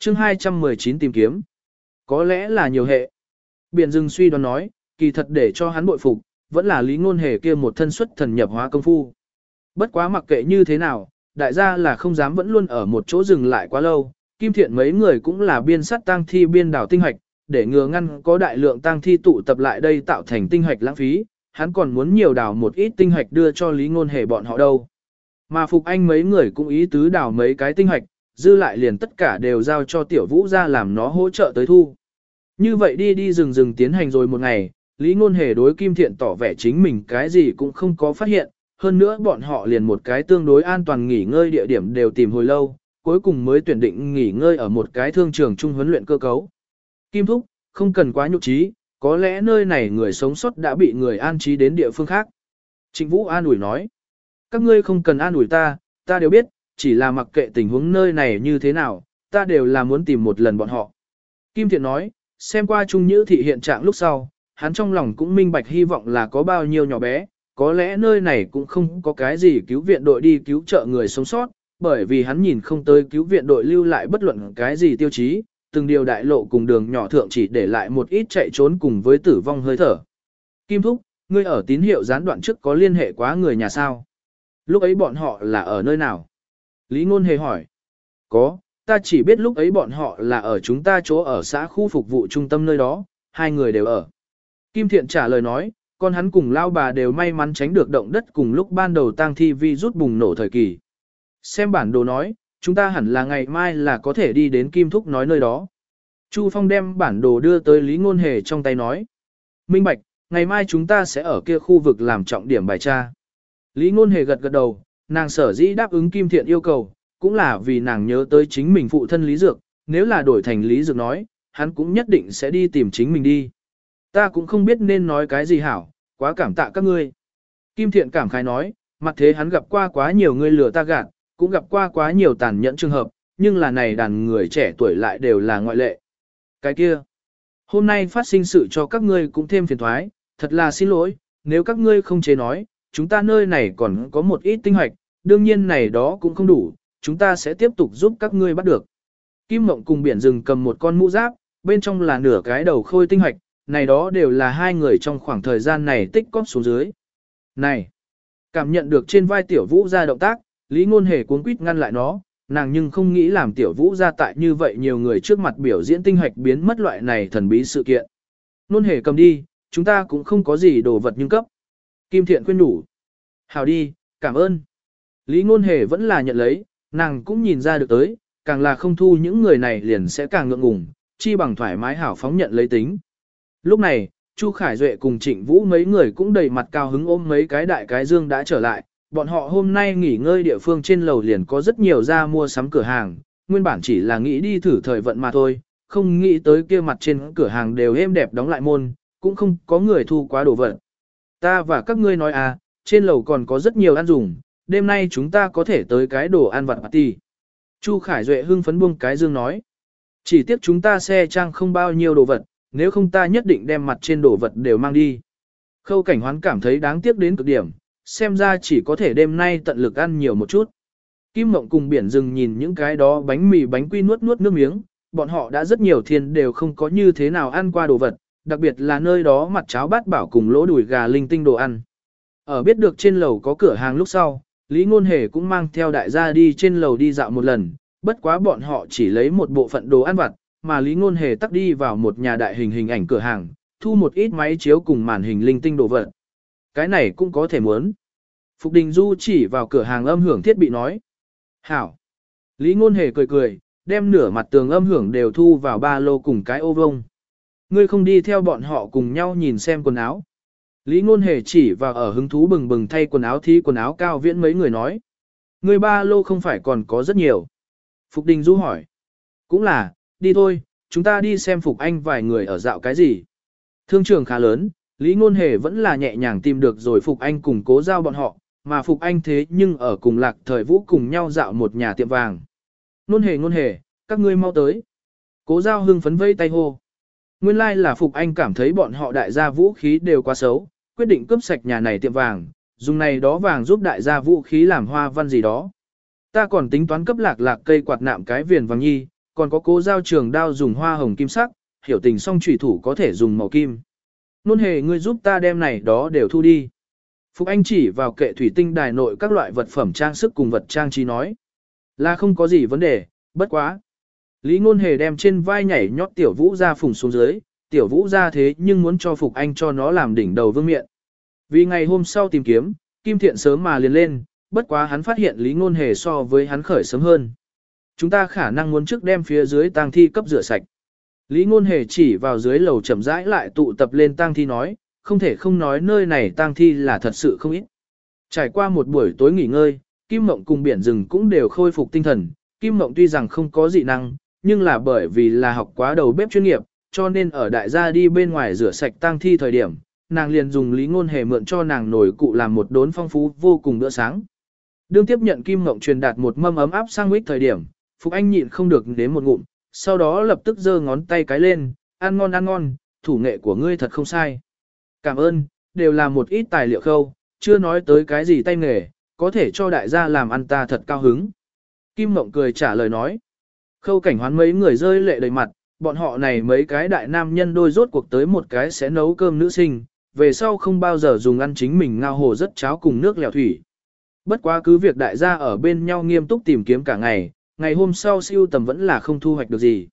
chương 219 tìm kiếm. Có lẽ là nhiều hệ. Biển rừng suy đoán nói, kỳ thật để cho hắn bội phục, vẫn là lý ngôn hề kia một thân xuất thần nhập hóa công phu. Bất quá mặc kệ như thế nào, đại gia là không dám vẫn luôn ở một chỗ dừng lại quá lâu, kim thiện mấy người cũng là biên sát tang thi biên đảo tinh hoạch, để ngừa ngăn có đại lượng tang thi tụ tập lại đây tạo thành tinh hoạch lãng phí, hắn còn muốn nhiều đảo một ít tinh hoạch đưa cho lý ngôn hề bọn họ đâu. Mà Phục Anh mấy người cũng ý tứ đảo mấy cái tinh hoạch, dư lại liền tất cả đều giao cho tiểu vũ ra làm nó hỗ trợ tới thu. Như vậy đi đi rừng rừng tiến hành rồi một ngày, Lý Ngôn Hề đối Kim Thiện tỏ vẻ chính mình cái gì cũng không có phát hiện, hơn nữa bọn họ liền một cái tương đối an toàn nghỉ ngơi địa điểm đều tìm hồi lâu, cuối cùng mới tuyển định nghỉ ngơi ở một cái thương trường trung huấn luyện cơ cấu. Kim Thúc, không cần quá nhục trí, có lẽ nơi này người sống sót đã bị người an trí đến địa phương khác. Trịnh Vũ an ủi nói, các ngươi không cần an ủi ta, ta đều biết, chỉ là mặc kệ tình huống nơi này như thế nào, ta đều là muốn tìm một lần bọn họ. Kim Thiện nói, xem qua Trung Nhữ thị hiện trạng lúc sau, hắn trong lòng cũng minh bạch hy vọng là có bao nhiêu nhỏ bé, có lẽ nơi này cũng không có cái gì cứu viện đội đi cứu trợ người sống sót, bởi vì hắn nhìn không tới cứu viện đội lưu lại bất luận cái gì tiêu chí, từng điều đại lộ cùng đường nhỏ thượng chỉ để lại một ít chạy trốn cùng với tử vong hơi thở. Kim Thúc, ngươi ở tín hiệu gián đoạn trước có liên hệ quá người nhà sao? Lúc ấy bọn họ là ở nơi nào? Lý Ngôn Hề hỏi. Có, ta chỉ biết lúc ấy bọn họ là ở chúng ta chỗ ở xã khu phục vụ trung tâm nơi đó, hai người đều ở. Kim Thiện trả lời nói, con hắn cùng lao bà đều may mắn tránh được động đất cùng lúc ban đầu tang thi vi rút bùng nổ thời kỳ. Xem bản đồ nói, chúng ta hẳn là ngày mai là có thể đi đến Kim Thúc nói nơi đó. Chu Phong đem bản đồ đưa tới Lý Ngôn Hề trong tay nói. Minh Bạch, ngày mai chúng ta sẽ ở kia khu vực làm trọng điểm bài tra. Lý Ngôn Hề gật gật đầu, nàng sở dĩ đáp ứng Kim Thiện yêu cầu, cũng là vì nàng nhớ tới chính mình phụ thân Lý Dược, nếu là đổi thành Lý Dược nói, hắn cũng nhất định sẽ đi tìm chính mình đi. Ta cũng không biết nên nói cái gì hảo, quá cảm tạ các ngươi. Kim Thiện cảm khái nói, mặt thế hắn gặp qua quá nhiều người lừa ta gạt, cũng gặp qua quá nhiều tàn nhẫn trường hợp, nhưng là này đàn người trẻ tuổi lại đều là ngoại lệ. Cái kia, hôm nay phát sinh sự cho các ngươi cũng thêm phiền thoái, thật là xin lỗi, nếu các ngươi không chế nói, chúng ta nơi này còn có một ít tinh hoạch, đương nhiên này đó cũng không đủ, chúng ta sẽ tiếp tục giúp các ngươi bắt được. Kim Mộng cùng biển rừng cầm một con mũ giáp, bên trong là nửa cái đầu khôi tinh hoạch, này đó đều là hai người trong khoảng thời gian này tích cóp xuống dưới. Này, cảm nhận được trên vai tiểu vũ ra động tác, Lý Ngôn Hề cuống quýt ngăn lại nó, nàng nhưng không nghĩ làm tiểu vũ ra tại như vậy nhiều người trước mặt biểu diễn tinh hoạch biến mất loại này thần bí sự kiện. Ngôn Hề cầm đi, chúng ta cũng không có gì đồ vật nhưng cấp. Kim Thiện khuyên đủ. Hào đi, cảm ơn. Lý Ngôn Hề vẫn là nhận lấy, nàng cũng nhìn ra được tới, càng là không thu những người này liền sẽ càng ngượng ngùng, chi bằng thoải mái hảo phóng nhận lấy tính. Lúc này, Chu Khải Duệ cùng Trịnh Vũ mấy người cũng đầy mặt cao hứng ôm mấy cái đại cái dương đã trở lại, bọn họ hôm nay nghỉ ngơi địa phương trên lầu liền có rất nhiều ra mua sắm cửa hàng, nguyên bản chỉ là nghĩ đi thử thời vận mà thôi, không nghĩ tới kia mặt trên cửa hàng đều êm đẹp đóng lại môn, cũng không có người thu quá đồ vật. Ta và các ngươi nói à, trên lầu còn có rất nhiều ăn dùng, đêm nay chúng ta có thể tới cái đồ ăn vặt party. Chu Khải Duệ hưng phấn buông cái dương nói. Chỉ tiếc chúng ta xe trang không bao nhiêu đồ vật, nếu không ta nhất định đem mặt trên đồ vật đều mang đi. Khâu cảnh hoán cảm thấy đáng tiếc đến cực điểm, xem ra chỉ có thể đêm nay tận lực ăn nhiều một chút. Kim Mộng cùng biển rừng nhìn những cái đó bánh mì bánh quy nuốt nuốt nước miếng, bọn họ đã rất nhiều thiên đều không có như thế nào ăn qua đồ vật, đặc biệt là nơi đó mặt cháo bát bảo cùng lỗ đùi gà linh tinh đồ ăn. Ở biết được trên lầu có cửa hàng lúc sau, Lý Ngôn Hề cũng mang theo đại gia đi trên lầu đi dạo một lần, bất quá bọn họ chỉ lấy một bộ phận đồ ăn vặt, mà Lý Ngôn Hề tắt đi vào một nhà đại hình hình ảnh cửa hàng, thu một ít máy chiếu cùng màn hình linh tinh đồ vật. Cái này cũng có thể muốn. Phục Đình Du chỉ vào cửa hàng âm hưởng thiết bị nói. Hảo. Lý Ngôn Hề cười cười, đem nửa mặt tường âm hưởng đều thu vào ba lô cùng cái ô vông. Ngươi không đi theo bọn họ cùng nhau nhìn xem quần áo. Lý Ngôn Hề chỉ và ở hứng thú bừng bừng thay quần áo thi quần áo cao viễn mấy người nói. người ba lô không phải còn có rất nhiều. Phục Đình Du hỏi. Cũng là, đi thôi, chúng ta đi xem Phục Anh vài người ở dạo cái gì. Thương trường khá lớn, Lý Ngôn Hề vẫn là nhẹ nhàng tìm được rồi Phục Anh cùng cố giao bọn họ, mà Phục Anh thế nhưng ở cùng lạc thời vũ cùng nhau dạo một nhà tiệm vàng. Ngôn Hề Ngôn Hề, các ngươi mau tới. Cố giao hưng phấn vây tay hô. Nguyên lai like là Phục Anh cảm thấy bọn họ đại gia vũ khí đều quá xấu, quyết định cướp sạch nhà này tiệm vàng, dùng này đó vàng giúp đại gia vũ khí làm hoa văn gì đó. Ta còn tính toán cấp lạc lạc cây quạt nạm cái viền vàng nhi, còn có cố giao trường đao dùng hoa hồng kim sắc, hiểu tình song trùy thủ có thể dùng màu kim. Nôn hề ngươi giúp ta đem này đó đều thu đi. Phục Anh chỉ vào kệ thủy tinh đài nội các loại vật phẩm trang sức cùng vật trang trí nói. Là không có gì vấn đề, bất quá. Lý ngôn hề đem trên vai nhảy nhót tiểu vũ ra phùng xuống dưới, tiểu vũ ra thế nhưng muốn cho Phục Anh cho nó làm đỉnh đầu vương miện. Vì ngày hôm sau tìm kiếm, Kim Thiện sớm mà liền lên, bất quá hắn phát hiện Lý ngôn hề so với hắn khởi sớm hơn. Chúng ta khả năng muốn trước đem phía dưới tang thi cấp rửa sạch. Lý ngôn hề chỉ vào dưới lầu chậm rãi lại tụ tập lên tang thi nói, không thể không nói nơi này tang thi là thật sự không ít. Trải qua một buổi tối nghỉ ngơi, Kim Mộng cùng biển rừng cũng đều khôi phục tinh thần. Kim Mộng tuy rằng không có dị năng, nhưng là bởi vì là học quá đầu bếp chuyên nghiệp, cho nên ở đại gia đi bên ngoài rửa sạch tang thi thời điểm, nàng liền dùng lý ngôn hề mượn cho nàng nổi cụ làm một đốn phong phú vô cùng bữa sáng. Đương tiếp nhận Kim ngộng truyền đạt một mâm ấm áp sang mít thời điểm, Phục Anh nhịn không được đến một ngụm, sau đó lập tức giơ ngón tay cái lên, ăn ngon ăn ngon, thủ nghệ của ngươi thật không sai. Cảm ơn, đều là một ít tài liệu khâu, chưa nói tới cái gì tay nghề, có thể cho đại gia làm ăn ta thật cao hứng. Kim ngộng cười trả lời nói. Khâu cảnh hoán mấy người rơi lệ đầy mặt, bọn họ này mấy cái đại nam nhân đôi rốt cuộc tới một cái sẽ nấu cơm nữ sinh, về sau không bao giờ dùng ăn chính mình ngao hồ rất cháo cùng nước lèo thủy. Bất quá cứ việc đại gia ở bên nhau nghiêm túc tìm kiếm cả ngày, ngày hôm sau siêu tầm vẫn là không thu hoạch được gì.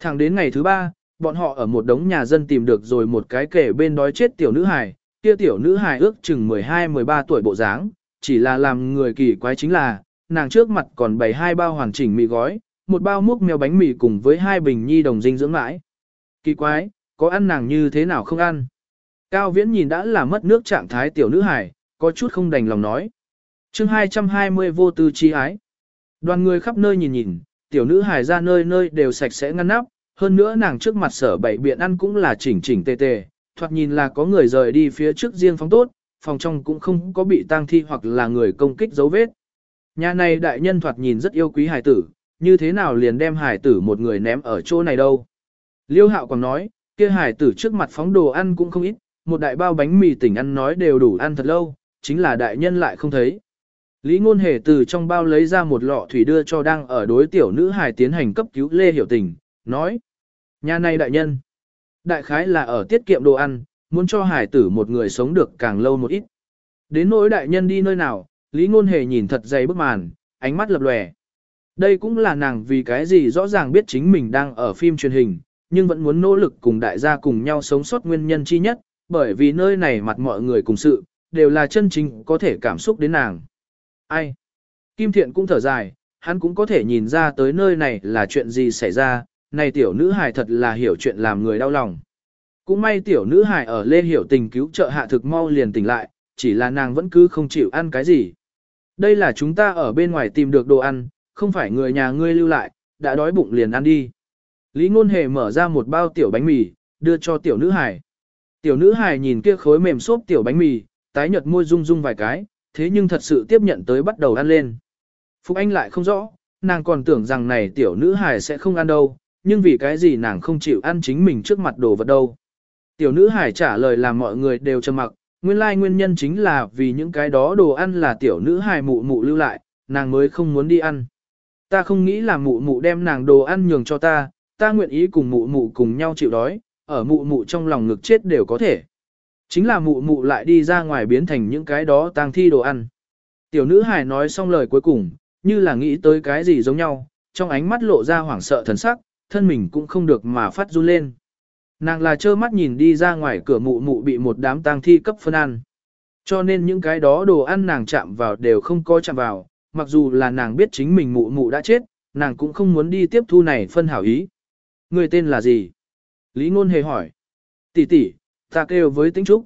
Thẳng đến ngày thứ ba, bọn họ ở một đống nhà dân tìm được rồi một cái kể bên đói chết tiểu nữ hài, kia tiểu nữ hài ước chừng 12-13 tuổi bộ dáng, chỉ là làm người kỳ quái chính là, nàng trước mặt còn bày hai bao hoàn chỉnh mì gói, một bao múc mèo bánh mì cùng với hai bình nhi đồng dinh dưỡng mãi. Kỳ quái, có ăn nàng như thế nào không ăn? Cao Viễn nhìn đã là mất nước trạng thái tiểu nữ hải có chút không đành lòng nói. chương 220 vô tư chi ái. Đoàn người khắp nơi nhìn nhìn, tiểu nữ hải ra nơi nơi đều sạch sẽ ngăn nắp, hơn nữa nàng trước mặt sở bảy biện ăn cũng là chỉnh chỉnh tề tề, thoạt nhìn là có người rời đi phía trước riêng phóng tốt, phòng trong cũng không có bị tang thi hoặc là người công kích dấu vết. Nhà này đại nhân thoạt nhìn rất yêu quý hải tử, như thế nào liền đem hải tử một người ném ở chỗ này đâu. Liêu hạo còn nói, kia hải tử trước mặt phóng đồ ăn cũng không ít, một đại bao bánh mì tỉnh ăn nói đều đủ ăn thật lâu, chính là đại nhân lại không thấy. Lý ngôn hề từ trong bao lấy ra một lọ thủy đưa cho đang ở đối tiểu nữ hải tiến hành cấp cứu lê hiểu tình, nói. Nhà này đại nhân, đại khái là ở tiết kiệm đồ ăn, muốn cho hải tử một người sống được càng lâu một ít. Đến nỗi đại nhân đi nơi nào, Lý Ngôn Hề nhìn thật dày bức màn, ánh mắt lập lòe. Đây cũng là nàng vì cái gì rõ ràng biết chính mình đang ở phim truyền hình, nhưng vẫn muốn nỗ lực cùng đại gia cùng nhau sống sót nguyên nhân chi nhất, bởi vì nơi này mặt mọi người cùng sự, đều là chân chính có thể cảm xúc đến nàng. Ai? Kim Thiện cũng thở dài, hắn cũng có thể nhìn ra tới nơi này là chuyện gì xảy ra, này tiểu nữ hài thật là hiểu chuyện làm người đau lòng. Cũng may tiểu nữ hài ở Lê Hiểu tình cứu trợ hạ thực mau liền tỉnh lại, chỉ là nàng vẫn cứ không chịu ăn cái gì. Đây là chúng ta ở bên ngoài tìm được đồ ăn, không phải người nhà ngươi lưu lại, đã đói bụng liền ăn đi. Lý Ngôn Hề mở ra một bao tiểu bánh mì, đưa cho tiểu nữ hài. Tiểu nữ hài nhìn kia khối mềm xốp tiểu bánh mì, tái nhợt môi rung rung vài cái, thế nhưng thật sự tiếp nhận tới bắt đầu ăn lên. Phúc Anh lại không rõ, nàng còn tưởng rằng này tiểu nữ hài sẽ không ăn đâu, nhưng vì cái gì nàng không chịu ăn chính mình trước mặt đồ vật đâu. Tiểu nữ hải trả lời làm mọi người đều trầm mặc, nguyên lai nguyên nhân chính là vì những cái đó đồ ăn là tiểu nữ hải mụ mụ lưu lại, nàng mới không muốn đi ăn. Ta không nghĩ là mụ mụ đem nàng đồ ăn nhường cho ta, ta nguyện ý cùng mụ mụ cùng nhau chịu đói, ở mụ mụ trong lòng ngực chết đều có thể. Chính là mụ mụ lại đi ra ngoài biến thành những cái đó tang thi đồ ăn. Tiểu nữ hài nói xong lời cuối cùng, như là nghĩ tới cái gì giống nhau, trong ánh mắt lộ ra hoảng sợ thần sắc, thân mình cũng không được mà phát run lên. Nàng là trơ mắt nhìn đi ra ngoài cửa mụ mụ bị một đám tang thi cấp phân ăn. Cho nên những cái đó đồ ăn nàng chạm vào đều không có chạm vào, mặc dù là nàng biết chính mình mụ mụ đã chết, nàng cũng không muốn đi tiếp thu này phân hảo ý. Người tên là gì? Lý Ngôn hề hỏi. Tỷ tỷ, ta kêu với tính trúc.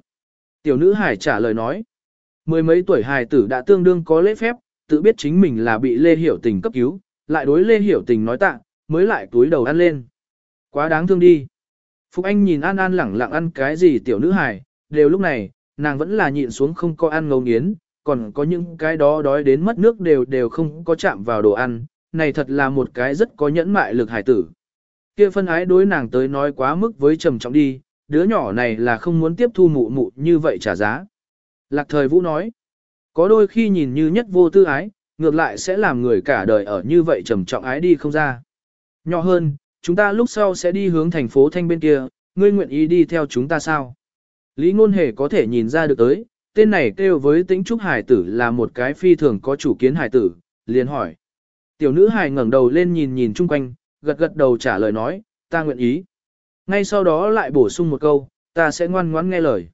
Tiểu nữ hải trả lời nói. Mười mấy tuổi hài tử đã tương đương có lễ phép, tự biết chính mình là bị Lê Hiểu Tình cấp cứu, lại đối Lê Hiểu Tình nói tạ, mới lại túi đầu ăn lên. Quá đáng thương đi. Phục Anh nhìn An An lẳng lặng ăn cái gì tiểu nữ hài, đều lúc này, nàng vẫn là nhịn xuống không có ăn ngấu nghiến, còn có những cái đó đói đến mất nước đều đều không có chạm vào đồ ăn, này thật là một cái rất có nhẫn mại lực hải tử. Kia phân ái đối nàng tới nói quá mức với trầm trọng đi, đứa nhỏ này là không muốn tiếp thu mụ mụ như vậy trả giá. Lạc thời Vũ nói, có đôi khi nhìn như nhất vô tư ái, ngược lại sẽ làm người cả đời ở như vậy trầm trọng ái đi không ra. Nhỏ hơn, chúng ta lúc sau sẽ đi hướng thành phố Thanh bên kia, ngươi nguyện ý đi theo chúng ta sao? Lý Ngôn Hề có thể nhìn ra được tới, tên này kêu với tính trúc hải tử là một cái phi thường có chủ kiến hải tử, liền hỏi. Tiểu nữ hải ngẩng đầu lên nhìn nhìn chung quanh, gật gật đầu trả lời nói, ta nguyện ý. Ngay sau đó lại bổ sung một câu, ta sẽ ngoan ngoãn nghe lời.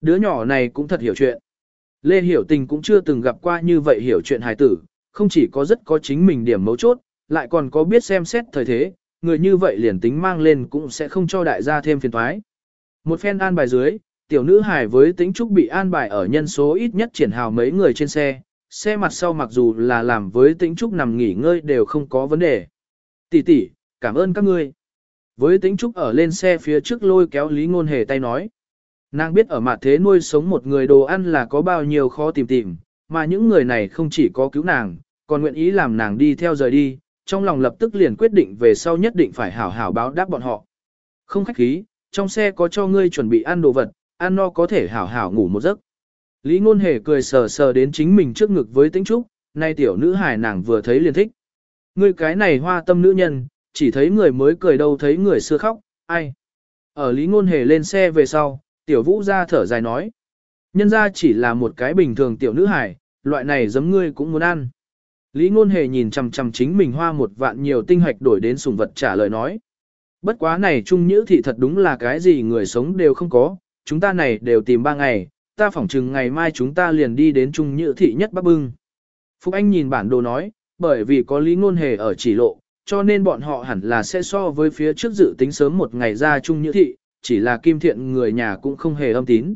Đứa nhỏ này cũng thật hiểu chuyện. Lê Hiểu Tình cũng chưa từng gặp qua như vậy hiểu chuyện hài tử, không chỉ có rất có chính mình điểm mấu chốt, lại còn có biết xem xét thời thế, người như vậy liền tính mang lên cũng sẽ không cho đại gia thêm phiền toái. Một phen an bài dưới, tiểu nữ hài với tính trúc bị an bài ở nhân số ít nhất triển hào mấy người trên xe, xe mặt sau mặc dù là làm với tính trúc nằm nghỉ ngơi đều không có vấn đề. Tỷ tỷ, cảm ơn các ngươi. Với tính trúc ở lên xe phía trước lôi kéo Lý Ngôn Hề tay nói. Nàng biết ở mặt thế nuôi sống một người đồ ăn là có bao nhiêu khó tìm tìm, mà những người này không chỉ có cứu nàng, còn nguyện ý làm nàng đi theo rời đi, trong lòng lập tức liền quyết định về sau nhất định phải hảo hảo báo đáp bọn họ. Không khách khí, trong xe có cho ngươi chuẩn bị ăn đồ vật, ăn no có thể hảo hảo ngủ một giấc. Lý Ngôn Hề cười sờ sờ đến chính mình trước ngực với tĩnh trúc, nay tiểu nữ hài nàng vừa thấy liền thích. Ngươi cái này hoa tâm nữ nhân, chỉ thấy người mới cười đâu thấy người xưa khóc, ai. Ở Lý Ngôn Hề lên xe về sau, tiểu vũ ra thở dài nói. Nhân ra chỉ là một cái bình thường tiểu nữ hài, loại này giống ngươi cũng muốn ăn. Lý Ngôn Hề nhìn chằm chằm chính mình hoa một vạn nhiều tinh hạch đổi đến sùng vật trả lời nói. Bất quá này Trung Nhữ thị thật đúng là cái gì người sống đều không có, chúng ta này đều tìm ba ngày, ta phỏng chừng ngày mai chúng ta liền đi đến Trung Nhữ thị nhất Bắc Bưng. Phúc Anh nhìn bản đồ nói, bởi vì có Lý Ngôn Hề ở chỉ lộ, cho nên bọn họ hẳn là sẽ so với phía trước dự tính sớm một ngày ra Trung Nhữ thị, chỉ là kim thiện người nhà cũng không hề âm tín.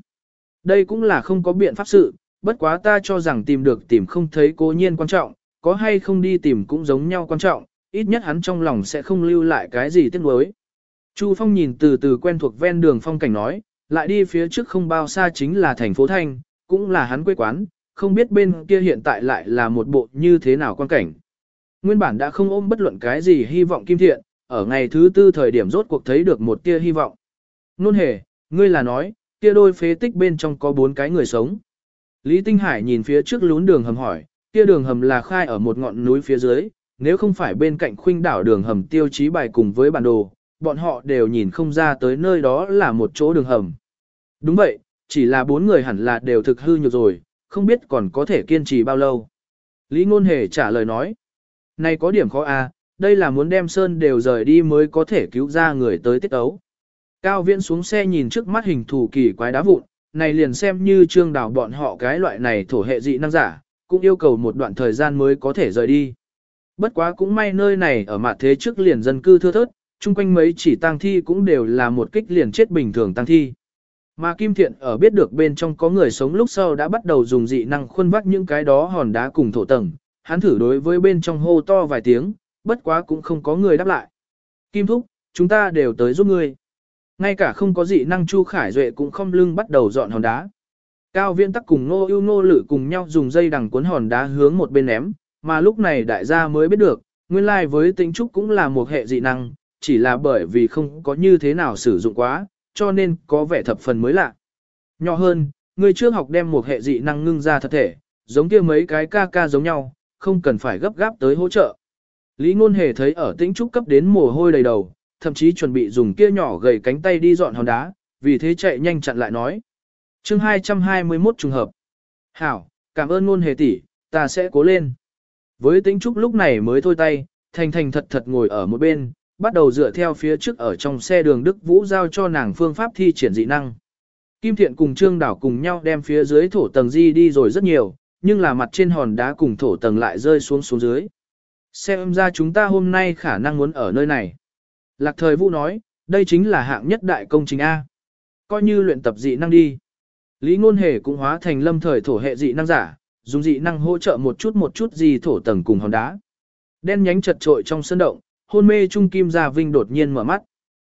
Đây cũng là không có biện pháp sự, bất quá ta cho rằng tìm được tìm không thấy cố nhiên quan trọng, có hay không đi tìm cũng giống nhau quan trọng, ít nhất hắn trong lòng sẽ không lưu lại cái gì tiếc nuối. Chu Phong nhìn từ từ quen thuộc ven đường phong cảnh nói, lại đi phía trước không bao xa chính là thành phố Thanh, cũng là hắn quê quán, không biết bên kia hiện tại lại là một bộ như thế nào quan cảnh. Nguyên bản đã không ôm bất luận cái gì hy vọng kim thiện, ở ngày thứ tư thời điểm rốt cuộc thấy được một tia hy vọng. Nôn hề, ngươi là nói, kia đôi phế tích bên trong có bốn cái người sống. Lý Tinh Hải nhìn phía trước lún đường hầm hỏi, kia đường hầm là khai ở một ngọn núi phía dưới, nếu không phải bên cạnh khuynh đảo đường hầm tiêu chí bài cùng với bản đồ, bọn họ đều nhìn không ra tới nơi đó là một chỗ đường hầm. Đúng vậy, chỉ là bốn người hẳn là đều thực hư nhược rồi, không biết còn có thể kiên trì bao lâu. Lý Ngôn Hề trả lời nói, này có điểm khó à, đây là muốn đem Sơn đều rời đi mới có thể cứu ra người tới tiết ấu. Cao Viễn xuống xe nhìn trước mắt hình thù kỳ quái đá vụn, này liền xem như trương đảo bọn họ cái loại này thổ hệ dị năng giả, cũng yêu cầu một đoạn thời gian mới có thể rời đi. Bất quá cũng may nơi này ở mặt thế trước liền dân cư thưa thớt, chung quanh mấy chỉ tang thi cũng đều là một kích liền chết bình thường tang thi. Mà Kim Thiện ở biết được bên trong có người sống lúc sau đã bắt đầu dùng dị năng khuân vắt những cái đó hòn đá cùng thổ tầng, hắn thử đối với bên trong hô to vài tiếng, bất quá cũng không có người đáp lại. Kim Thúc, chúng ta đều tới giúp ngươi. Ngay cả không có dị năng Chu Khải Duệ cũng không lưng bắt đầu dọn hòn đá. Cao Viễn tắc cùng Nô Ưu Nô Lự cùng nhau dùng dây đằng cuốn hòn đá hướng một bên ném, mà lúc này đại gia mới biết được, nguyên lai like với tính trúc cũng là một hệ dị năng, chỉ là bởi vì không có như thế nào sử dụng quá, cho nên có vẻ thập phần mới lạ. Nhỏ hơn, người trước học đem một hệ dị năng ngưng ra thật thể, giống kia mấy cái ca ca giống nhau, không cần phải gấp gáp tới hỗ trợ. Lý Ngôn Hề thấy ở tĩnh trúc cấp đến mồ hôi đầy đầu, thậm chí chuẩn bị dùng kia nhỏ gầy cánh tay đi dọn hòn đá, vì thế chạy nhanh chặn lại nói. chương 221 trùng hợp. Hảo, cảm ơn Ngôn Hề tỷ, ta sẽ cố lên. Với tĩnh trúc lúc này mới thôi tay, thành thành thật thật ngồi ở một bên, bắt đầu dựa theo phía trước ở trong xe đường Đức Vũ giao cho nàng phương pháp thi triển dị năng. Kim Thiện cùng Trương Đảo cùng nhau đem phía dưới thổ tầng di đi rồi rất nhiều, nhưng là mặt trên hòn đá cùng thổ tầng lại rơi xuống xuống dưới. Xem ra chúng ta hôm nay khả năng muốn ở nơi này. Lạc thời Vũ nói, đây chính là hạng nhất đại công trình A. Coi như luyện tập dị năng đi. Lý Ngôn Hề cũng hóa thành lâm thời thổ hệ dị năng giả, dùng dị năng hỗ trợ một chút một chút gì thổ tầng cùng hòn đá. Đen nhánh chật trội trong sân động, hôn mê Trung Kim Gia Vinh đột nhiên mở mắt.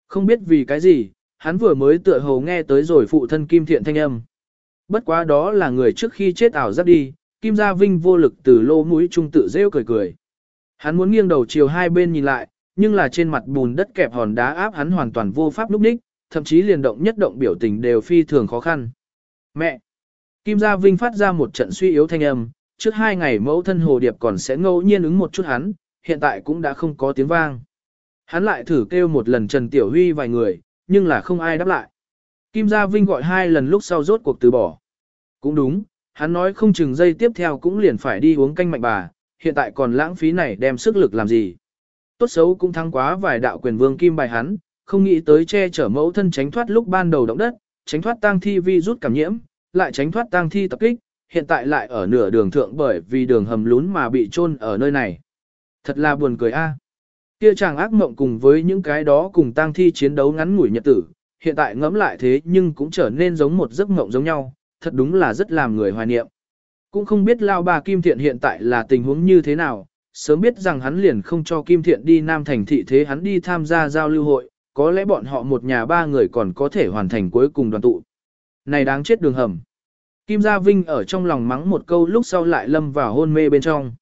Không biết vì cái gì, hắn vừa mới tựa hồ nghe tới rồi phụ thân Kim Thiện thanh âm. Bất quá đó là người trước khi chết ảo giác đi, Kim Gia Vinh vô lực từ lô mũi trung tự rêu cười cười. Hắn muốn nghiêng đầu chiều hai bên nhìn lại, nhưng là trên mặt bùn đất kẹp hòn đá áp hắn hoàn toàn vô pháp lúc ních, thậm chí liền động nhất động biểu tình đều phi thường khó khăn. Mẹ! Kim Gia Vinh phát ra một trận suy yếu thanh âm, trước hai ngày mẫu thân hồ điệp còn sẽ ngẫu nhiên ứng một chút hắn, hiện tại cũng đã không có tiếng vang. Hắn lại thử kêu một lần Trần Tiểu Huy vài người, nhưng là không ai đáp lại. Kim Gia Vinh gọi hai lần lúc sau rốt cuộc từ bỏ. Cũng đúng, hắn nói không chừng dây tiếp theo cũng liền phải đi uống canh mạnh bà, hiện tại còn lãng phí này đem sức lực làm gì. Tốt xấu cũng thắng quá vài đạo quyền vương kim bài hắn, không nghĩ tới che chở mẫu thân tránh thoát lúc ban đầu động đất, tránh thoát tang thi vi rút cảm nhiễm, lại tránh thoát tang thi tập kích, hiện tại lại ở nửa đường thượng bởi vì đường hầm lún mà bị chôn ở nơi này. Thật là buồn cười a. À. Kia chàng ác mộng cùng với những cái đó cùng tang thi chiến đấu ngắn ngủi nhật tử, hiện tại ngẫm lại thế nhưng cũng trở nên giống một giấc mộng giống nhau, thật đúng là rất làm người hoài niệm. Cũng không biết lao bà Kim Thiện hiện tại là tình huống như thế nào, sớm biết rằng hắn liền không cho Kim Thiện đi Nam Thành thị thế hắn đi tham gia giao lưu hội, có lẽ bọn họ một nhà ba người còn có thể hoàn thành cuối cùng đoàn tụ. Này đáng chết đường hầm. Kim Gia Vinh ở trong lòng mắng một câu lúc sau lại lâm vào hôn mê bên trong.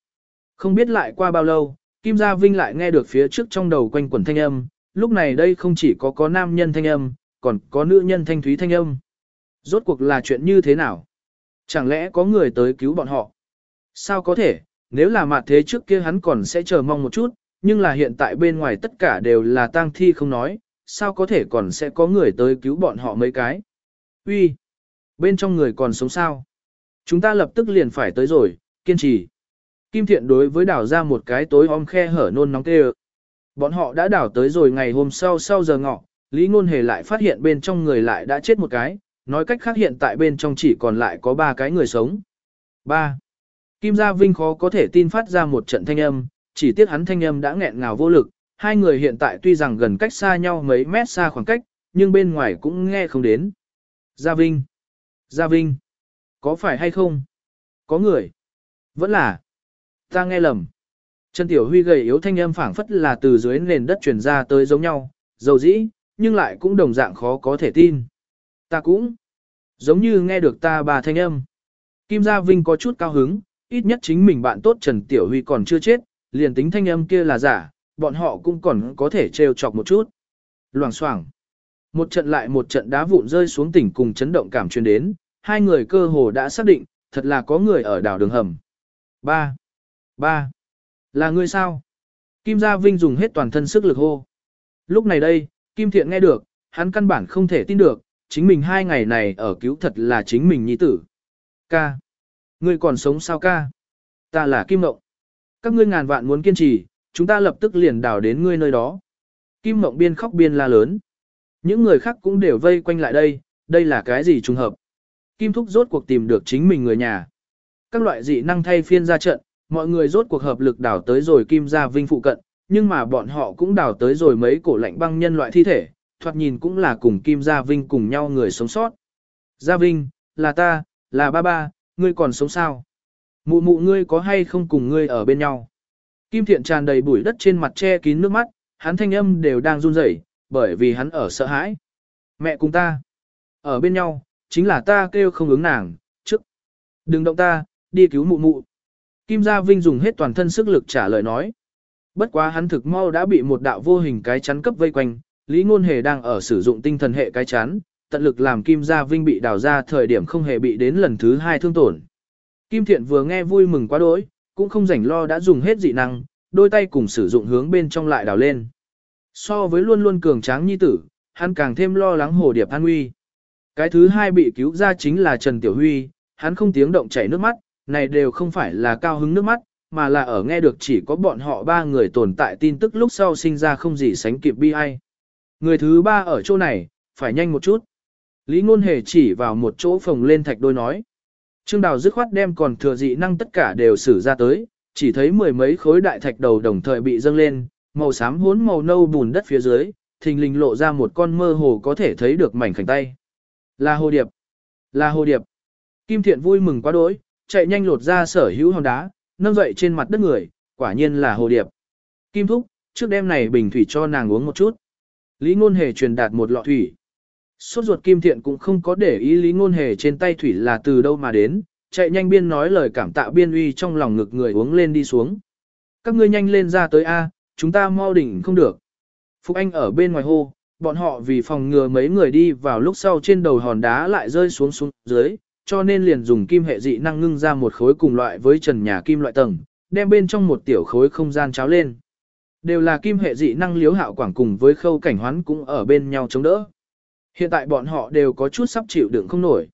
Không biết lại qua bao lâu, Kim Gia Vinh lại nghe được phía trước trong đầu quanh quẩn thanh âm, lúc này đây không chỉ có có nam nhân thanh âm, còn có nữ nhân thanh thúy thanh âm. Rốt cuộc là chuyện như thế nào? Chẳng lẽ có người tới cứu bọn họ? Sao có thể, nếu là mặt thế trước kia hắn còn sẽ chờ mong một chút, nhưng là hiện tại bên ngoài tất cả đều là tang thi không nói, sao có thể còn sẽ có người tới cứu bọn họ mấy cái? Uy, Bên trong người còn sống sao? Chúng ta lập tức liền phải tới rồi, kiên trì. Kim Thiện đối với đảo ra một cái tối om khe hở nôn nóng tê Bọn họ đã đảo tới rồi ngày hôm sau sau giờ ngọ, Lý Ngôn Hề lại phát hiện bên trong người lại đã chết một cái, nói cách khác hiện tại bên trong chỉ còn lại có ba cái người sống. 3. Kim Gia Vinh khó có thể tin phát ra một trận thanh âm, chỉ tiếc hắn thanh âm đã nghẹn ngào vô lực, hai người hiện tại tuy rằng gần cách xa nhau mấy mét xa khoảng cách, nhưng bên ngoài cũng nghe không đến. Gia Vinh! Gia Vinh! Có phải hay không? Có người! Vẫn là! Ta nghe lầm! Trần Tiểu Huy gầy yếu thanh âm phảng phất là từ dưới nền đất truyền ra tới giống nhau, dầu dĩ, nhưng lại cũng đồng dạng khó có thể tin. Ta cũng giống như nghe được ta bà thanh âm. Kim Gia Vinh có chút cao hứng, ít nhất chính mình bạn tốt Trần Tiểu Huy còn chưa chết, liền tính thanh âm kia là giả, bọn họ cũng còn có thể trêu chọc một chút. Loảng xoảng. Một trận lại một trận đá vụn rơi xuống tỉnh cùng chấn động cảm truyền đến, hai người cơ hồ đã xác định, thật là có người ở đảo đường hầm. Ba. Ba. Là ngươi sao? Kim Gia Vinh dùng hết toàn thân sức lực hô. Lúc này đây, Kim Thiện nghe được, hắn căn bản không thể tin được, chính mình hai ngày này ở cứu thật là chính mình nhi tử. Ca. Ngươi còn sống sao ca? Ta là Kim Mộng. Các ngươi ngàn vạn muốn kiên trì, chúng ta lập tức liền đào đến ngươi nơi đó. Kim Mộng biên khóc biên la lớn. Những người khác cũng đều vây quanh lại đây, đây là cái gì trùng hợp. Kim Thúc rốt cuộc tìm được chính mình người nhà. Các loại dị năng thay phiên ra trận, mọi người rốt cuộc hợp lực đào tới rồi Kim gia vinh phụ cận, nhưng mà bọn họ cũng đào tới rồi mấy cổ lạnh băng nhân loại thi thể, thoạt nhìn cũng là cùng Kim Gia Vinh cùng nhau người sống sót. Gia Vinh, là ta, là ba ba, ngươi còn sống sao? Mụ mụ ngươi có hay không cùng ngươi ở bên nhau? Kim Thiện tràn đầy bụi đất trên mặt che kín nước mắt, hắn thanh âm đều đang run rẩy, bởi vì hắn ở sợ hãi. Mẹ cùng ta, ở bên nhau, chính là ta kêu không ứng nàng, trước. Đừng động ta, đi cứu mụ mụ. Kim Gia Vinh dùng hết toàn thân sức lực trả lời nói. Bất quá hắn thực mau đã bị một đạo vô hình cái chắn cấp vây quanh, Lý Ngôn Hề đang ở sử dụng tinh thần hệ cái chắn, tận lực làm Kim Gia Vinh bị đào ra thời điểm không hề bị đến lần thứ hai thương tổn. Kim Thiện vừa nghe vui mừng quá đỗi, cũng không rảnh lo đã dùng hết dị năng, đôi tay cùng sử dụng hướng bên trong lại đào lên. So với luôn luôn cường tráng nhi tử, hắn càng thêm lo lắng hồ điệp an nguy. Cái thứ hai bị cứu ra chính là Trần Tiểu Huy, hắn không tiếng động chảy nước mắt, này đều không phải là cao hứng nước mắt, mà là ở nghe được chỉ có bọn họ ba người tồn tại tin tức lúc sau sinh ra không gì sánh kịp bi ai. Người thứ ba ở chỗ này, phải nhanh một chút. Lý Ngôn Hề chỉ vào một chỗ phòng lên thạch đôi nói. Trương Đào dứt khoát đem còn thừa dị năng tất cả đều xử ra tới, chỉ thấy mười mấy khối đại thạch đầu đồng thời bị dâng lên, màu xám hốn màu nâu bùn đất phía dưới, thình lình lộ ra một con mơ hồ có thể thấy được mảnh khảnh tay. Là hồ điệp. Là hồ điệp. Kim Thiện vui mừng quá đỗi, chạy nhanh lột ra sở hữu hòn đá, nâng dậy trên mặt đất người, quả nhiên là hồ điệp. Kim Thúc, trước đêm này bình thủy cho nàng uống một chút. Lý Ngôn Hề truyền đạt một lọ thủy. Sốt ruột Kim Thiện cũng không có để ý Lý Ngôn Hề trên tay thủy là từ đâu mà đến, chạy nhanh biên nói lời cảm tạ biên uy trong lòng ngực người uống lên đi xuống. Các ngươi nhanh lên ra tới A, chúng ta mau đỉnh không được. Phục Anh ở bên ngoài hô, bọn họ vì phòng ngừa mấy người đi vào lúc sau trên đầu hòn đá lại rơi xuống xuống dưới, cho nên liền dùng kim hệ dị năng ngưng ra một khối cùng loại với trần nhà kim loại tầng, đem bên trong một tiểu khối không gian cháo lên. Đều là kim hệ dị năng liếu hạo quảng cùng với khâu cảnh hoán cũng ở bên nhau chống đỡ. Hiện tại bọn họ đều có chút sắp chịu đựng không nổi.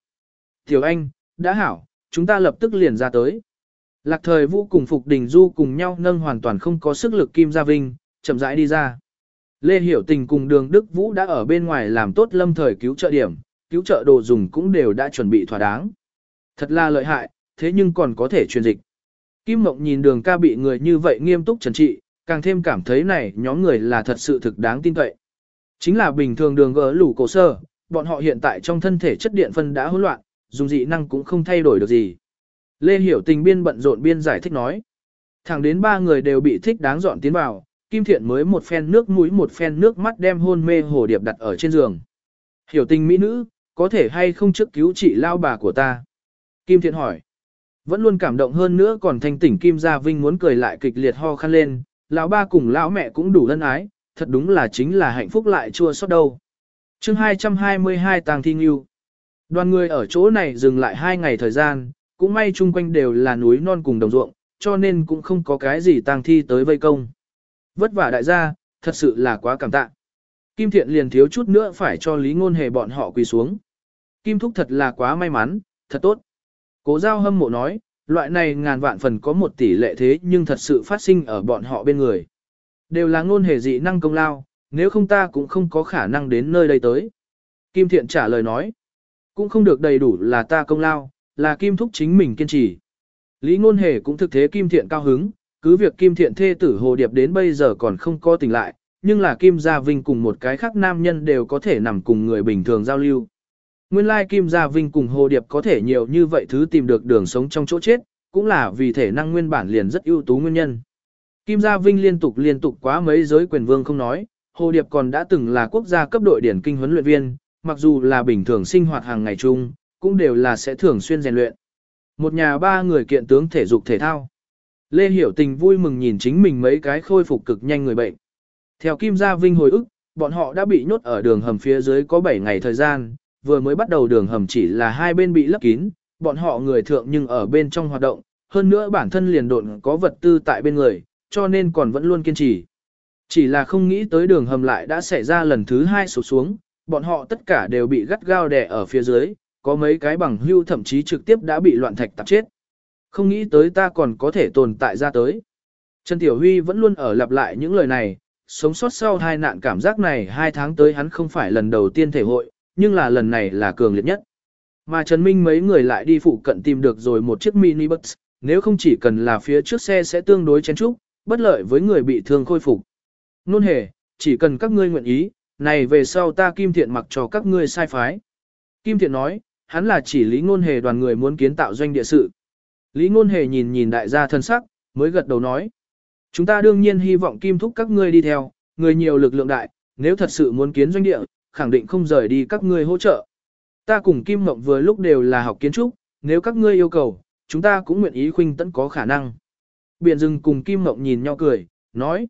Tiểu Anh, đã hảo, chúng ta lập tức liền ra tới. Lạc thời vũ cùng Phục Đình Du cùng nhau nâng hoàn toàn không có sức lực Kim Gia Vinh, chậm rãi đi ra. Lê Hiểu Tình cùng đường Đức Vũ đã ở bên ngoài làm tốt lâm thời cứu trợ điểm, cứu trợ đồ dùng cũng đều đã chuẩn bị thỏa đáng. Thật là lợi hại, thế nhưng còn có thể truyền dịch. Kim Mộng nhìn đường ca bị người như vậy nghiêm túc trần trị, càng thêm cảm thấy này nhóm người là thật sự thực đáng tin cậy. Chính là bình thường đường gỡ lủ cổ sơ, bọn họ hiện tại trong thân thể chất điện phân đã hỗn loạn, dùng dị năng cũng không thay đổi được gì. Lê Hiểu Tình biên bận rộn biên giải thích nói. Thẳng đến ba người đều bị thích đáng dọn tiến vào, Kim Thiện mới một phen nước mũi một phen nước mắt đem hôn mê hồ điệp đặt ở trên giường. Hiểu tình mỹ nữ, có thể hay không trước cứu chị lao bà của ta? Kim Thiện hỏi. Vẫn luôn cảm động hơn nữa còn thanh tỉnh Kim Gia Vinh muốn cười lại kịch liệt ho khăn lên, lão ba cùng lão mẹ cũng đủ ân ái, thật đúng là chính là hạnh phúc lại chua xót đâu. chương 222 Tàng Thi Nghiêu Đoàn người ở chỗ này dừng lại hai ngày thời gian, cũng may chung quanh đều là núi non cùng đồng ruộng, cho nên cũng không có cái gì tang thi tới vây công. Vất vả đại gia, thật sự là quá cảm tạ. Kim Thiện liền thiếu chút nữa phải cho Lý Ngôn Hề bọn họ quỳ xuống. Kim Thúc thật là quá may mắn, thật tốt. Cố giao hâm mộ nói, loại này ngàn vạn phần có một tỷ lệ thế nhưng thật sự phát sinh ở bọn họ bên người. Đều là ngôn hề dị năng công lao, nếu không ta cũng không có khả năng đến nơi đây tới. Kim Thiện trả lời nói, cũng không được đầy đủ là ta công lao, là Kim Thúc chính mình kiên trì. Lý ngôn hề cũng thực thế Kim Thiện cao hứng, cứ việc Kim Thiện thê tử Hồ Điệp đến bây giờ còn không có tỉnh lại, nhưng là Kim Gia Vinh cùng một cái khác nam nhân đều có thể nằm cùng người bình thường giao lưu. Nguyên lai Kim Gia Vinh cùng Hồ Điệp có thể nhiều như vậy thứ tìm được đường sống trong chỗ chết, cũng là vì thể năng nguyên bản liền rất ưu tú nguyên nhân. Kim Gia Vinh liên tục liên tục quá mấy giới quyền vương không nói, Hồ Điệp còn đã từng là quốc gia cấp đội điển kinh huấn luyện viên, mặc dù là bình thường sinh hoạt hàng ngày chung, cũng đều là sẽ thường xuyên rèn luyện. Một nhà ba người kiện tướng thể dục thể thao. Lê Hiểu Tình vui mừng nhìn chính mình mấy cái khôi phục cực nhanh người bệnh. Theo Kim Gia Vinh hồi ức, bọn họ đã bị nhốt ở đường hầm phía dưới có 7 ngày thời gian, vừa mới bắt đầu đường hầm chỉ là hai bên bị lấp kín, bọn họ người thượng nhưng ở bên trong hoạt động, hơn nữa bản thân liền độn có vật tư tại bên người, cho nên còn vẫn luôn kiên trì. Chỉ là không nghĩ tới đường hầm lại đã xảy ra lần thứ hai sụt xuống, bọn họ tất cả đều bị gắt gao đè ở phía dưới, có mấy cái bằng hưu thậm chí trực tiếp đã bị loạn thạch tạp chết. Không nghĩ tới ta còn có thể tồn tại ra tới. Trần Tiểu Huy vẫn luôn ở lặp lại những lời này, sống sót sau hai nạn cảm giác này hai tháng tới hắn không phải lần đầu tiên thể hội, nhưng là lần này là cường liệt nhất. Mà Trần Minh mấy người lại đi phụ cận tìm được rồi một chiếc mini bus, nếu không chỉ cần là phía trước xe sẽ tương đối chén trúc, bất lợi với người bị thương khôi phục. Nôn hề, chỉ cần các ngươi nguyện ý, này về sau ta Kim Thiện mặc cho các ngươi sai phái. Kim Thiện nói, hắn là chỉ Lý Ngôn Hề đoàn người muốn kiến tạo doanh địa sự. Lý Ngôn Hề nhìn nhìn đại gia thân sắc, mới gật đầu nói. Chúng ta đương nhiên hy vọng Kim Thúc các ngươi đi theo, người nhiều lực lượng đại, nếu thật sự muốn kiến doanh địa, khẳng định không rời đi các ngươi hỗ trợ. Ta cùng Kim Mộng vừa lúc đều là học kiến trúc, nếu các ngươi yêu cầu, chúng ta cũng nguyện ý khuynh tấn có khả năng. Biển rừng cùng Kim Mộng nhìn nhau cười, nói.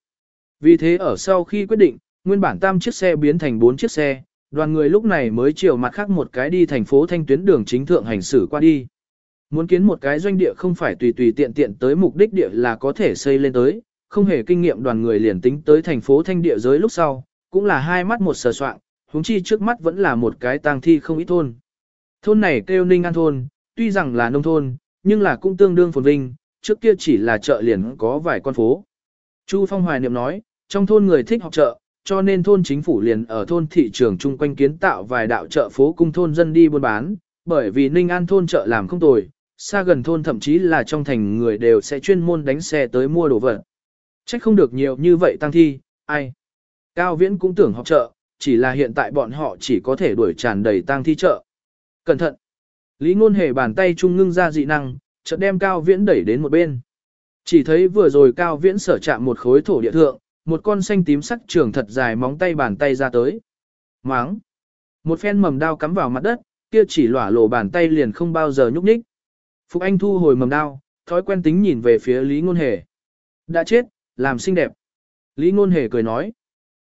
Vì thế ở sau khi quyết định, nguyên bản tam chiếc xe biến thành bốn chiếc xe, đoàn người lúc này mới chiều mặt khác một cái đi thành phố thanh tuyến đường chính thượng hành xử qua đi. Muốn kiến một cái doanh địa không phải tùy tùy tiện tiện tới mục đích địa là có thể xây lên tới, không hề kinh nghiệm đoàn người liền tính tới thành phố thanh địa giới lúc sau, cũng là hai mắt một sờ soạn, huống chi trước mắt vẫn là một cái tang thi không ít thôn. Thôn này kêu Ninh An thôn, tuy rằng là nông thôn, nhưng là cũng tương đương phồn vinh, trước kia chỉ là chợ liền có vài con phố. Chu Phong Hoài niệm nói, trong thôn người thích học chợ, cho nên thôn chính phủ liền ở thôn thị trường chung quanh kiến tạo vài đạo chợ phố cung thôn dân đi buôn bán, bởi vì Ninh An thôn chợ làm không tồi, xa gần thôn thậm chí là trong thành người đều sẽ chuyên môn đánh xe tới mua đồ vật. Trách không được nhiều như vậy tăng thi, ai. Cao Viễn cũng tưởng học chợ, chỉ là hiện tại bọn họ chỉ có thể đuổi tràn đầy tang thi chợ. Cẩn thận! Lý ngôn hề bàn tay trung ngưng ra dị năng, chợt đem Cao Viễn đẩy đến một bên. Chỉ thấy vừa rồi Cao Viễn sở chạm một khối thổ địa thượng, một con xanh tím sắc trường thật dài móng tay bàn tay ra tới. Máng! Một phen mầm đao cắm vào mặt đất, kia chỉ lỏa lộ bàn tay liền không bao giờ nhúc nhích. Phục Anh thu hồi mầm đao, thói quen tính nhìn về phía Lý Ngôn Hề. Đã chết, làm xinh đẹp. Lý Ngôn Hề cười nói.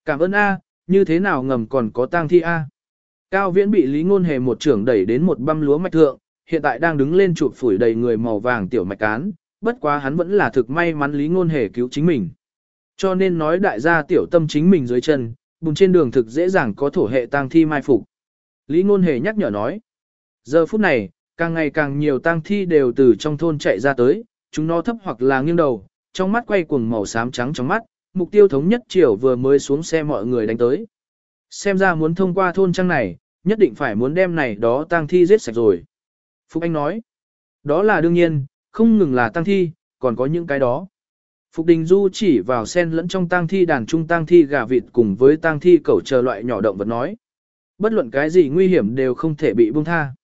Cảm ơn A, như thế nào ngầm còn có tang thi A. Cao Viễn bị Lý Ngôn Hề một trưởng đẩy đến một băm lúa mạch thượng, hiện tại đang đứng lên chụp phủi đầy người màu vàng tiểu mạch cán, bất quá hắn vẫn là thực may mắn Lý Ngôn Hề cứu chính mình. Cho nên nói đại gia tiểu tâm chính mình dưới chân, bùn trên đường thực dễ dàng có thổ hệ tang thi mai phục. Lý Ngôn Hề nhắc nhở nói. Giờ phút này, càng ngày càng nhiều tang thi đều từ trong thôn chạy ra tới, chúng nó thấp hoặc là nghiêng đầu, trong mắt quay cuồng màu xám trắng trong mắt, mục tiêu thống nhất chiều vừa mới xuống xe mọi người đánh tới. Xem ra muốn thông qua thôn trang này, nhất định phải muốn đem này đó tang thi giết sạch rồi. Phục Anh nói, đó là đương nhiên, không ngừng là tang thi, còn có những cái đó. Phục Đình Du chỉ vào sen lẫn trong tang thi đàn trung tang thi gà vịt cùng với tang thi cẩu chờ loại nhỏ động vật nói. Bất luận cái gì nguy hiểm đều không thể bị buông tha.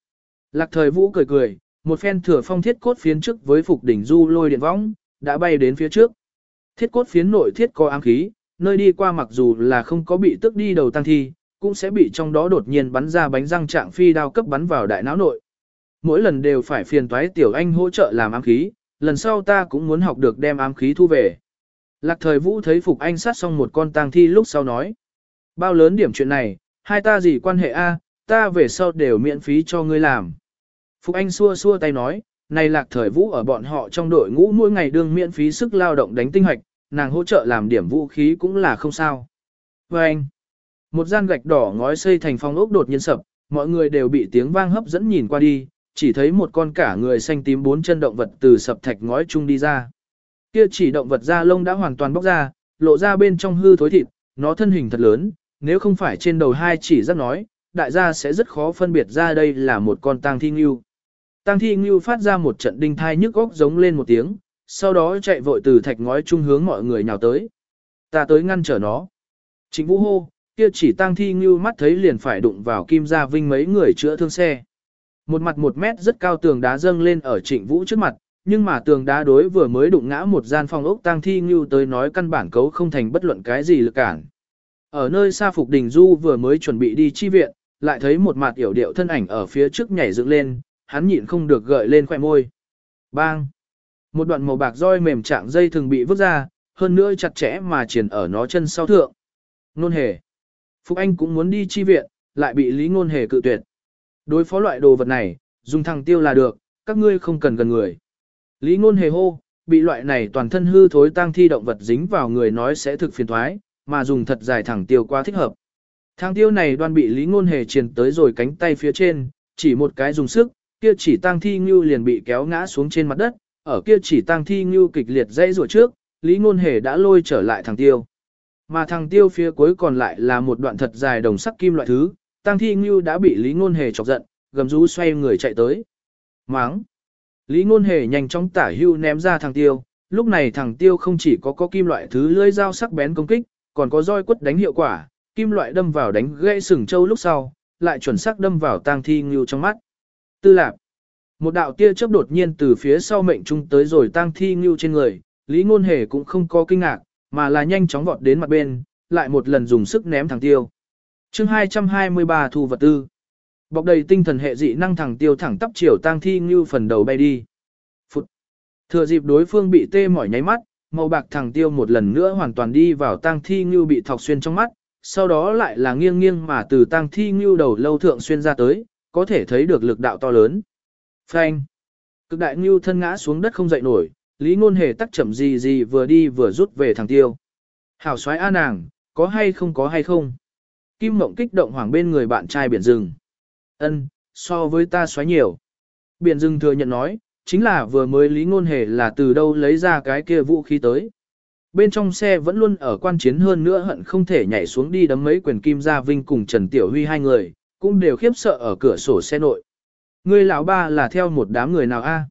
Lạc thời vũ cười cười, một phen thừa phong thiết cốt phiến trước với Phục Đình Du lôi điện võng, đã bay đến phía trước. Thiết cốt phiến nội thiết có ám khí, nơi đi qua mặc dù là không có bị tức đi đầu tăng thi, cũng sẽ bị trong đó đột nhiên bắn ra bánh răng trạng phi đao cấp bắn vào đại não nội. Mỗi lần đều phải phiền toái tiểu anh hỗ trợ làm ám khí, lần sau ta cũng muốn học được đem ám khí thu về. Lạc thời vũ thấy Phục Anh sát xong một con tang thi lúc sau nói. Bao lớn điểm chuyện này, hai ta gì quan hệ a, ta về sau đều miễn phí cho ngươi làm. Phục Anh xua xua tay nói, này lạc thời vũ ở bọn họ trong đội ngũ mỗi ngày đương miễn phí sức lao động đánh tinh hoạch, nàng hỗ trợ làm điểm vũ khí cũng là không sao. Và anh, một gian gạch đỏ ngói xây thành phong ốc đột nhiên sập, mọi người đều bị tiếng vang hấp dẫn nhìn qua đi, chỉ thấy một con cả người xanh tím bốn chân động vật từ sập thạch ngói chung đi ra. Kia chỉ động vật da lông đã hoàn toàn bóc ra, lộ ra bên trong hư thối thịt, nó thân hình thật lớn, nếu không phải trên đầu hai chỉ rất nói, đại gia sẽ rất khó phân biệt ra đây là một con tang thi ngưu. Tang thi ngưu phát ra một trận đinh thai nhức góc giống lên một tiếng, sau đó chạy vội từ thạch ngói trung hướng mọi người nhào tới. Ta tới ngăn trở nó. Trịnh Vũ hô, kia chỉ tang thi ngưu mắt thấy liền phải đụng vào Kim Gia Vinh mấy người chữa thương xe. Một mặt một mét rất cao tường đá dâng lên ở Trịnh Vũ trước mặt, nhưng mà tường đá đối vừa mới đụng ngã một gian phòng ốc tang thi ngưu tới nói căn bản cấu không thành bất luận cái gì lực cản. Ở nơi xa Phục Đình Du vừa mới chuẩn bị đi chi viện, lại thấy một mặt yểu điệu thân ảnh ở phía trước nhảy dựng lên, hắn nhịn không được gợi lên khỏe môi. Bang! Một đoạn màu bạc roi mềm trạng dây thường bị vứt ra, hơn nữa chặt chẽ mà triển ở nó chân sau thượng. Nôn hề. Phục Anh cũng muốn đi chi viện, lại bị Lý Ngôn hề cự tuyệt. Đối phó loại đồ vật này, dùng thằng tiêu là được, các ngươi không cần gần người. Lý Ngôn hề hô, bị loại này toàn thân hư thối tang thi động vật dính vào người nói sẽ thực phiền thoái, mà dùng thật dài thẳng tiêu quá thích hợp. Thang tiêu này đoan bị Lý Ngôn hề truyền tới rồi cánh tay phía trên, chỉ một cái dùng sức, kia chỉ tang thi ngưu liền bị kéo ngã xuống trên mặt đất, ở kia chỉ tang thi ngưu kịch liệt dây rùa trước, Lý Ngôn Hề đã lôi trở lại thằng tiêu. Mà thằng tiêu phía cuối còn lại là một đoạn thật dài đồng sắc kim loại thứ, tang thi ngưu đã bị Lý Ngôn Hề chọc giận, gầm rú xoay người chạy tới. Máng! Lý Ngôn Hề nhanh chóng tả hưu ném ra thằng tiêu, lúc này thằng tiêu không chỉ có có kim loại thứ lưỡi dao sắc bén công kích, còn có roi quất đánh hiệu quả, kim loại đâm vào đánh gãy sừng châu lúc sau, lại chuẩn xác đâm vào tang thi ngưu trong mắt. Tư lạc. Một đạo tia chớp đột nhiên từ phía sau mệnh trung tới rồi tang thi ngưu trên người, Lý Ngôn Hề cũng không có kinh ngạc, mà là nhanh chóng vọt đến mặt bên, lại một lần dùng sức ném thẳng tiêu. chương 223 thu vật tư. Bọc đầy tinh thần hệ dị năng thẳng tiêu thẳng tắp chiều tang thi ngưu phần đầu bay đi. Phụt. Thừa dịp đối phương bị tê mỏi nháy mắt, màu bạc thẳng tiêu một lần nữa hoàn toàn đi vào tang thi ngưu bị thọc xuyên trong mắt, sau đó lại là nghiêng nghiêng mà từ tang thi ngưu đầu lâu thượng xuyên ra tới, có thể thấy được lực đạo to lớn. Phanh. Cực đại ngưu thân ngã xuống đất không dậy nổi, Lý Ngôn Hề tắc chậm gì gì vừa đi vừa rút về thằng tiêu. Hảo xoái a nàng, có hay không có hay không? Kim Mộng kích động hoảng bên người bạn trai biển rừng. Ân, so với ta xoáy nhiều. Biển rừng thừa nhận nói, chính là vừa mới Lý Ngôn Hề là từ đâu lấy ra cái kia vũ khí tới. Bên trong xe vẫn luôn ở quan chiến hơn nữa hận không thể nhảy xuống đi đấm mấy quyền kim gia vinh cùng Trần Tiểu Huy hai người, cũng đều khiếp sợ ở cửa sổ xe nội. Ngươi lão ba là theo một đám người nào a? À?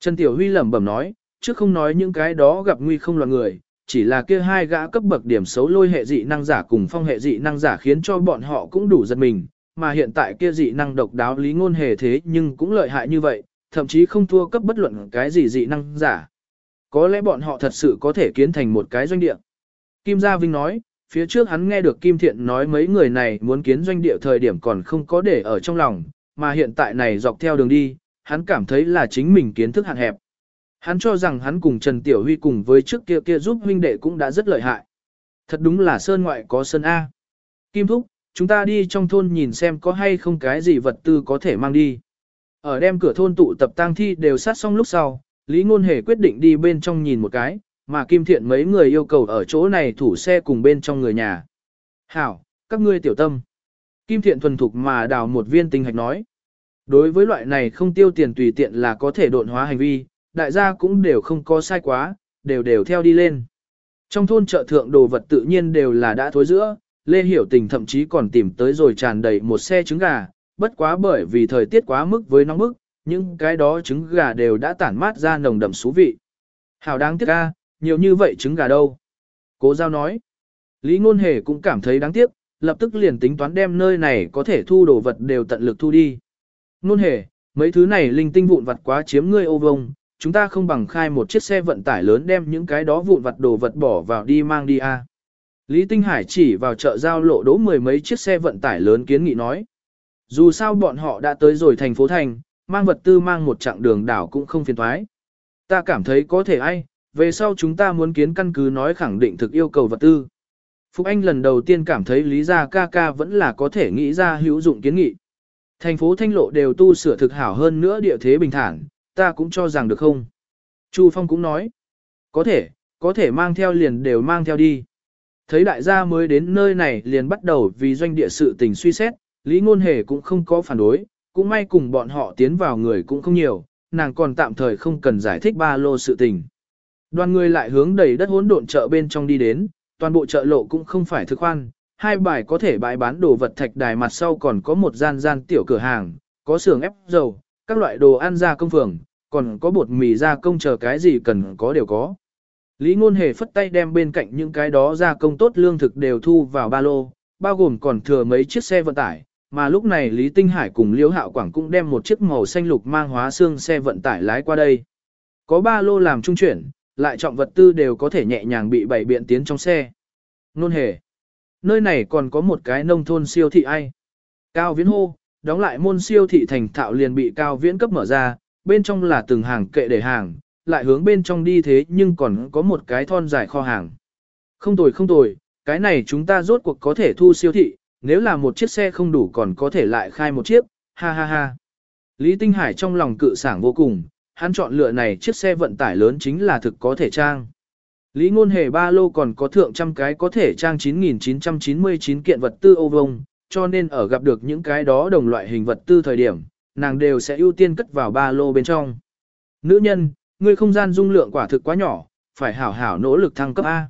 Trần Tiểu Huy lẩm bẩm nói, trước không nói những cái đó gặp nguy không loạn người, chỉ là kia hai gã cấp bậc điểm xấu lôi hệ dị năng giả cùng phong hệ dị năng giả khiến cho bọn họ cũng đủ giật mình, mà hiện tại kia dị năng độc đáo lý ngôn hề thế nhưng cũng lợi hại như vậy, thậm chí không thua cấp bất luận cái gì dị năng giả. Có lẽ bọn họ thật sự có thể kiến thành một cái doanh địa. Kim Gia Vinh nói, phía trước hắn nghe được Kim Thiện nói mấy người này muốn kiến doanh địa thời điểm còn không có để ở trong lòng, mà hiện tại này dọc theo đường đi, hắn cảm thấy là chính mình kiến thức hạn hẹp. Hắn cho rằng hắn cùng Trần Tiểu Huy cùng với trước kia kia giúp huynh đệ cũng đã rất lợi hại. Thật đúng là sơn ngoại có sơn A. Kim Thúc, chúng ta đi trong thôn nhìn xem có hay không cái gì vật tư có thể mang đi. Ở đem cửa thôn tụ tập tang thi đều sát xong lúc sau, Lý Ngôn Hề quyết định đi bên trong nhìn một cái, mà Kim Thiện mấy người yêu cầu ở chỗ này thủ xe cùng bên trong người nhà. Hảo, các ngươi tiểu tâm. Kim Thiện thuần thục mà đào một viên tinh hạch nói. Đối với loại này không tiêu tiền tùy tiện là có thể độn hóa hành vi, đại gia cũng đều không có sai quá, đều đều theo đi lên. Trong thôn chợ thượng đồ vật tự nhiên đều là đã thối giữa, Lê Hiểu Tình thậm chí còn tìm tới rồi tràn đầy một xe trứng gà, bất quá bởi vì thời tiết quá mức với nóng bức, những cái đó trứng gà đều đã tản mát ra nồng đậm xú vị. Hảo đáng tiếc ca, nhiều như vậy trứng gà đâu. Cố giao nói. Lý Ngôn Hề cũng cảm thấy đáng tiếc, lập tức liền tính toán đem nơi này có thể thu đồ vật đều tận lực thu đi. Ngôn Hề, mấy thứ này linh tinh vụn vặt quá chiếm ngươi ô vông, chúng ta không bằng khai một chiếc xe vận tải lớn đem những cái đó vụn vặt đồ vật bỏ vào đi mang đi a. Lý Tinh Hải chỉ vào chợ giao lộ đỗ mười mấy chiếc xe vận tải lớn kiến nghị nói. Dù sao bọn họ đã tới rồi thành phố thành, mang vật tư mang một chặng đường đảo cũng không phiền thoái. Ta cảm thấy có thể ai, về sau chúng ta muốn kiến căn cứ nói khẳng định thực yêu cầu vật tư. Phúc Anh lần đầu tiên cảm thấy Lý Gia ca ca vẫn là có thể nghĩ ra hữu dụng kiến nghị. Thành phố Thanh Lộ đều tu sửa thực hảo hơn nữa địa thế bình thản, ta cũng cho rằng được không. Chu Phong cũng nói, có thể, có thể mang theo liền đều mang theo đi. Thấy đại gia mới đến nơi này liền bắt đầu vì doanh địa sự tình suy xét, Lý Ngôn Hề cũng không có phản đối, cũng may cùng bọn họ tiến vào người cũng không nhiều, nàng còn tạm thời không cần giải thích ba lô sự tình. Đoàn người lại hướng đầy đất hỗn độn chợ bên trong đi đến, toàn bộ chợ lộ cũng không phải thực khoan, hai bài có thể bãi bán đồ vật thạch đài mặt sau còn có một gian gian tiểu cửa hàng, có xưởng ép dầu, các loại đồ ăn ra công phường, còn có bột mì ra công chờ cái gì cần có đều có. Lý Ngôn Hề phất tay đem bên cạnh những cái đó ra công tốt lương thực đều thu vào ba lô, bao gồm còn thừa mấy chiếc xe vận tải, mà lúc này Lý Tinh Hải cùng Liễu Hạo Quảng cũng đem một chiếc màu xanh lục mang hóa xương xe vận tải lái qua đây. Có ba lô làm trung chuyển, lại trọng vật tư đều có thể nhẹ nhàng bị bày biện tiến trong xe. Nôn hề. Nơi này còn có một cái nông thôn siêu thị ai. Cao Viễn hô, đóng lại môn siêu thị thành thạo liền bị Cao Viễn cấp mở ra, bên trong là từng hàng kệ để hàng, lại hướng bên trong đi thế nhưng còn có một cái thon dài kho hàng. Không tồi không tồi, cái này chúng ta rốt cuộc có thể thu siêu thị, nếu là một chiếc xe không đủ còn có thể lại khai một chiếc, ha ha ha. Lý Tinh Hải trong lòng cự sảng vô cùng, hắn chọn lựa này chiếc xe vận tải lớn chính là thực có thể trang. Lý Ngôn Hề ba lô còn có thượng trăm cái có thể trang 9.999 kiện vật tư ô vông, cho nên ở gặp được những cái đó đồng loại hình vật tư thời điểm, nàng đều sẽ ưu tiên cất vào ba lô bên trong. Nữ nhân, ngươi không gian dung lượng quả thực quá nhỏ, phải hảo hảo nỗ lực thăng cấp A.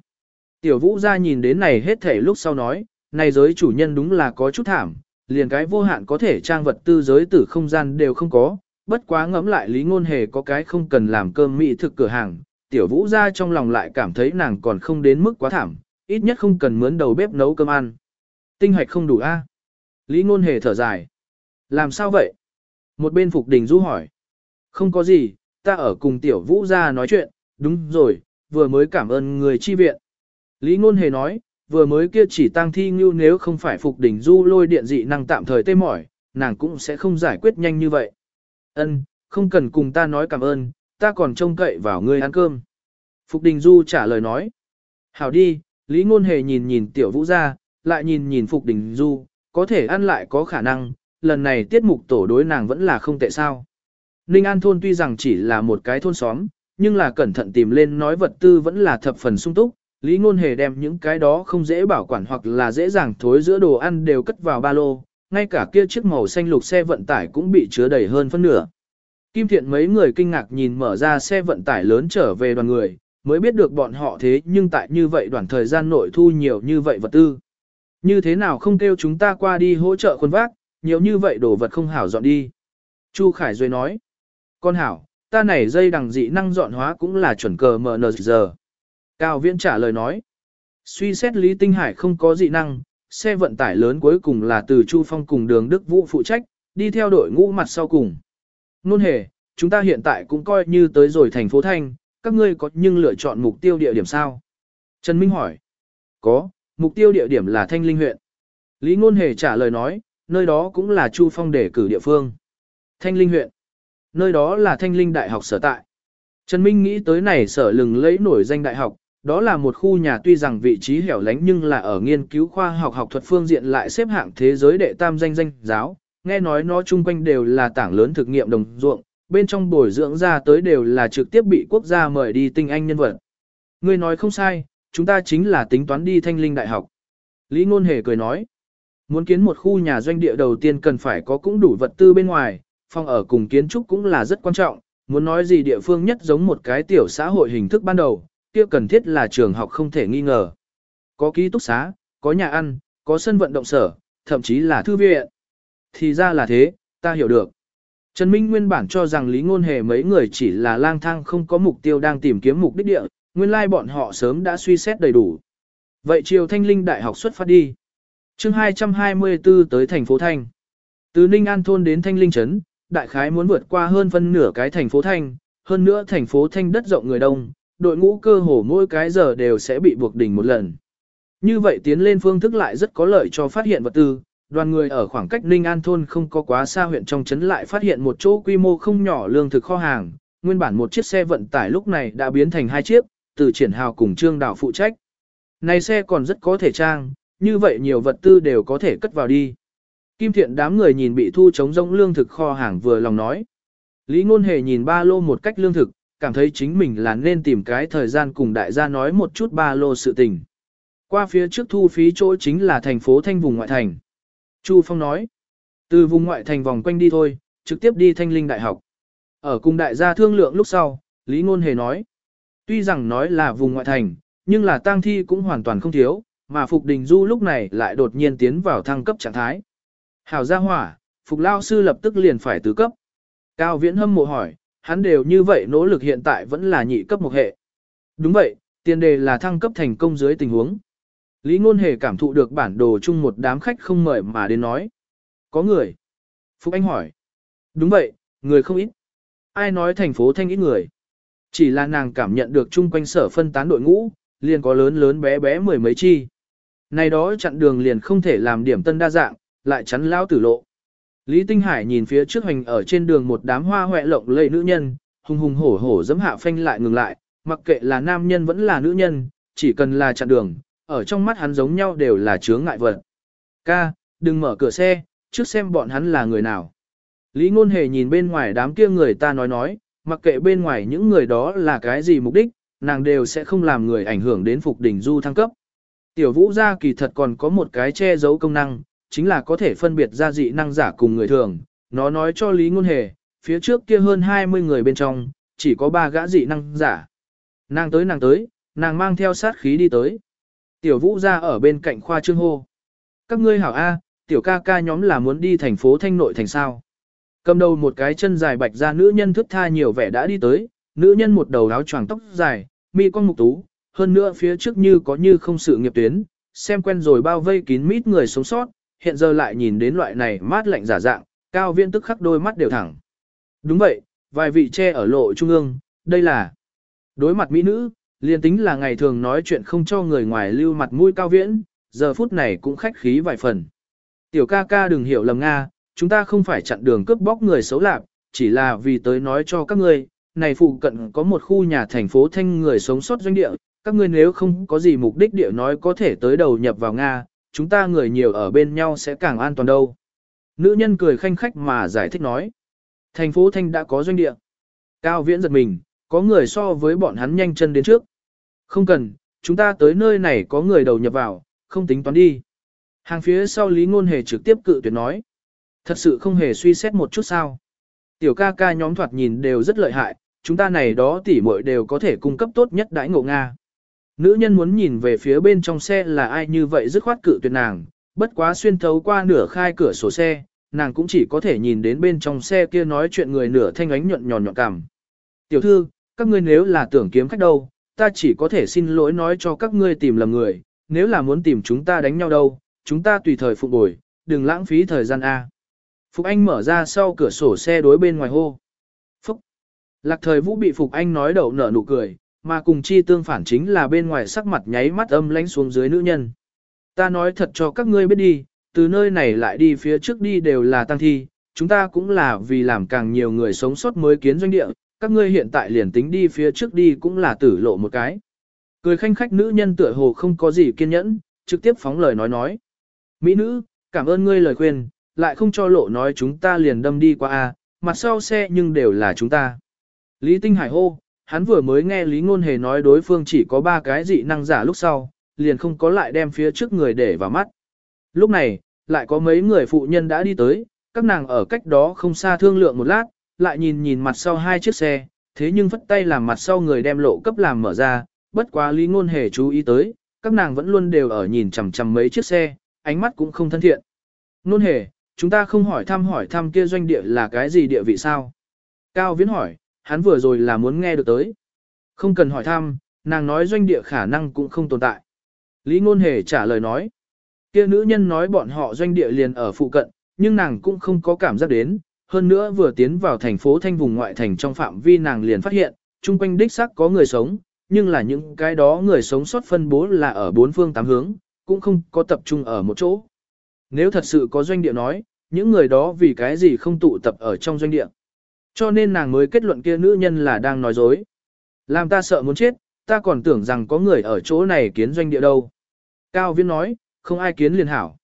Tiểu vũ gia nhìn đến này hết thể lúc sau nói, này giới chủ nhân đúng là có chút thảm, liền cái vô hạn có thể trang vật tư giới tử không gian đều không có, bất quá ngẫm lại lý ngôn hề có cái không cần làm cơm mỹ thực cửa hàng, tiểu vũ ra trong lòng lại cảm thấy nàng còn không đến mức quá thảm, ít nhất không cần mướn đầu bếp nấu cơm ăn. Tinh hoạch không đủ a Lý ngôn hề thở dài. Làm sao vậy? Một bên Phục Đình Du hỏi. Không có gì, ta ở cùng tiểu vũ ra nói chuyện, đúng rồi, vừa mới cảm ơn người chi viện. Lý ngôn hề nói, vừa mới kia chỉ tăng thi ngưu nếu không phải Phục Đình Du lôi điện dị năng tạm thời tê mỏi, nàng cũng sẽ không giải quyết nhanh như vậy. Ân, không cần cùng ta nói cảm ơn, ta còn trông cậy vào ngươi ăn cơm. Phục Đình Du trả lời nói. Hảo đi, Lý Ngôn Hề nhìn nhìn tiểu vũ ra, lại nhìn nhìn Phục Đình Du, có thể ăn lại có khả năng, lần này tiết mục tổ đối nàng vẫn là không tệ sao. Ninh An thôn tuy rằng chỉ là một cái thôn xóm, nhưng là cẩn thận tìm lên nói vật tư vẫn là thập phần sung túc. Lý Ngôn Hề đem những cái đó không dễ bảo quản hoặc là dễ dàng thối giữa đồ ăn đều cất vào ba lô, ngay cả kia chiếc màu xanh lục xe vận tải cũng bị chứa đầy hơn phân nửa. Kim Thiện mấy người kinh ngạc nhìn mở ra xe vận tải lớn trở về đoàn người, mới biết được bọn họ thế nhưng tại như vậy đoạn thời gian nội thu nhiều như vậy vật tư. Như thế nào không kêu chúng ta qua đi hỗ trợ khuôn vác, nhiều như vậy đồ vật không hảo dọn đi. Chu Khải Duy nói, con hảo, ta này dây đằng dị năng dọn hóa cũng là chuẩn cờ MN giờ. Cao Viễn trả lời nói, suy xét Lý Tinh Hải không có dị năng, xe vận tải lớn cuối cùng là từ Chu Phong cùng đường Đức Vũ phụ trách, đi theo đội ngũ mặt sau cùng. Nôn hề, chúng ta hiện tại cũng coi như tới rồi thành phố Thanh, các ngươi có nhưng lựa chọn mục tiêu địa điểm sao? Trần Minh hỏi. Có, mục tiêu địa điểm là Thanh Linh huyện. Lý Ngôn Hề trả lời nói, nơi đó cũng là Chu Phong để cử địa phương. Thanh Linh huyện. Nơi đó là Thanh Linh Đại học sở tại. Trần Minh nghĩ tới này sở lừng lấy nổi danh đại học, đó là một khu nhà tuy rằng vị trí hẻo lánh nhưng là ở nghiên cứu khoa học học thuật phương diện lại xếp hạng thế giới đệ tam danh danh giáo, nghe nói nó chung quanh đều là tảng lớn thực nghiệm đồng ruộng, bên trong bồi dưỡng ra tới đều là trực tiếp bị quốc gia mời đi tinh anh nhân vật. Ngươi nói không sai, chúng ta chính là tính toán đi thanh linh đại học. Lý Ngôn Hề cười nói, muốn kiến một khu nhà doanh địa đầu tiên cần phải có cũng đủ vật tư bên ngoài, phòng ở cùng kiến trúc cũng là rất quan trọng, muốn nói gì địa phương nhất giống một cái tiểu xã hội hình thức ban đầu, kia cần thiết là trường học không thể nghi ngờ. Có ký túc xá, có nhà ăn, có sân vận động sở, thậm chí là thư viện. Thì ra là thế, ta hiểu được. Trần Minh nguyên bản cho rằng Lý Ngôn Hề mấy người chỉ là lang thang không có mục tiêu đang tìm kiếm mục đích địa, nguyên lai bọn họ sớm đã suy xét đầy đủ. Vậy chiều Thanh Linh Đại học xuất phát đi. chương 224 tới thành phố Thanh. Từ Ninh An Thôn đến Thanh Linh Trấn, đại khái muốn vượt qua hơn phân nửa cái thành phố Thanh, hơn nữa thành phố Thanh đất rộng người đông, đội ngũ cơ hồ mỗi cái giờ đều sẽ bị buộc đỉnh một lần. Như vậy tiến lên phương thức lại rất có lợi cho phát hiện vật tư, đoàn người ở khoảng cách Ninh An thôn không có quá xa huyện trong trấn lại phát hiện một chỗ quy mô không nhỏ lương thực kho hàng, nguyên bản một chiếc xe vận tải lúc này đã biến thành hai chiếc, từ triển hào cùng trương đảo phụ trách. Này xe còn rất có thể trang, như vậy nhiều vật tư đều có thể cất vào đi. Kim thiện đám người nhìn bị thu chống rỗng lương thực kho hàng vừa lòng nói. Lý ngôn hề nhìn ba lô một cách lương thực, cảm thấy chính mình là nên tìm cái thời gian cùng đại gia nói một chút ba lô sự tình. Qua phía trước thu phí chỗ chính là thành phố Thanh vùng ngoại thành. Chu Phong nói, từ vùng ngoại thành vòng quanh đi thôi, trực tiếp đi Thanh Linh Đại học. Ở cùng đại gia thương lượng lúc sau, Lý Ngôn Hề nói, tuy rằng nói là vùng ngoại thành, nhưng là tang thi cũng hoàn toàn không thiếu, mà Phục Đình Du lúc này lại đột nhiên tiến vào thăng cấp trạng thái. Hảo gia hỏa, Phục Lao Sư lập tức liền phải tứ cấp. Cao Viễn hâm mộ hỏi, hắn đều như vậy nỗ lực hiện tại vẫn là nhị cấp một hệ. Đúng vậy, tiền đề là thăng cấp thành công dưới tình huống. Lý Ngôn Hề cảm thụ được bản đồ chung một đám khách không mời mà đến nói. Có người. Phúc Anh hỏi. Đúng vậy, người không ít. Ai nói thành phố thanh ít người. Chỉ là nàng cảm nhận được chung quanh sở phân tán đội ngũ, liền có lớn lớn bé bé mười mấy chi. Này đó chặn đường liền không thể làm điểm tân đa dạng, lại chắn lao tử lộ. Lý Tinh Hải nhìn phía trước hành ở trên đường một đám hoa hoẹ lộng lẫy nữ nhân, hùng hùng hổ hổ dẫm hạ phanh lại ngừng lại, mặc kệ là nam nhân vẫn là nữ nhân, chỉ cần là chặn đường, ở trong mắt hắn giống nhau đều là chướng ngại vật. Ca, đừng mở cửa xe, trước xem bọn hắn là người nào. Lý Ngôn Hề nhìn bên ngoài đám kia người ta nói nói, mặc kệ bên ngoài những người đó là cái gì mục đích, nàng đều sẽ không làm người ảnh hưởng đến Phục Đỉnh Du thăng cấp. Tiểu Vũ gia kỳ thật còn có một cái che giấu công năng, chính là có thể phân biệt ra dị năng giả cùng người thường. Nó nói cho Lý Ngôn Hề, phía trước kia hơn 20 người bên trong, chỉ có 3 gã dị năng giả. Nàng tới nàng tới, nàng mang theo sát khí đi tới. Tiểu vũ ra ở bên cạnh khoa trương hô. Các ngươi hảo A, tiểu ca ca nhóm là muốn đi thành phố Thanh Nội thành sao. Cầm đầu một cái chân dài bạch ra nữ nhân thức tha nhiều vẻ đã đi tới, nữ nhân một đầu áo choàng tóc dài, mi con mục tú, hơn nữa phía trước như có như không sự nghiệp tuyến, xem quen rồi bao vây kín mít người sống sót, hiện giờ lại nhìn đến loại này mát lạnh giả dạng, cao viên tức khắc đôi mắt đều thẳng. Đúng vậy, vài vị che ở lộ trung ương, đây là đối mặt mỹ nữ, liền tính là ngày thường nói chuyện không cho người ngoài lưu mặt mũi cao viễn, giờ phút này cũng khách khí vài phần. Tiểu ca ca đừng hiểu lầm Nga, chúng ta không phải chặn đường cướp bóc người xấu lạc, chỉ là vì tới nói cho các ngươi, này phụ cận có một khu nhà thành phố thanh người sống sót doanh địa, các ngươi nếu không có gì mục đích địa nói có thể tới đầu nhập vào Nga, chúng ta người nhiều ở bên nhau sẽ càng an toàn đâu. Nữ nhân cười khanh khách mà giải thích nói. Thành phố Thanh đã có doanh địa. Cao Viễn giật mình, có người so với bọn hắn nhanh chân đến trước. Không cần, chúng ta tới nơi này có người đầu nhập vào, không tính toán đi. Hàng phía sau Lý Ngôn Hề trực tiếp cự tuyệt nói. Thật sự không hề suy xét một chút sao. Tiểu ca ca nhóm thoạt nhìn đều rất lợi hại, chúng ta này đó tỉ muội đều có thể cung cấp tốt nhất đãi ngộ Nga. Nữ nhân muốn nhìn về phía bên trong xe là ai như vậy dứt khoát cự tuyệt nàng, bất quá xuyên thấu qua nửa khai cửa sổ xe, nàng cũng chỉ có thể nhìn đến bên trong xe kia nói chuyện người nửa thanh ánh nhuận nhọn nhọn cảm. Tiểu thư, các ngươi nếu là tưởng kiếm khách đâu, ta chỉ có thể xin lỗi nói cho các ngươi tìm lầm người, nếu là muốn tìm chúng ta đánh nhau đâu, chúng ta tùy thời phục bồi, đừng lãng phí thời gian A. Phục Anh mở ra sau cửa sổ xe đối bên ngoài hô. Phúc! Lạc thời vũ bị Phục Anh nói đầu nở nụ cười, mà cùng chi tương phản chính là bên ngoài sắc mặt nháy mắt âm lánh xuống dưới nữ nhân. Ta nói thật cho các ngươi biết đi, từ nơi này lại đi phía trước đi đều là tăng thi, chúng ta cũng là vì làm càng nhiều người sống sót mới kiến doanh địa, các ngươi hiện tại liền tính đi phía trước đi cũng là tử lộ một cái. Cười khanh khách nữ nhân tựa hồ không có gì kiên nhẫn, trực tiếp phóng lời nói nói. Mỹ nữ, cảm ơn ngươi lời khuyên, lại không cho lộ nói chúng ta liền đâm đi qua a, mặt sau xe nhưng đều là chúng ta. Lý Tinh Hải hô, hắn vừa mới nghe Lý Ngôn Hề nói đối phương chỉ có ba cái dị năng giả lúc sau, liền không có lại đem phía trước người để vào mắt. Lúc này, lại có mấy người phụ nhân đã đi tới, các nàng ở cách đó không xa thương lượng một lát, lại nhìn nhìn mặt sau hai chiếc xe, thế nhưng vất tay làm mặt sau người đem lộ cấp làm mở ra, bất quá Lý Ngôn Hề chú ý tới, các nàng vẫn luôn đều ở nhìn chằm chằm mấy chiếc xe, ánh mắt cũng không thân thiện. Ngôn Hề, chúng ta không hỏi thăm hỏi thăm kia doanh địa là cái gì địa vị sao? Cao Viễn hỏi, hắn vừa rồi là muốn nghe được tới. Không cần hỏi thăm, nàng nói doanh địa khả năng cũng không tồn tại. Lý Ngôn Hề trả lời nói, kia nữ nhân nói bọn họ doanh địa liền ở phụ cận, nhưng nàng cũng không có cảm giác đến, hơn nữa vừa tiến vào thành phố thanh vùng ngoại thành trong phạm vi nàng liền phát hiện, chung quanh đích xác có người sống, nhưng là những cái đó người sống sót phân bố là ở bốn phương tám hướng, cũng không có tập trung ở một chỗ. Nếu thật sự có doanh địa nói, những người đó vì cái gì không tụ tập ở trong doanh địa. Cho nên nàng mới kết luận kia nữ nhân là đang nói dối. Làm ta sợ muốn chết, ta còn tưởng rằng có người ở chỗ này kiến doanh địa đâu. Cao Viễn nói, không ai kiến liền hảo.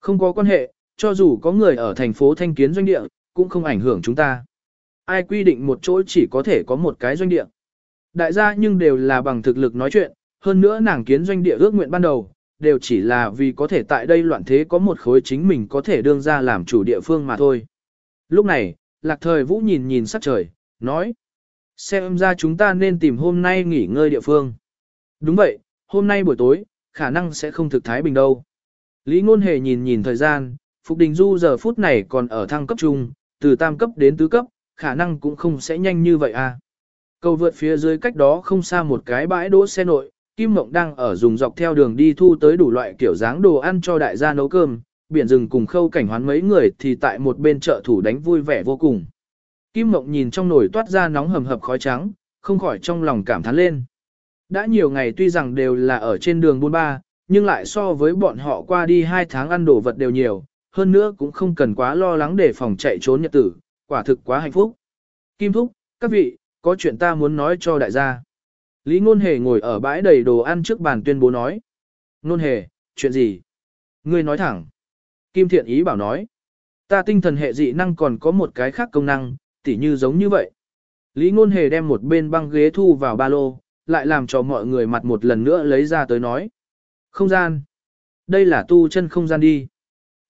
Không có quan hệ, cho dù có người ở thành phố Thanh kiến doanh địa, cũng không ảnh hưởng chúng ta. Ai quy định một chỗ chỉ có thể có một cái doanh địa. Đại gia nhưng đều là bằng thực lực nói chuyện, hơn nữa nàng kiến doanh địa ước nguyện ban đầu, đều chỉ là vì có thể tại đây loạn thế có một khối chính mình có thể đương ra làm chủ địa phương mà thôi. Lúc này, lạc thời vũ nhìn nhìn sắc trời, nói. Xem ra chúng ta nên tìm hôm nay nghỉ ngơi địa phương. Đúng vậy, hôm nay buổi tối, khả năng sẽ không thực thái bình đâu. Lý ngôn hề nhìn nhìn thời gian, Phục Đình Du giờ phút này còn ở thăng cấp trung, từ tam cấp đến tứ cấp, khả năng cũng không sẽ nhanh như vậy à. Cầu vượt phía dưới cách đó không xa một cái bãi đỗ xe nội, Kim Mộng đang ở dùng dọc theo đường đi thu tới đủ loại kiểu dáng đồ ăn cho đại gia nấu cơm, biển rừng cùng khâu cảnh hoán mấy người thì tại một bên chợ thủ đánh vui vẻ vô cùng. Kim Mộng nhìn trong nồi toát ra nóng hầm hập khói trắng, không khỏi trong lòng cảm thán lên. Đã nhiều ngày tuy rằng đều là ở trên đường buôn ba, nhưng lại so với bọn họ qua đi hai tháng ăn đồ vật đều nhiều, hơn nữa cũng không cần quá lo lắng để phòng chạy trốn nhật tử, quả thực quá hạnh phúc. Kim Thúc, các vị, có chuyện ta muốn nói cho đại gia. Lý Ngôn Hề ngồi ở bãi đầy đồ ăn trước bàn tuyên bố nói. Ngôn Hề, chuyện gì? Ngươi nói thẳng. Kim Thiện Ý bảo nói. Ta tinh thần hệ dị năng còn có một cái khác công năng, tỉ như giống như vậy. Lý Ngôn Hề đem một bên băng ghế thu vào ba lô, lại làm cho mọi người mặt một lần nữa lấy ra tới nói. Không gian. Đây là tu chân không gian đi.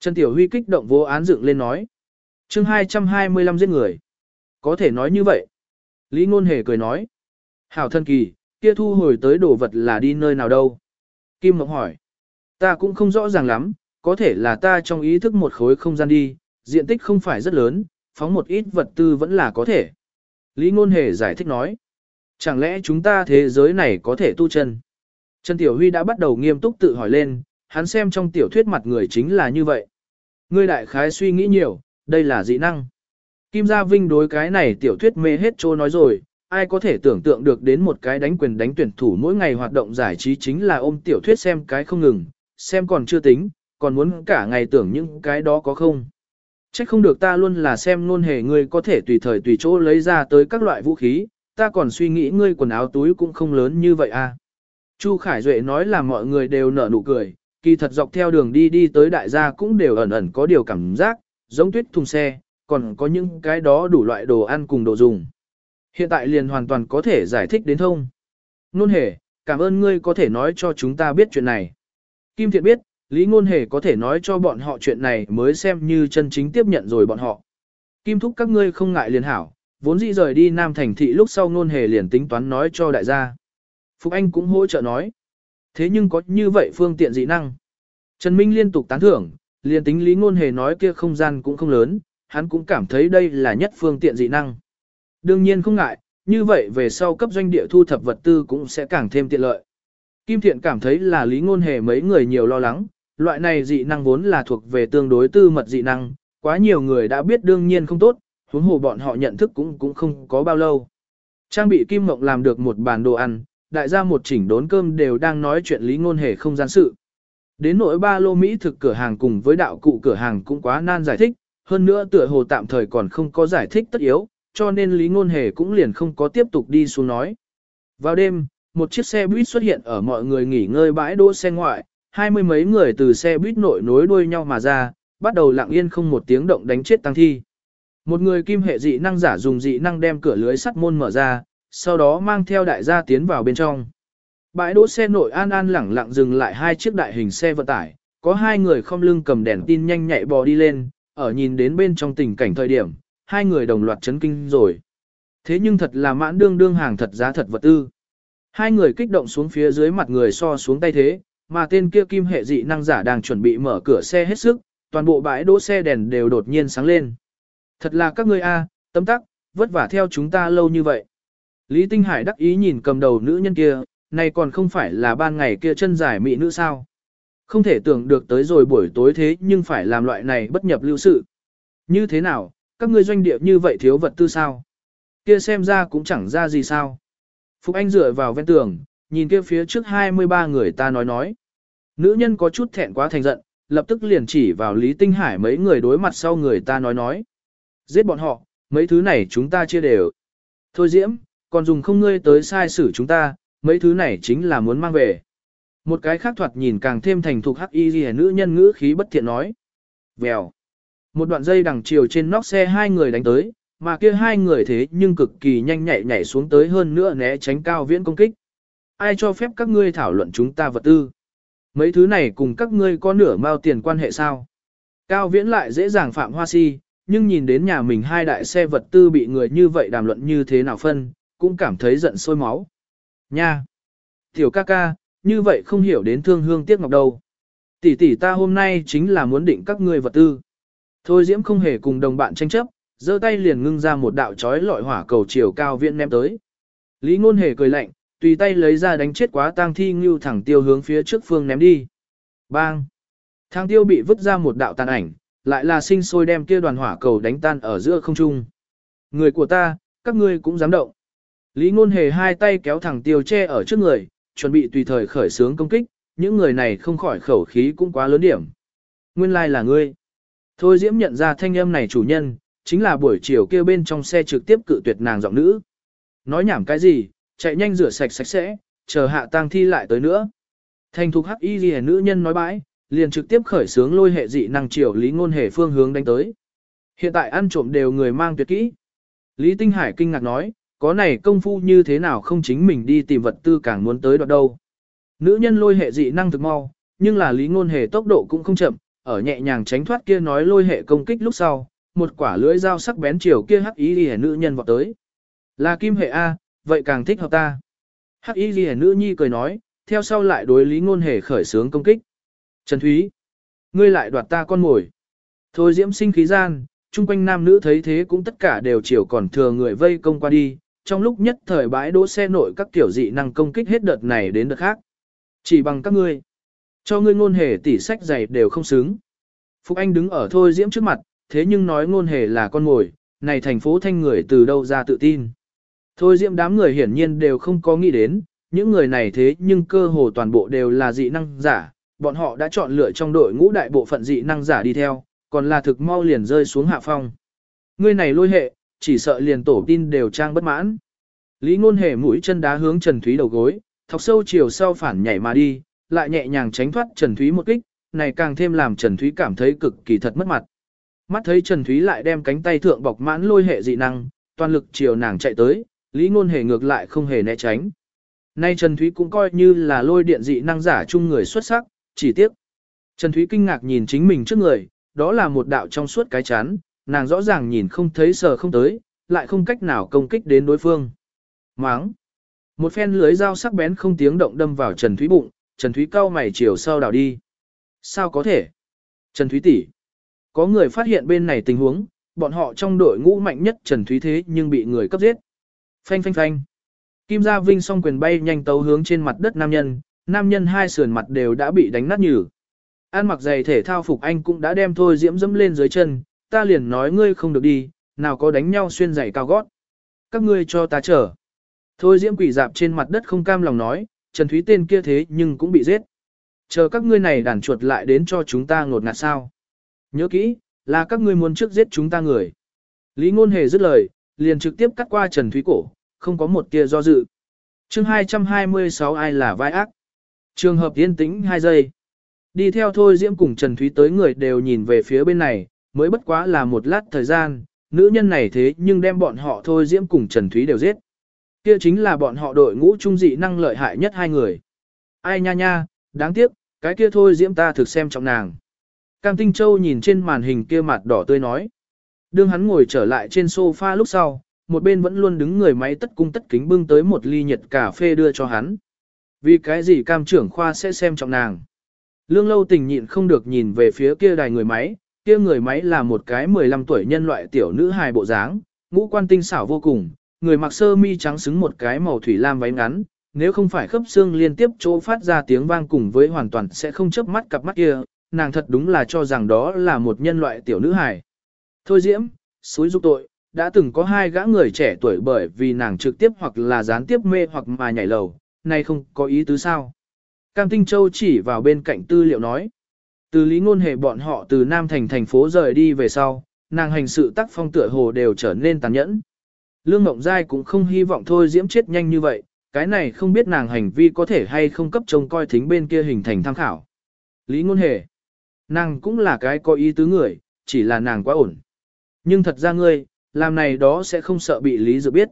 Trần Tiểu Huy kích động vô án dựng lên nói. chương 225 giết người. Có thể nói như vậy. Lý Ngôn Hề cười nói. Hảo thân kỳ, kia thu hồi tới đồ vật là đi nơi nào đâu? Kim Mộng hỏi. Ta cũng không rõ ràng lắm, có thể là ta trong ý thức một khối không gian đi, diện tích không phải rất lớn, phóng một ít vật tư vẫn là có thể. Lý Ngôn Hề giải thích nói. Chẳng lẽ chúng ta thế giới này có thể tu chân? Trần Tiểu Huy đã bắt đầu nghiêm túc tự hỏi lên, hắn xem trong tiểu thuyết mặt người chính là như vậy. Ngươi đại khái suy nghĩ nhiều, đây là dị năng. Kim Gia Vinh đối cái này tiểu thuyết mê hết trô nói rồi, ai có thể tưởng tượng được đến một cái đánh quyền đánh tuyển thủ mỗi ngày hoạt động giải trí chính là ôm tiểu thuyết xem cái không ngừng, xem còn chưa tính, còn muốn cả ngày tưởng những cái đó có không. Chắc không được ta luôn là xem luôn hề ngươi có thể tùy thời tùy chỗ lấy ra tới các loại vũ khí, ta còn suy nghĩ ngươi quần áo túi cũng không lớn như vậy à. Chu Khải Duệ nói là mọi người đều nở nụ cười, kỳ thật dọc theo đường đi đi tới đại gia cũng đều ẩn ẩn có điều cảm giác, giống tuyết thùng xe, còn có những cái đó đủ loại đồ ăn cùng đồ dùng. Hiện tại liền hoàn toàn có thể giải thích đến thông. Nôn hề, cảm ơn ngươi có thể nói cho chúng ta biết chuyện này. Kim Thiện biết, Lý Ngôn Hề có thể nói cho bọn họ chuyện này mới xem như chân chính tiếp nhận rồi bọn họ. Kim thúc các ngươi không ngại liền hảo, vốn dĩ rời đi Nam Thành Thị lúc sau Ngôn Hề liền tính toán nói cho đại gia. Phục Anh cũng hỗ trợ nói. Thế nhưng có như vậy phương tiện dị năng. Trần Minh liên tục tán thưởng, liền tính Lý Ngôn Hề nói kia không gian cũng không lớn, hắn cũng cảm thấy đây là nhất phương tiện dị năng. Đương nhiên không ngại, như vậy về sau cấp doanh địa thu thập vật tư cũng sẽ càng thêm tiện lợi. Kim Thiện cảm thấy là Lý Ngôn Hề mấy người nhiều lo lắng, loại này dị năng vốn là thuộc về tương đối tư mật dị năng, quá nhiều người đã biết đương nhiên không tốt, huống hồ bọn họ nhận thức cũng cũng không có bao lâu. Trang bị Kim Mộng làm được một bàn đồ ăn, đại gia một chỉnh đốn cơm đều đang nói chuyện Lý Ngôn Hề không gian sự. Đến nỗi ba lô Mỹ thực cửa hàng cùng với đạo cụ cửa hàng cũng quá nan giải thích, hơn nữa tựa hồ tạm thời còn không có giải thích tất yếu, cho nên Lý Ngôn Hề cũng liền không có tiếp tục đi xuống nói. Vào đêm, một chiếc xe buýt xuất hiện ở mọi người nghỉ ngơi bãi đỗ xe ngoại, hai mươi mấy người từ xe buýt nội nối đuôi nhau mà ra, bắt đầu lặng yên không một tiếng động đánh chết tăng thi. Một người kim hệ dị năng giả dùng dị năng đem cửa lưới sắt môn mở ra, sau đó mang theo đại gia tiến vào bên trong. Bãi đỗ xe nội an an lẳng lặng dừng lại hai chiếc đại hình xe vận tải, có hai người không lưng cầm đèn tin nhanh nhạy bò đi lên, ở nhìn đến bên trong tình cảnh thời điểm, hai người đồng loạt chấn kinh rồi. Thế nhưng thật là mãn đương đương hàng thật giá thật vật tư. Hai người kích động xuống phía dưới mặt người so xuống tay thế, mà tên kia kim hệ dị năng giả đang chuẩn bị mở cửa xe hết sức, toàn bộ bãi đỗ xe đèn đều đột nhiên sáng lên. Thật là các ngươi a, tấm tắc, vất vả theo chúng ta lâu như vậy. Lý Tinh Hải đắc ý nhìn cầm đầu nữ nhân kia, này còn không phải là ban ngày kia chân dài mỹ nữ sao. Không thể tưởng được tới rồi buổi tối thế nhưng phải làm loại này bất nhập lưu sự. Như thế nào, các ngươi doanh địa như vậy thiếu vật tư sao? Kia xem ra cũng chẳng ra gì sao. Phục Anh dựa vào ven tường, nhìn kia phía trước 23 người ta nói nói. Nữ nhân có chút thẹn quá thành giận, lập tức liền chỉ vào Lý Tinh Hải mấy người đối mặt sau người ta nói nói. Giết bọn họ, mấy thứ này chúng ta chia đều. Thôi Diễm, còn dùng không ngươi tới sai xử chúng ta, mấy thứ này chính là muốn mang về. Một cái khác thoạt nhìn càng thêm thành thục hắc y gì nữ nhân ngữ khí bất thiện nói. Vèo. Một đoạn dây đằng chiều trên nóc xe hai người đánh tới, mà kia hai người thế nhưng cực kỳ nhanh nhạy nhảy xuống tới hơn nữa né tránh cao viễn công kích. Ai cho phép các ngươi thảo luận chúng ta vật tư? Mấy thứ này cùng các ngươi có nửa mao tiền quan hệ sao? Cao viễn lại dễ dàng phạm hoa si, nhưng nhìn đến nhà mình hai đại xe vật tư bị người như vậy đàm luận như thế nào phân, cũng cảm thấy giận sôi máu. Nha! Tiểu ca ca, như vậy không hiểu đến thương hương tiếc ngọc đâu. Tỷ tỷ ta hôm nay chính là muốn định các ngươi vật tư. Thôi Diễm không hề cùng đồng bạn tranh chấp, giơ tay liền ngưng ra một đạo chói lọi hỏa cầu chiều cao Viễn ném tới. Lý ngôn hề cười lạnh, tùy tay lấy ra đánh chết quá tang thi ngưu thẳng tiêu hướng phía trước phương ném đi. Bang! Thang tiêu bị vứt ra một đạo tàn ảnh, lại là sinh sôi đem kia đoàn hỏa cầu đánh tan ở giữa không trung. Người của ta, các ngươi cũng dám động. Lý ngôn hề hai tay kéo thẳng tiêu che ở trước người, chuẩn bị tùy thời khởi sướng công kích, những người này không khỏi khẩu khí cũng quá lớn điểm. Nguyên lai like là ngươi. Thôi Diễm nhận ra thanh âm này chủ nhân, chính là buổi chiều kia bên trong xe trực tiếp cự tuyệt nàng giọng nữ. Nói nhảm cái gì, chạy nhanh rửa sạch sạch sẽ, chờ hạ tang thi lại tới nữa. Thành thục hắc y ghi nữ nhân nói bãi, liền trực tiếp khởi sướng lôi hệ dị năng chiều lý ngôn hề phương hướng đánh tới. Hiện tại ăn trộm đều người mang tuyệt kỹ. Lý Tinh Hải kinh ngạc nói, có này công phu như thế nào không chính mình đi tìm vật tư càng muốn tới đoạn đâu. Nữ nhân lôi hệ dị năng thực mau, nhưng là lý ngôn hề tốc độ cũng không chậm, ở nhẹ nhàng tránh thoát kia nói lôi hệ công kích lúc sau, một quả lưỡi dao sắc bén chiều kia hắc ý liễu nữ nhân vọt tới. Là kim hệ A, vậy càng thích hợp ta. Hắc y liễu nữ nhi cười nói, theo sau lại đối lý ngôn hề khởi sướng công kích. Trần Thúy, ngươi lại đoạt ta con mồi. Thôi diễm sinh khí gian, chung quanh nam nữ thấy thế cũng tất cả đều chiều còn thừa người vây công qua đi, trong lúc nhất thời bãi đỗ xe nội các tiểu dị năng công kích hết đợt này đến đợt khác. Chỉ bằng các ngươi, cho ngươi ngôn hề tỉ sách giày đều không xứng. phục Anh đứng ở thôi diễm trước mặt, thế nhưng nói ngôn hề là con mồi, này thành phố thanh người từ đâu ra tự tin. Thôi diễm đám người hiển nhiên đều không có nghĩ đến, những người này thế nhưng cơ hồ toàn bộ đều là dị năng giả, bọn họ đã chọn lựa trong đội ngũ đại bộ phận dị năng giả đi theo, còn là thực mau liền rơi xuống hạ phong. Người này lôi hệ, chỉ sợ liền tổ tin đều trang bất mãn. Lý ngôn hề mũi chân đá hướng Trần Thúy đầu gối, thọc sâu chiều sau phản nhảy mà đi, lại nhẹ nhàng tránh thoát Trần Thúy một kích, này càng thêm làm Trần Thúy cảm thấy cực kỳ thật mất mặt. Mắt thấy Trần Thúy lại đem cánh tay thượng bọc mãn lôi hệ dị năng, toàn lực chiều nàng chạy tới, Lý ngôn hề ngược lại không hề né tránh. Nay Trần Thúy cũng coi như là lôi điện dị năng giả chung người xuất sắc, chỉ tiếc. Trần Thúy kinh ngạc nhìn chính mình trước người, đó là một đạo trong suốt cái chán, nàng rõ ràng nhìn không thấy sờ không tới, lại không cách nào công kích đến đối phương. Máng. Một phen lưới dao sắc bén không tiếng động đâm vào Trần Thúy bụng, Trần Thúy cau mày chiều sau đảo đi. Sao có thể? Trần Thúy tỷ, Có người phát hiện bên này tình huống, bọn họ trong đội ngũ mạnh nhất Trần Thúy thế nhưng bị người cấp giết. Phanh phanh phanh. Kim Gia Vinh song quyền bay nhanh tấu hướng trên mặt đất nam nhân, nam nhân hai sườn mặt đều đã bị đánh nát nhừ. An mặc giày thể thao phục anh cũng đã đem thôi diễm dẫm lên dưới chân, ta liền nói ngươi không được đi, nào có đánh nhau xuyên giày cao gót. Các ngươi cho ta chờ. Thôi diễm quỷ dạp trên mặt đất không cam lòng nói, Trần Thúy tên kia thế nhưng cũng bị giết. Chờ các ngươi này đàn chuột lại đến cho chúng ta ngột ngạt sao. Nhớ kỹ, là các ngươi muốn trước giết chúng ta người. Lý ngôn hề dứt lời, liền trực tiếp cắt qua Trần Thúy cổ, không có một tia do dự. chương 226 ai là vai ác. Trường hợp yên tĩnh 2 giây. Đi theo thôi Diễm cùng Trần Thúy tới người đều nhìn về phía bên này, mới bất quá là một lát thời gian, nữ nhân này thế nhưng đem bọn họ thôi Diễm cùng Trần Thúy đều giết. Kia chính là bọn họ đội ngũ trung dị năng lợi hại nhất hai người. Ai nha nha, đáng tiếc, cái kia thôi diễm ta thực xem trọng nàng. Cam Tinh Châu nhìn trên màn hình kia mặt đỏ tươi nói. Đương hắn ngồi trở lại trên sofa lúc sau, một bên vẫn luôn đứng người máy tất cung tất kính bưng tới một ly nhiệt cà phê đưa cho hắn. Vì cái gì cam trưởng khoa sẽ xem trọng nàng. Lương lâu tình nhịn không được nhìn về phía kia đài người máy, kia người máy là một cái 15 tuổi nhân loại tiểu nữ hài bộ dáng, ngũ quan tinh xảo vô cùng, người mặc sơ mi trắng xứng một cái màu thủy lam váy ngắn, nếu không phải khớp xương liên tiếp chỗ phát ra tiếng vang cùng với hoàn toàn sẽ không chớp mắt cặp mắt kia, nàng thật đúng là cho rằng đó là một nhân loại tiểu nữ hài. Thôi diễm, suối dục tội, đã từng có hai gã người trẻ tuổi bởi vì nàng trực tiếp hoặc là gián tiếp mê hoặc mà nhảy lầu, nay không có ý tứ sao. Cam Tinh Châu chỉ vào bên cạnh tư liệu nói. Từ lý ngôn hề bọn họ từ Nam Thành thành phố rời đi về sau, nàng hành sự tác phong tựa hồ đều trở nên tàn nhẫn. Lương Mộng Giai cũng không hy vọng thôi diễm chết nhanh như vậy, cái này không biết nàng hành vi có thể hay không cấp trông coi thính bên kia hình thành tham khảo. Lý ngôn hề. Nàng cũng là cái có ý tứ người, chỉ là nàng quá ổn. Nhưng thật ra ngươi, làm này đó sẽ không sợ bị Lý Dược biết.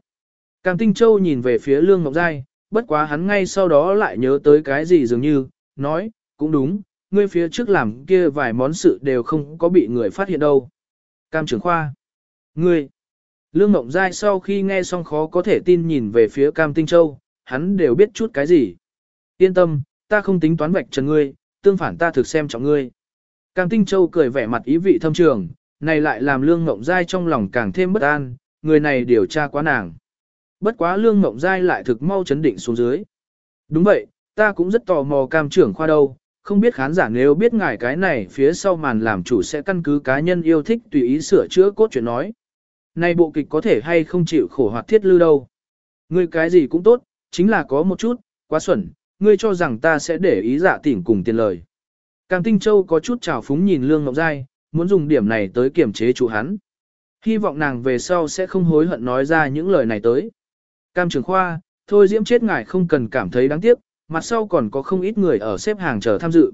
Cam Tinh Châu nhìn về phía Lương Ngọc Giai, bất quá hắn ngay sau đó lại nhớ tới cái gì dường như, nói, cũng đúng, ngươi phía trước làm kia vài món sự đều không có bị người phát hiện đâu. Cam trưởng khoa. Ngươi. Lương Ngọc Giai sau khi nghe xong khó có thể tin nhìn về phía Cam Tinh Châu, hắn đều biết chút cái gì. Yên tâm, ta không tính toán vạch trần ngươi, tương phản ta thực xem trọng ngươi. Cam Tinh Châu cười vẻ mặt ý vị thâm trường, này lại làm Lương Ngộng Giai trong lòng càng thêm bất an, người này điều tra quá nàng. Bất quá Lương Ngộng Giai lại thực mau chấn định xuống dưới. Đúng vậy, ta cũng rất tò mò cam trưởng khoa đâu, không biết khán giả nếu biết ngài cái này phía sau màn làm chủ sẽ căn cứ cá nhân yêu thích tùy ý sửa chữa cốt truyện nói. Này bộ kịch có thể hay không chịu khổ hoạt thiết lưu đâu. Ngươi cái gì cũng tốt, chính là có một chút, quá xuẩn, ngươi cho rằng ta sẽ để ý giả tỉnh cùng tiền lời. Cam Tinh Châu có chút trào phúng nhìn Lương Ngọc Giai, muốn dùng điểm này tới kiểm chế chủ hắn. Hy vọng nàng về sau sẽ không hối hận nói ra những lời này tới. Cam trường khoa, thôi diễm chết ngài không cần cảm thấy đáng tiếc, mặt sau còn có không ít người ở xếp hàng chờ tham dự.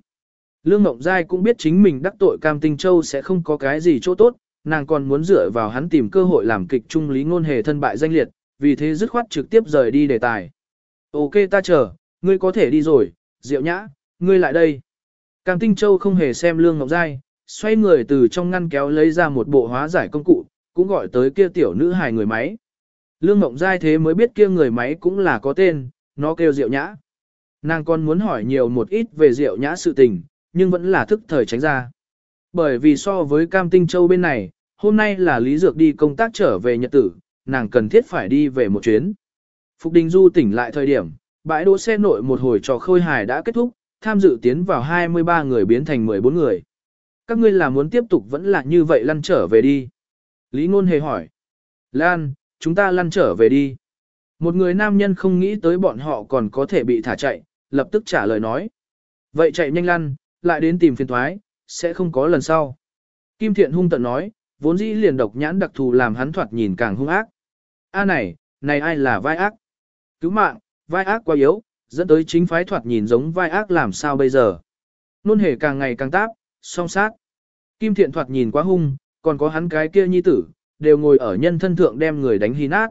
Lương Ngọc Giai cũng biết chính mình đắc tội Cam Tinh Châu sẽ không có cái gì chỗ tốt, nàng còn muốn dựa vào hắn tìm cơ hội làm kịch trung lý ngôn hề thân bại danh liệt, vì thế dứt khoát trực tiếp rời đi đề tài. Ok ta chờ, ngươi có thể đi rồi, Diệu Nhã, ngươi lại đây. Cam Tinh Châu không hề xem Lương Ngọc Giai, xoay người từ trong ngăn kéo lấy ra một bộ hóa giải công cụ, cũng gọi tới kia tiểu nữ hài người máy. Lương Mộng Giai thế mới biết kia người máy cũng là có tên, nó kêu Diệu Nhã. Nàng còn muốn hỏi nhiều một ít về Diệu Nhã sự tình, nhưng vẫn là thức thời tránh ra. Bởi vì so với Cam Tinh Châu bên này, hôm nay là Lý Dược đi công tác trở về Nhật tử, nàng cần thiết phải đi về một chuyến. Phục Đình Du tỉnh lại thời điểm, bãi đỗ xe nội một hồi trò khôi hài đã kết thúc, tham dự tiến vào 23 người biến thành 14 người. Các ngươi là muốn tiếp tục vẫn là như vậy lăn trở về đi. Lý Ngôn hề hỏi. Lan, chúng ta lăn trở về đi. Một người nam nhân không nghĩ tới bọn họ còn có thể bị thả chạy, lập tức trả lời nói. Vậy chạy nhanh lăn, lại đến tìm phiền thoái, sẽ không có lần sau. Kim Thiện hung tận nói, vốn dĩ liền độc nhãn đặc thù làm hắn thoạt nhìn càng hung ác. A này, này ai là vai ác? Cứu mạng, vai ác quá yếu, dẫn tới chính phái thoạt nhìn giống vai ác làm sao bây giờ. Nôn hề càng ngày càng táp, song sát. Kim thiện thoạt nhìn quá hung, còn có hắn cái kia nhi tử, đều ngồi ở nhân thân thượng đem người đánh hy nát.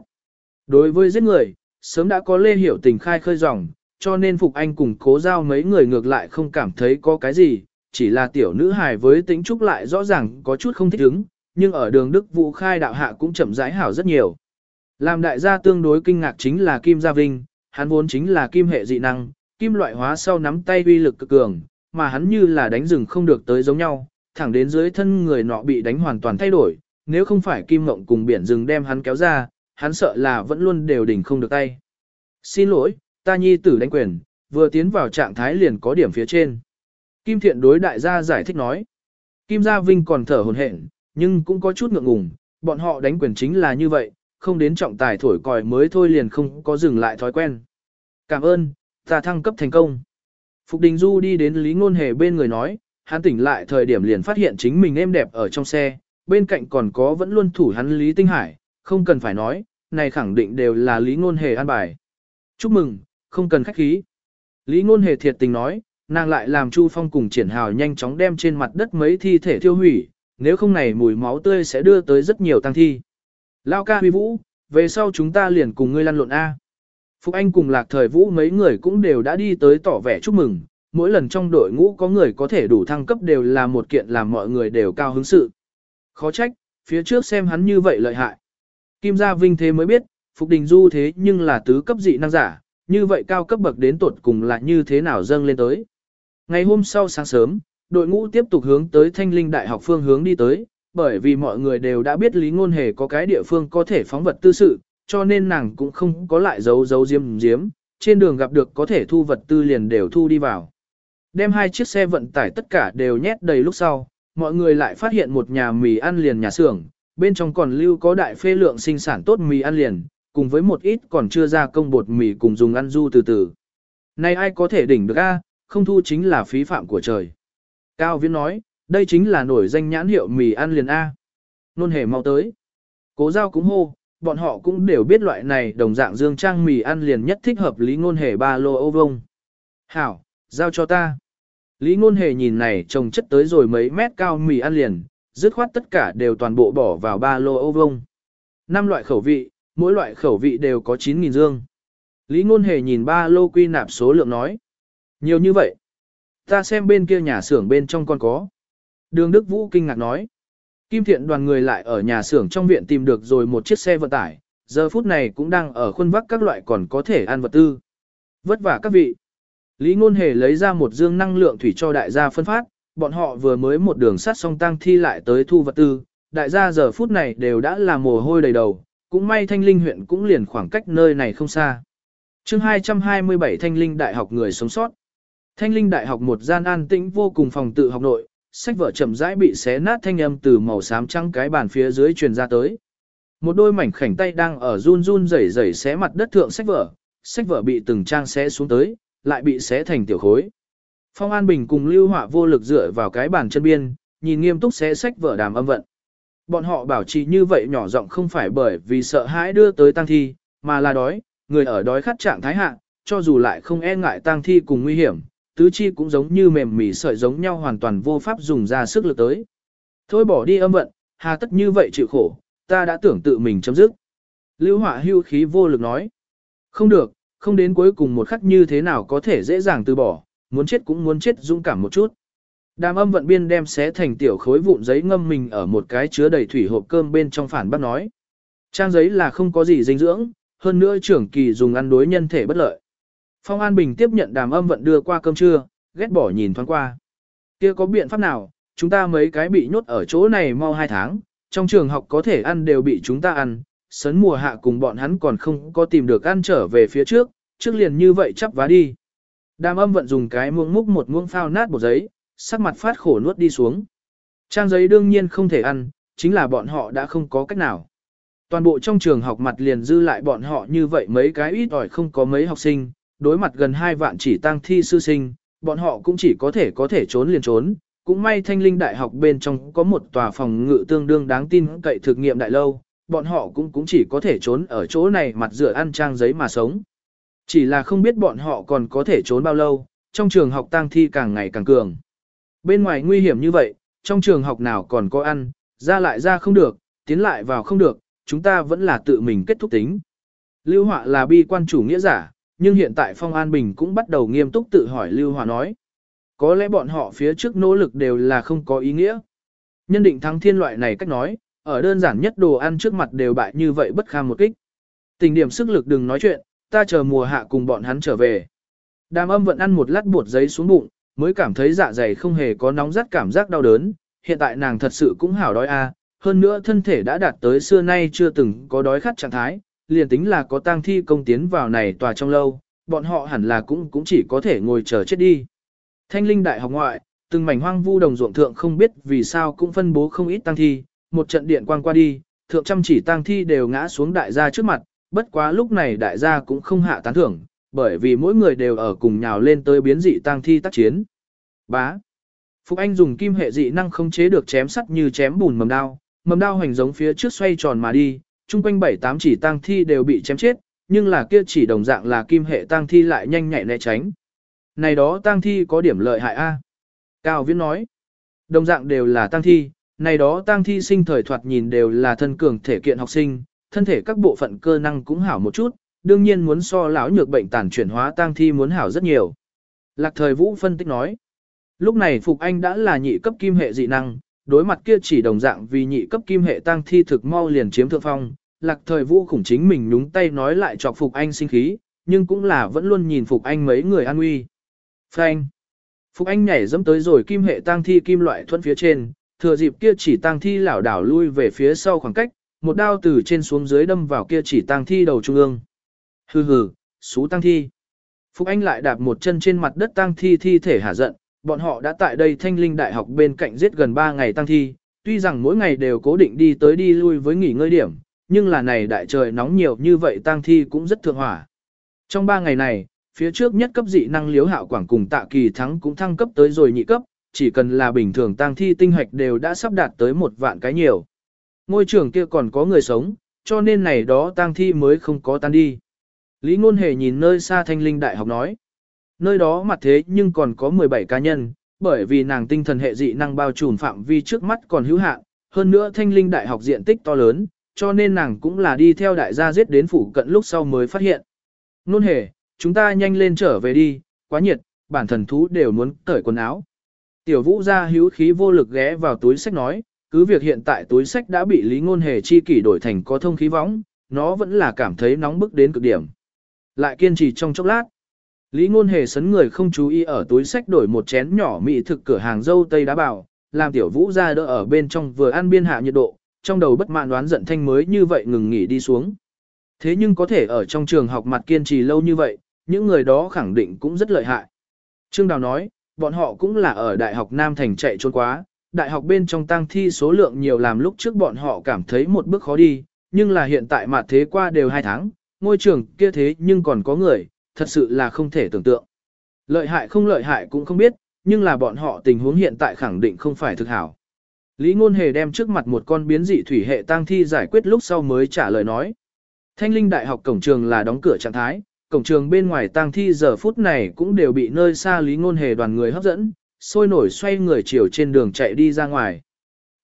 Đối với giết người, sớm đã có lê hiểu tình khai khơi dòng, cho nên Phục Anh cùng cố giao mấy người ngược lại không cảm thấy có cái gì, chỉ là tiểu nữ hài với tính trúc lại rõ ràng có chút không thích ứng, nhưng ở đường Đức Vũ khai đạo hạ cũng chậm rãi hảo rất nhiều. Làm đại gia tương đối kinh ngạc chính là Kim Gia Vinh, hắn vốn chính là kim hệ dị năng, kim loại hóa sau nắm tay uy lực cực cường, mà hắn như là đánh rừng không được tới giống nhau, thẳng đến dưới thân người nọ bị đánh hoàn toàn thay đổi, nếu không phải kim mộng cùng biển rừng đem hắn kéo ra, hắn sợ là vẫn luôn đều đỉnh không được tay. Xin lỗi, ta nhi tử đánh quyền, vừa tiến vào trạng thái liền có điểm phía trên. Kim thiện đối đại gia giải thích nói. Kim Gia Vinh còn thở hồn hển, nhưng cũng có chút ngượng ngùng, bọn họ đánh quyền chính là như vậy, không đến trọng tài thổi còi mới thôi liền không có dừng lại thói quen. Cảm ơn, ta thăng cấp thành công. Phục Đình Du đi đến Lý Ngôn Hề bên người nói, hắn tỉnh lại thời điểm liền phát hiện chính mình êm đẹp ở trong xe, bên cạnh còn có vẫn luôn thủ hắn Lý Tinh Hải, không cần phải nói, này khẳng định đều là Lý Ngôn Hề an bài. Chúc mừng, không cần khách khí. Lý Ngôn Hề thiệt tình nói, nàng lại làm Chu Phong cùng triển hào nhanh chóng đem trên mặt đất mấy thi thể thiêu hủy, nếu không này mùi máu tươi sẽ đưa tới rất nhiều tăng thi. Lao ca huy vũ, về sau chúng ta liền cùng ngươi lăn lộn A. Phục Anh cùng Lạc Thời Vũ mấy người cũng đều đã đi tới tỏ vẻ chúc mừng, mỗi lần trong đội ngũ có người có thể đủ thăng cấp đều là một kiện làm mọi người đều cao hứng sự. Khó trách, phía trước xem hắn như vậy lợi hại. Kim Gia Vinh thế mới biết, Phục Đình Du thế nhưng là tứ cấp dị năng giả, như vậy cao cấp bậc đến tuột cùng là như thế nào dâng lên tới. Ngày hôm sau sáng sớm, đội ngũ tiếp tục hướng tới Thanh Linh Đại học phương hướng đi tới, bởi vì mọi người đều đã biết Lý Ngôn Hề có cái địa phương có thể phóng vật tư sự, cho nên nàng cũng không có lại giấu giấu diếm diếm, trên đường gặp được có thể thu vật tư liền đều thu đi vào. Đem hai chiếc xe vận tải tất cả đều nhét đầy lúc sau, mọi người lại phát hiện một nhà mì ăn liền nhà xưởng, bên trong còn lưu có đại phê lượng sinh sản tốt mì ăn liền, cùng với một ít còn chưa ra công bột mì cùng dùng ăn du từ từ. Này ai có thể đỉnh được a? không thu chính là phí phạm của trời. Cao Viễn nói, đây chính là nổi danh nhãn hiệu mì ăn liền A. Nôn hề mau tới. Cố giao cũng hô, bọn họ cũng đều biết loại này đồng dạng dương trang mì ăn liền nhất thích hợp lý ngôn hề ba lô ô vông. Hảo, giao cho ta. Lý ngôn hề nhìn này trồng chất tới rồi mấy mét cao mì ăn liền, dứt khoát tất cả đều toàn bộ bỏ vào ba lô ô vông. Năm loại khẩu vị, mỗi loại khẩu vị đều có 9.000 dương. Lý ngôn hề nhìn ba lô quy nạp số lượng nói. Nhiều như vậy. Ta xem bên kia nhà xưởng bên trong còn có. Đường Đức Vũ kinh ngạc nói. Kim thiện đoàn người lại ở nhà xưởng trong viện tìm được rồi một chiếc xe vận tải, giờ phút này cũng đang ở khuôn vắc các loại còn có thể ăn vật tư. Vất vả các vị. Lý Ngôn Hề lấy ra một dương năng lượng thủy cho đại gia phân phát, bọn họ vừa mới một đường sắt song tăng thi lại tới thu vật tư, đại gia giờ phút này đều đã là mồ hôi đầy đầu, cũng may Thanh Linh huyện cũng liền khoảng cách nơi này không xa. Chương 227 Thanh Linh Đại học người sống sót. Thanh Linh Đại học một gian an tĩnh vô cùng phòng tự học nội, sách vở chậm rãi bị xé nát thanh âm từ màu xám trắng cái bàn phía dưới truyền ra tới. Một đôi mảnh khảnh tay đang ở run run rẩy rẩy xé mặt đất thượng sách vở, sách vở bị từng trang xé xuống tới, lại bị xé thành tiểu khối. Phong An Bình cùng Lưu Họa vô lực dựa vào cái bàn chân biên, nhìn nghiêm túc xé sách vở đàm âm vận. Bọn họ bảo trì như vậy nhỏ giọng không phải bởi vì sợ hãi đưa tới tang thi, mà là đói, người ở đói khát trạng thái hạ, cho dù lại không e ngại tang thi cùng nguy hiểm, tứ chi cũng giống như mềm mỉ sợi giống nhau hoàn toàn vô pháp dùng ra sức lực tới. Thôi bỏ đi âm vận, hà tất như vậy chịu khổ, ta đã tưởng tự mình chấm dứt. Lưu Họa hưu khí vô lực nói. Không được, không đến cuối cùng một khắc như thế nào có thể dễ dàng từ bỏ, muốn chết cũng muốn chết dũng cảm một chút. Đàm âm vận biên đem xé thành tiểu khối vụn giấy ngâm mình ở một cái chứa đầy thủy hộp cơm bên trong phản bác nói. Trang giấy là không có gì dinh dưỡng, hơn nữa trưởng kỳ dùng ăn đối nhân thể bất lợi. Phong An Bình tiếp nhận đàm âm vận đưa qua cơm trưa, ghét bỏ nhìn thoáng qua. kia có biện pháp nào, chúng ta mấy cái bị nhốt ở chỗ này mau hai tháng, trong trường học có thể ăn đều bị chúng ta ăn, sấn mùa hạ cùng bọn hắn còn không có tìm được ăn trở về phía trước, trước liền như vậy chắp vá đi. Đàm âm vận dùng cái muỗng múc một muỗng phao nát bột giấy, sắc mặt phát khổ nuốt đi xuống. Trang giấy đương nhiên không thể ăn, chính là bọn họ đã không có cách nào. Toàn bộ trong trường học mặt liền dư lại bọn họ như vậy mấy cái ít ỏi không có mấy học sinh, đối mặt gần hai vạn chỉ tăng thi sư sinh, bọn họ cũng chỉ có thể có thể trốn liền trốn. Cũng may thanh linh đại học bên trong có một tòa phòng ngự tương đương đáng tin cậy thực nghiệm đại lâu, bọn họ cũng cũng chỉ có thể trốn ở chỗ này mặt dựa ăn trang giấy mà sống. Chỉ là không biết bọn họ còn có thể trốn bao lâu, trong trường học tang thi càng ngày càng cường. Bên ngoài nguy hiểm như vậy, trong trường học nào còn có ăn, ra lại ra không được, tiến lại vào không được, chúng ta vẫn là tự mình kết thúc tính. Lưu Họa là bi quan chủ nghĩa giả, nhưng hiện tại Phong An Bình cũng bắt đầu nghiêm túc tự hỏi Lưu họa nói. Có lẽ bọn họ phía trước nỗ lực đều là không có ý nghĩa. Nhân định thắng thiên loại này cách nói, ở đơn giản nhất đồ ăn trước mặt đều bại như vậy bất kham một kích. Tình điểm sức lực đừng nói chuyện, ta chờ mùa hạ cùng bọn hắn trở về. Đàm âm vẫn ăn một lát bột giấy xuống bụng, mới cảm thấy dạ dày không hề có nóng rát cảm giác đau đớn. Hiện tại nàng thật sự cũng hảo đói a, hơn nữa thân thể đã đạt tới xưa nay chưa từng có đói khát trạng thái, liền tính là có tang thi công tiến vào này tòa trong lâu, bọn họ hẳn là cũng cũng chỉ có thể ngồi chờ chết đi. Thanh linh đại học ngoại, từng mảnh hoang vu đồng ruộng thượng không biết vì sao cũng phân bố không ít tang thi, một trận điện quang qua đi, thượng trăm chỉ tang thi đều ngã xuống đại gia trước mặt, bất quá lúc này đại gia cũng không hạ tán thưởng, bởi vì mỗi người đều ở cùng nhào lên tới biến dị tang thi tác chiến. Bá. Phục Anh dùng kim hệ dị năng không chế được chém sắt như chém bùn mầm đao, mầm đao hành giống phía trước xoay tròn mà đi, chung quanh bảy tám chỉ tang thi đều bị chém chết, nhưng là kia chỉ đồng dạng là kim hệ tang thi lại nhanh nhạy né tránh. Này đó tang thi có điểm lợi hại a. Cao Viễn nói, đồng dạng đều là tang thi, này đó tang thi sinh thời thoạt nhìn đều là thân cường thể kiện học sinh, thân thể các bộ phận cơ năng cũng hảo một chút, đương nhiên muốn so lão nhược bệnh tàn chuyển hóa tang thi muốn hảo rất nhiều. Lạc thời vũ phân tích nói. Lúc này Phục Anh đã là nhị cấp kim hệ dị năng, đối mặt kia chỉ đồng dạng vì nhị cấp kim hệ tang thi thực mau liền chiếm thượng phong. Lạc thời vũ khủng chính mình nhúng tay nói lại cho Phục Anh sinh khí, nhưng cũng là vẫn luôn nhìn Phục Anh mấy người an nguy. Phanh. Phục Anh nhảy dẫm tới rồi kim hệ tang thi kim loại thuẫn phía trên, thừa dịp kia chỉ tang thi lảo đảo lui về phía sau khoảng cách, một đao từ trên xuống dưới đâm vào kia chỉ tang thi đầu trung ương. Hừ hừ, xú tang thi. Phúc Anh lại đạp một chân trên mặt đất tang thi thi thể hả giận, bọn họ đã tại đây thanh linh đại học bên cạnh giết gần 3 ngày tang thi, tuy rằng mỗi ngày đều cố định đi tới đi lui với nghỉ ngơi điểm, nhưng là này đại trời nóng nhiều như vậy tang thi cũng rất thượng hỏa. Trong 3 ngày này, phía trước nhất cấp dị năng liếu hạo quảng cùng tạ kỳ thắng cũng thăng cấp tới rồi nhị cấp, chỉ cần là bình thường tang thi tinh hoạch đều đã sắp đạt tới một vạn cái nhiều. Ngôi trường kia còn có người sống, cho nên này đó tang thi mới không có tan đi. Lý Ngôn Hề nhìn nơi xa thanh linh đại học nói. Nơi đó mặt thế nhưng còn có 17 cá nhân, bởi vì nàng tinh thần hệ dị năng bao trùm phạm vi trước mắt còn hữu hạn, hơn nữa thanh linh đại học diện tích to lớn, cho nên nàng cũng là đi theo đại gia giết đến phủ cận lúc sau mới phát hiện. Nôn hề, chúng ta nhanh lên trở về đi, quá nhiệt, bản thần thú đều muốn cởi quần áo. Tiểu vũ ra hữu khí vô lực ghé vào túi sách nói, cứ việc hiện tại túi sách đã bị lý ngôn hề chi kỷ đổi thành có thông khí võng, nó vẫn là cảm thấy nóng bức đến cực điểm. Lại kiên trì trong chốc lát. Lý ngôn hề sấn người không chú ý ở túi sách đổi một chén nhỏ mị thực cửa hàng dâu tây đá bảo, làm tiểu vũ ra đỡ ở bên trong vừa ăn biên hạ nhiệt độ, trong đầu bất mãn đoán giận thanh mới như vậy ngừng nghỉ đi xuống. Thế nhưng có thể ở trong trường học mặt kiên trì lâu như vậy, những người đó khẳng định cũng rất lợi hại. Trương Đào nói, bọn họ cũng là ở Đại học Nam Thành chạy trốn quá, đại học bên trong tăng thi số lượng nhiều làm lúc trước bọn họ cảm thấy một bước khó đi, nhưng là hiện tại mặt thế qua đều hai tháng, ngôi trường kia thế nhưng còn có người, thật sự là không thể tưởng tượng. Lợi hại không lợi hại cũng không biết, nhưng là bọn họ tình huống hiện tại khẳng định không phải thực hảo. Lý Ngôn Hề đem trước mặt một con biến dị thủy hệ tang thi giải quyết lúc sau mới trả lời nói. Thanh Linh Đại học cổng trường là đóng cửa trạng thái, cổng trường bên ngoài tang thi giờ phút này cũng đều bị nơi xa Lý Ngôn Hề đoàn người hấp dẫn, sôi nổi xoay người chiều trên đường chạy đi ra ngoài.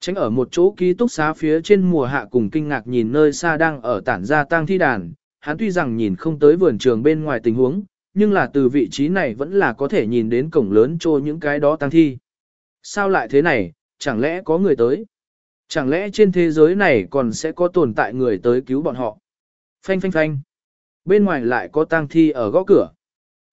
Tránh ở một chỗ ký túc xá phía trên mùa hạ cùng kinh ngạc nhìn nơi xa đang ở tản ra tang thi đàn, hắn tuy rằng nhìn không tới vườn trường bên ngoài tình huống, nhưng là từ vị trí này vẫn là có thể nhìn đến cổng lớn trô những cái đó tang thi. Sao lại thế này, chẳng lẽ có người tới? Chẳng lẽ trên thế giới này còn sẽ có tồn tại người tới cứu bọn họ? Phanh phanh phanh. Bên ngoài lại có tang thi ở gõ cửa.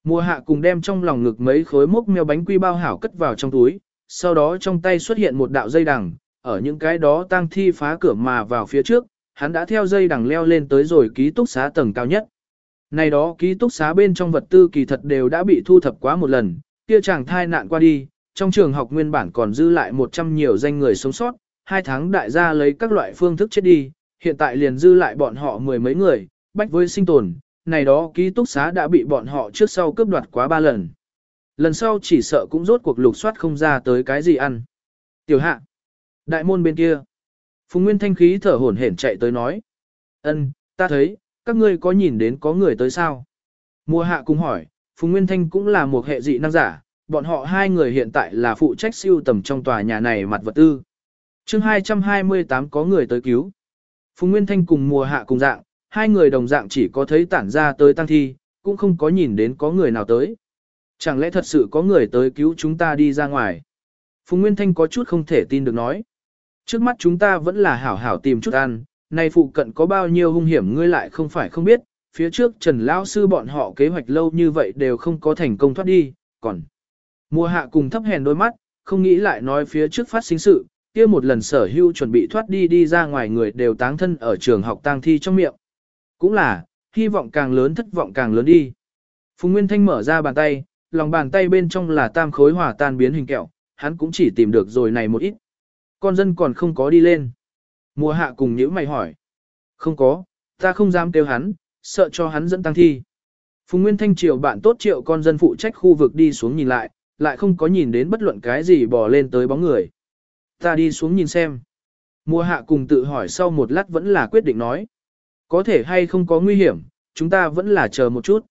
Mùa hạ cùng đem trong lòng ngực mấy khối mốc mèo bánh quy bao hảo cất vào trong túi, sau đó trong tay xuất hiện một đạo dây đằng, ở những cái đó tang thi phá cửa mà vào phía trước, hắn đã theo dây đằng leo lên tới rồi ký túc xá tầng cao nhất. Này đó ký túc xá bên trong vật tư kỳ thật đều đã bị thu thập quá một lần, kia chàng thai nạn qua đi, trong trường học nguyên bản còn dư lại 100 nhiều danh người sống sót, hai tháng đại gia lấy các loại phương thức chết đi, hiện tại liền dư lại bọn họ mười mấy người, bách với sinh tồn, này đó ký túc xá đã bị bọn họ trước sau cướp đoạt quá ba lần. Lần sau chỉ sợ cũng rốt cuộc lục soát không ra tới cái gì ăn. Tiểu hạ, đại môn bên kia. Phùng Nguyên Thanh khí thở hổn hển chạy tới nói. ân, ta thấy, các ngươi có nhìn đến có người tới sao? Mùa hạ cùng hỏi, Phùng Nguyên Thanh cũng là một hệ dị năng giả, bọn họ hai người hiện tại là phụ trách siêu tầm trong tòa nhà này mặt vật tư. chương 228 có người tới cứu. Phùng Nguyên Thanh cùng mùa hạ cùng dạng, hai người đồng dạng chỉ có thấy tản ra tới tăng thi, cũng không có nhìn đến có người nào tới. Chẳng lẽ thật sự có người tới cứu chúng ta đi ra ngoài? Phùng Nguyên Thanh có chút không thể tin được nói. Trước mắt chúng ta vẫn là hảo hảo tìm chút ăn, nay phụ cận có bao nhiêu hung hiểm ngươi lại không phải không biết, phía trước Trần Lão Sư bọn họ kế hoạch lâu như vậy đều không có thành công thoát đi, còn mùa hạ cùng thấp hèn đôi mắt, không nghĩ lại nói phía trước phát sinh sự, kia một lần sở hưu chuẩn bị thoát đi đi ra ngoài người đều táng thân ở trường học tang thi trong miệng. Cũng là, hy vọng càng lớn thất vọng càng lớn đi. Phùng Nguyên Thanh mở ra bàn tay, lòng bàn tay bên trong là tam khối hỏa tan biến hình kẹo, hắn cũng chỉ tìm được rồi này một ít. Con dân còn không có đi lên. Mùa hạ cùng nhữ mày hỏi. Không có, ta không dám kêu hắn, sợ cho hắn dẫn tăng thi. Phùng Nguyên Thanh triệu bạn tốt triệu con dân phụ trách khu vực đi xuống nhìn lại, lại không có nhìn đến bất luận cái gì bò lên tới bóng người. Ta đi xuống nhìn xem. Mùa hạ cùng tự hỏi sau một lát vẫn là quyết định nói. Có thể hay không có nguy hiểm, chúng ta vẫn là chờ một chút.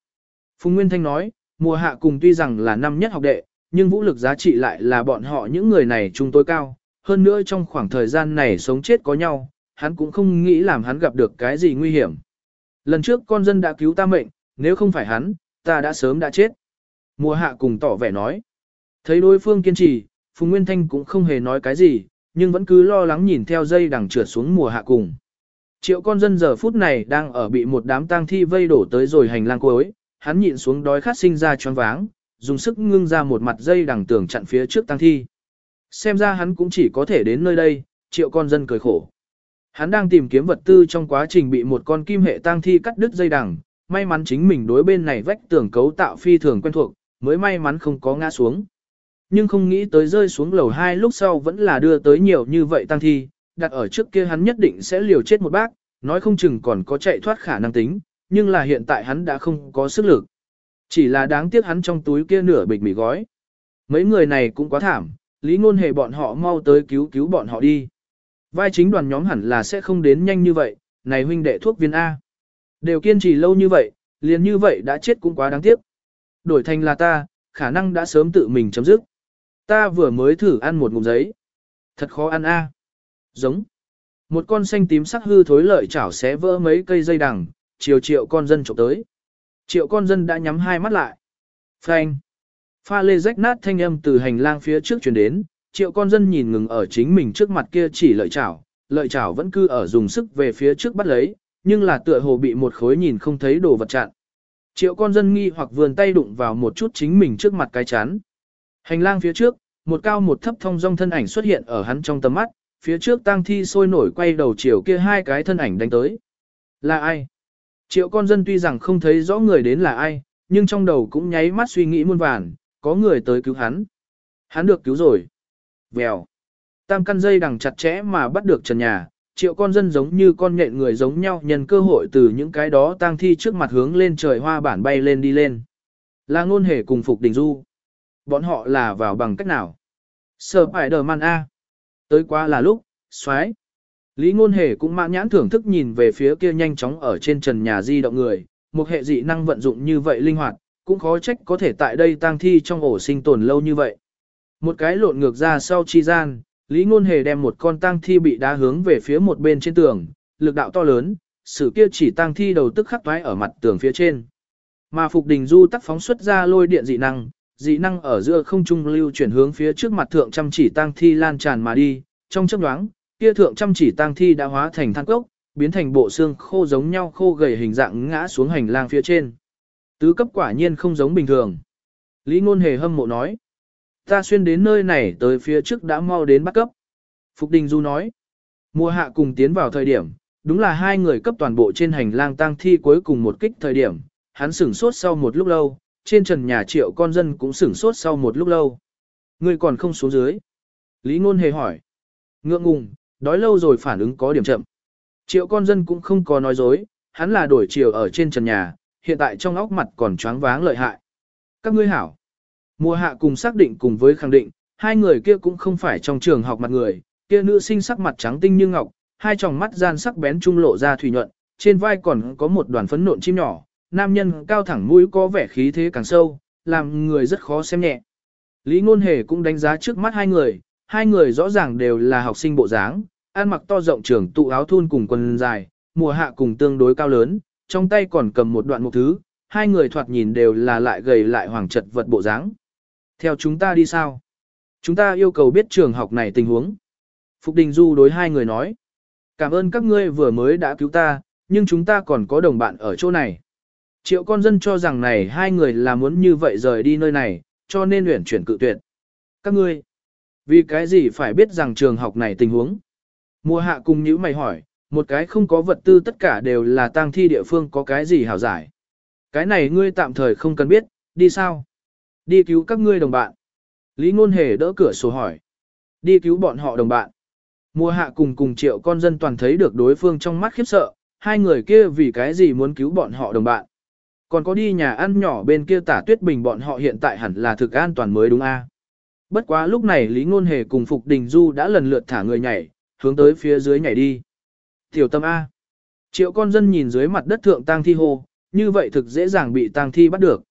Phùng Nguyên Thanh nói, mùa hạ cùng tuy rằng là năm nhất học đệ, nhưng vũ lực giá trị lại là bọn họ những người này chúng tôi cao. Hơn nữa trong khoảng thời gian này sống chết có nhau, hắn cũng không nghĩ làm hắn gặp được cái gì nguy hiểm. Lần trước con dân đã cứu ta mệnh, nếu không phải hắn, ta đã sớm đã chết. Mùa hạ cùng tỏ vẻ nói. Thấy đối phương kiên trì, Phùng Nguyên Thanh cũng không hề nói cái gì, nhưng vẫn cứ lo lắng nhìn theo dây đằng trượt xuống mùa hạ cùng. Triệu con dân giờ phút này đang ở bị một đám tang thi vây đổ tới rồi hành lang cuối, hắn nhịn xuống đói khát sinh ra choáng váng, dùng sức ngưng ra một mặt dây đằng tường chặn phía trước tang thi. Xem ra hắn cũng chỉ có thể đến nơi đây, triệu con dân cười khổ. Hắn đang tìm kiếm vật tư trong quá trình bị một con kim hệ tang thi cắt đứt dây đằng, may mắn chính mình đối bên này vách tường cấu tạo phi thường quen thuộc, mới may mắn không có ngã xuống. Nhưng không nghĩ tới rơi xuống lầu hai lúc sau vẫn là đưa tới nhiều như vậy tang thi, đặt ở trước kia hắn nhất định sẽ liều chết một bác, nói không chừng còn có chạy thoát khả năng tính, nhưng là hiện tại hắn đã không có sức lực. Chỉ là đáng tiếc hắn trong túi kia nửa bịch mì gói. Mấy người này cũng quá thảm, lý ngôn hề bọn họ mau tới cứu cứu bọn họ đi. Vai chính đoàn nhóm hẳn là sẽ không đến nhanh như vậy, này huynh đệ thuốc viên A. Đều kiên trì lâu như vậy, liền như vậy đã chết cũng quá đáng tiếc. Đổi thành là ta, khả năng đã sớm tự mình chấm dứt. Ta vừa mới thử ăn một ngụm giấy. Thật khó ăn A. Giống. Một con xanh tím sắc hư thối lợi chảo xé vỡ mấy cây dây đằng, chiều triệu con dân trộm tới. Triệu con dân đã nhắm hai mắt lại. Phanh. Pha lê rách nát thanh âm từ hành lang phía trước truyền đến, triệu con dân nhìn ngừng ở chính mình trước mặt kia chỉ lợi chảo, lợi chảo vẫn cứ ở dùng sức về phía trước bắt lấy, nhưng là tựa hồ bị một khối nhìn không thấy đồ vật chặn. Triệu con dân nghi hoặc vườn tay đụng vào một chút chính mình trước mặt cái chán. Hành lang phía trước, một cao một thấp thông dong thân ảnh xuất hiện ở hắn trong tầm mắt, phía trước tang thi sôi nổi quay đầu chiều kia hai cái thân ảnh đánh tới. Là ai? Triệu con dân tuy rằng không thấy rõ người đến là ai, nhưng trong đầu cũng nháy mắt suy nghĩ muôn vàn, có người tới cứu hắn. Hắn được cứu rồi. Vèo. Tam căn dây đằng chặt chẽ mà bắt được trần nhà, triệu con dân giống như con nhện người giống nhau nhân cơ hội từ những cái đó tang thi trước mặt hướng lên trời hoa bản bay lên đi lên. Là ngôn hề cùng Phục Đình Du. Bọn họ là vào bằng cách nào? Sở phải đờ man A. Tới quá là lúc, xoái. Lý ngôn hề cũng mãn nhãn thưởng thức nhìn về phía kia nhanh chóng ở trên trần nhà di động người, một hệ dị năng vận dụng như vậy linh hoạt, cũng khó trách có thể tại đây tang thi trong ổ sinh tồn lâu như vậy. Một cái lộn ngược ra sau chi gian, Lý ngôn hề đem một con tang thi bị đá hướng về phía một bên trên tường, lực đạo to lớn, sự kia chỉ tang thi đầu tức khắc toái ở mặt tường phía trên. Mà Phục Đình Du tắc phóng xuất ra lôi điện dị năng, dị năng ở giữa không trung lưu chuyển hướng phía trước mặt thượng chăm chỉ tang thi lan tràn mà đi, trong chớp nhoáng, kia thượng chăm chỉ tang thi đã hóa thành than cốc, biến thành bộ xương khô giống nhau khô gầy hình dạng ngã xuống hành lang phía trên. Tứ cấp quả nhiên không giống bình thường. Lý ngôn hề hâm mộ nói. Ta xuyên đến nơi này tới phía trước đã mau đến bắt cấp. Phục Đình Du nói. Mùa hạ cùng tiến vào thời điểm, đúng là hai người cấp toàn bộ trên hành lang tang thi cuối cùng một kích thời điểm, hắn sửng sốt sau một lúc lâu, trên trần nhà triệu con dân cũng sửng sốt sau một lúc lâu. Người còn không xuống dưới. Lý ngôn hề hỏi. Ngượng ngùng, đói lâu rồi phản ứng có điểm chậm. Triệu con dân cũng không có nói dối, hắn là đổi chiều ở trên trần nhà, hiện tại trong óc mặt còn choáng váng lợi hại. Các ngươi hảo. Mùa hạ cùng xác định cùng với khẳng định, hai người kia cũng không phải trong trường học mặt người, kia nữ sinh sắc mặt trắng tinh như ngọc, hai tròng mắt gian sắc bén trung lộ ra thủy nhuận, trên vai còn có một đoàn phấn nộn chim nhỏ, nam nhân cao thẳng mũi có vẻ khí thế càng sâu, làm người rất khó xem nhẹ. Lý Ngôn Hề cũng đánh giá trước mắt hai người, hai người rõ ràng đều là học sinh bộ dáng, ăn mặc to rộng trưởng tụ áo thun cùng quần dài, mùa hạ cùng tương đối cao lớn, trong tay còn cầm một đoạn một thứ, hai người thoạt nhìn đều là lại gầy lại hoàng trật vật bộ dáng. Theo chúng ta đi sao? Chúng ta yêu cầu biết trường học này tình huống. Phục Đình Du đối hai người nói. Cảm ơn các ngươi vừa mới đã cứu ta, nhưng chúng ta còn có đồng bạn ở chỗ này. Triệu con dân cho rằng này hai người là muốn như vậy rời đi nơi này, cho nên luyện chuyển cự tuyệt. Các ngươi, vì cái gì phải biết rằng trường học này tình huống? Mùa hạ cùng nhữ mày hỏi, một cái không có vật tư tất cả đều là tang thi địa phương có cái gì hảo giải. Cái này ngươi tạm thời không cần biết, đi sao? Đi cứu các ngươi đồng bạn. Lý Ngôn Hề đỡ cửa sổ hỏi. Đi cứu bọn họ đồng bạn. Mùa hạ cùng cùng triệu con dân toàn thấy được đối phương trong mắt khiếp sợ, hai người kia vì cái gì muốn cứu bọn họ đồng bạn. Còn có đi nhà ăn nhỏ bên kia tả tuyết bình bọn họ hiện tại hẳn là thực an toàn mới đúng a. Bất quá lúc này Lý Ngôn Hề cùng Phục Đình Du đã lần lượt thả người nhảy, hướng tới phía dưới nhảy đi. Tiểu tâm A. Triệu con dân nhìn dưới mặt đất thượng tang thi hô, như vậy thực dễ dàng bị tang thi bắt được.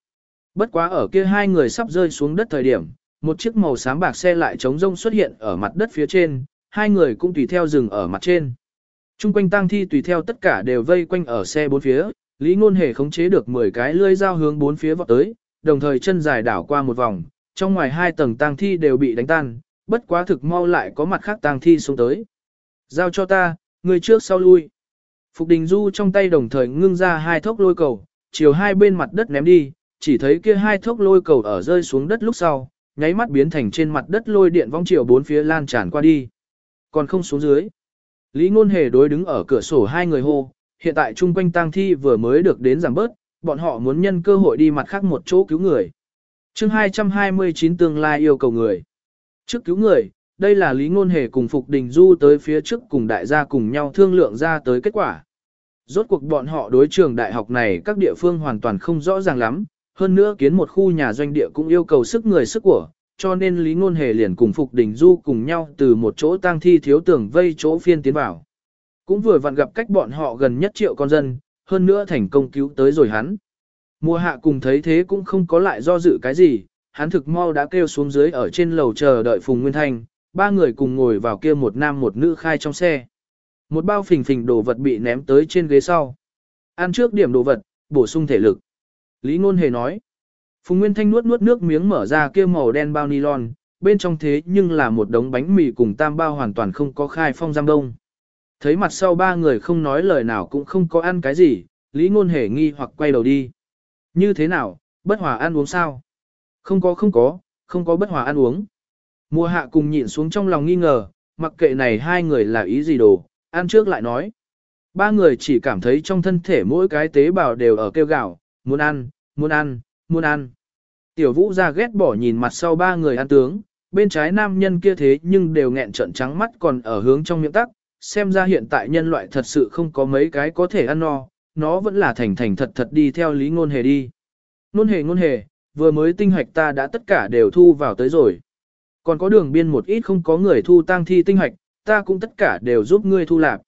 Bất quá ở kia hai người sắp rơi xuống đất thời điểm, một chiếc màu xám bạc xe lại trống rông xuất hiện ở mặt đất phía trên, hai người cũng tùy theo dừng ở mặt trên. Trung quanh tang thi tùy theo tất cả đều vây quanh ở xe bốn phía, Lý Ngôn Hề khống chế được 10 cái lưỡi dao hướng bốn phía vọt tới, đồng thời chân dài đảo qua một vòng, trong ngoài hai tầng tang thi đều bị đánh tan, bất quá thực mau lại có mặt khác tang thi xuống tới. Giao cho ta, người trước sau lui. Phục Đình Du trong tay đồng thời ngưng ra hai thốc lôi cầu, chiều hai bên mặt đất ném đi, chỉ thấy kia hai thốc lôi cầu ở rơi xuống đất lúc sau, nháy mắt biến thành trên mặt đất lôi điện vong chiều bốn phía lan tràn qua đi. Còn không xuống dưới. Lý Ngôn Hề đối đứng ở cửa sổ hai người hô, hiện tại chung quanh tang thi vừa mới được đến giảm bớt, bọn họ muốn nhân cơ hội đi mặt khác một chỗ cứu người. chương 229 tương lai yêu cầu người. Trước cứu người, đây là Lý Ngôn Hề cùng Phục Đình Du tới phía trước cùng đại gia cùng nhau thương lượng ra tới kết quả. Rốt cuộc bọn họ đối trường đại học này các địa phương hoàn toàn không rõ ràng lắm, hơn nữa kiến một khu nhà doanh địa cũng yêu cầu sức người sức của, cho nên Lý Ngôn Hề liền cùng Phục Đình Du cùng nhau từ một chỗ tang thi thiếu tưởng vây chỗ phiên tiến vào. Cũng vừa vặn gặp cách bọn họ gần nhất triệu con dân, hơn nữa thành công cứu tới rồi hắn. Mùa hạ cùng thấy thế cũng không có lại do dự cái gì, hắn thực mau đã kêu xuống dưới ở trên lầu chờ đợi Phùng Nguyên Thanh, ba người cùng ngồi vào kia một nam một nữ khai trong xe. Một bao phình phình đồ vật bị ném tới trên ghế sau. Ăn trước điểm đồ vật, bổ sung thể lực. Lý Ngôn Hề nói. Phùng Nguyên Thanh nuốt nuốt nước miếng mở ra kia màu đen bao nylon, bên trong thế nhưng là một đống bánh mì cùng tam bao hoàn toàn không có khai phong giam đông. Thấy mặt sau ba người không nói lời nào cũng không có ăn cái gì, Lý Ngôn Hề nghi hoặc quay đầu đi. Như thế nào, bất hòa ăn uống sao? Không có không có, không có bất hòa ăn uống. Mùa hạ cùng nhịn xuống trong lòng nghi ngờ, mặc kệ này hai người là ý gì đồ, ăn trước lại nói. Ba người chỉ cảm thấy trong thân thể mỗi cái tế bào đều ở kêu gạo, muốn ăn, muốn ăn, muốn ăn. Tiểu vũ ra ghét bỏ nhìn mặt sau ba người ăn tướng, bên trái nam nhân kia thế nhưng đều nghẹn trận trắng mắt còn ở hướng trong miệng tắc, xem ra hiện tại nhân loại thật sự không có mấy cái có thể ăn no, nó vẫn là thành thành thật thật đi theo lý ngôn hề đi. Ngôn hề ngôn hề, vừa mới tinh hạch ta đã tất cả đều thu vào tới rồi. Còn có đường biên một ít không có người thu tang thi tinh hạch ta cũng tất cả đều giúp ngươi thu lạp.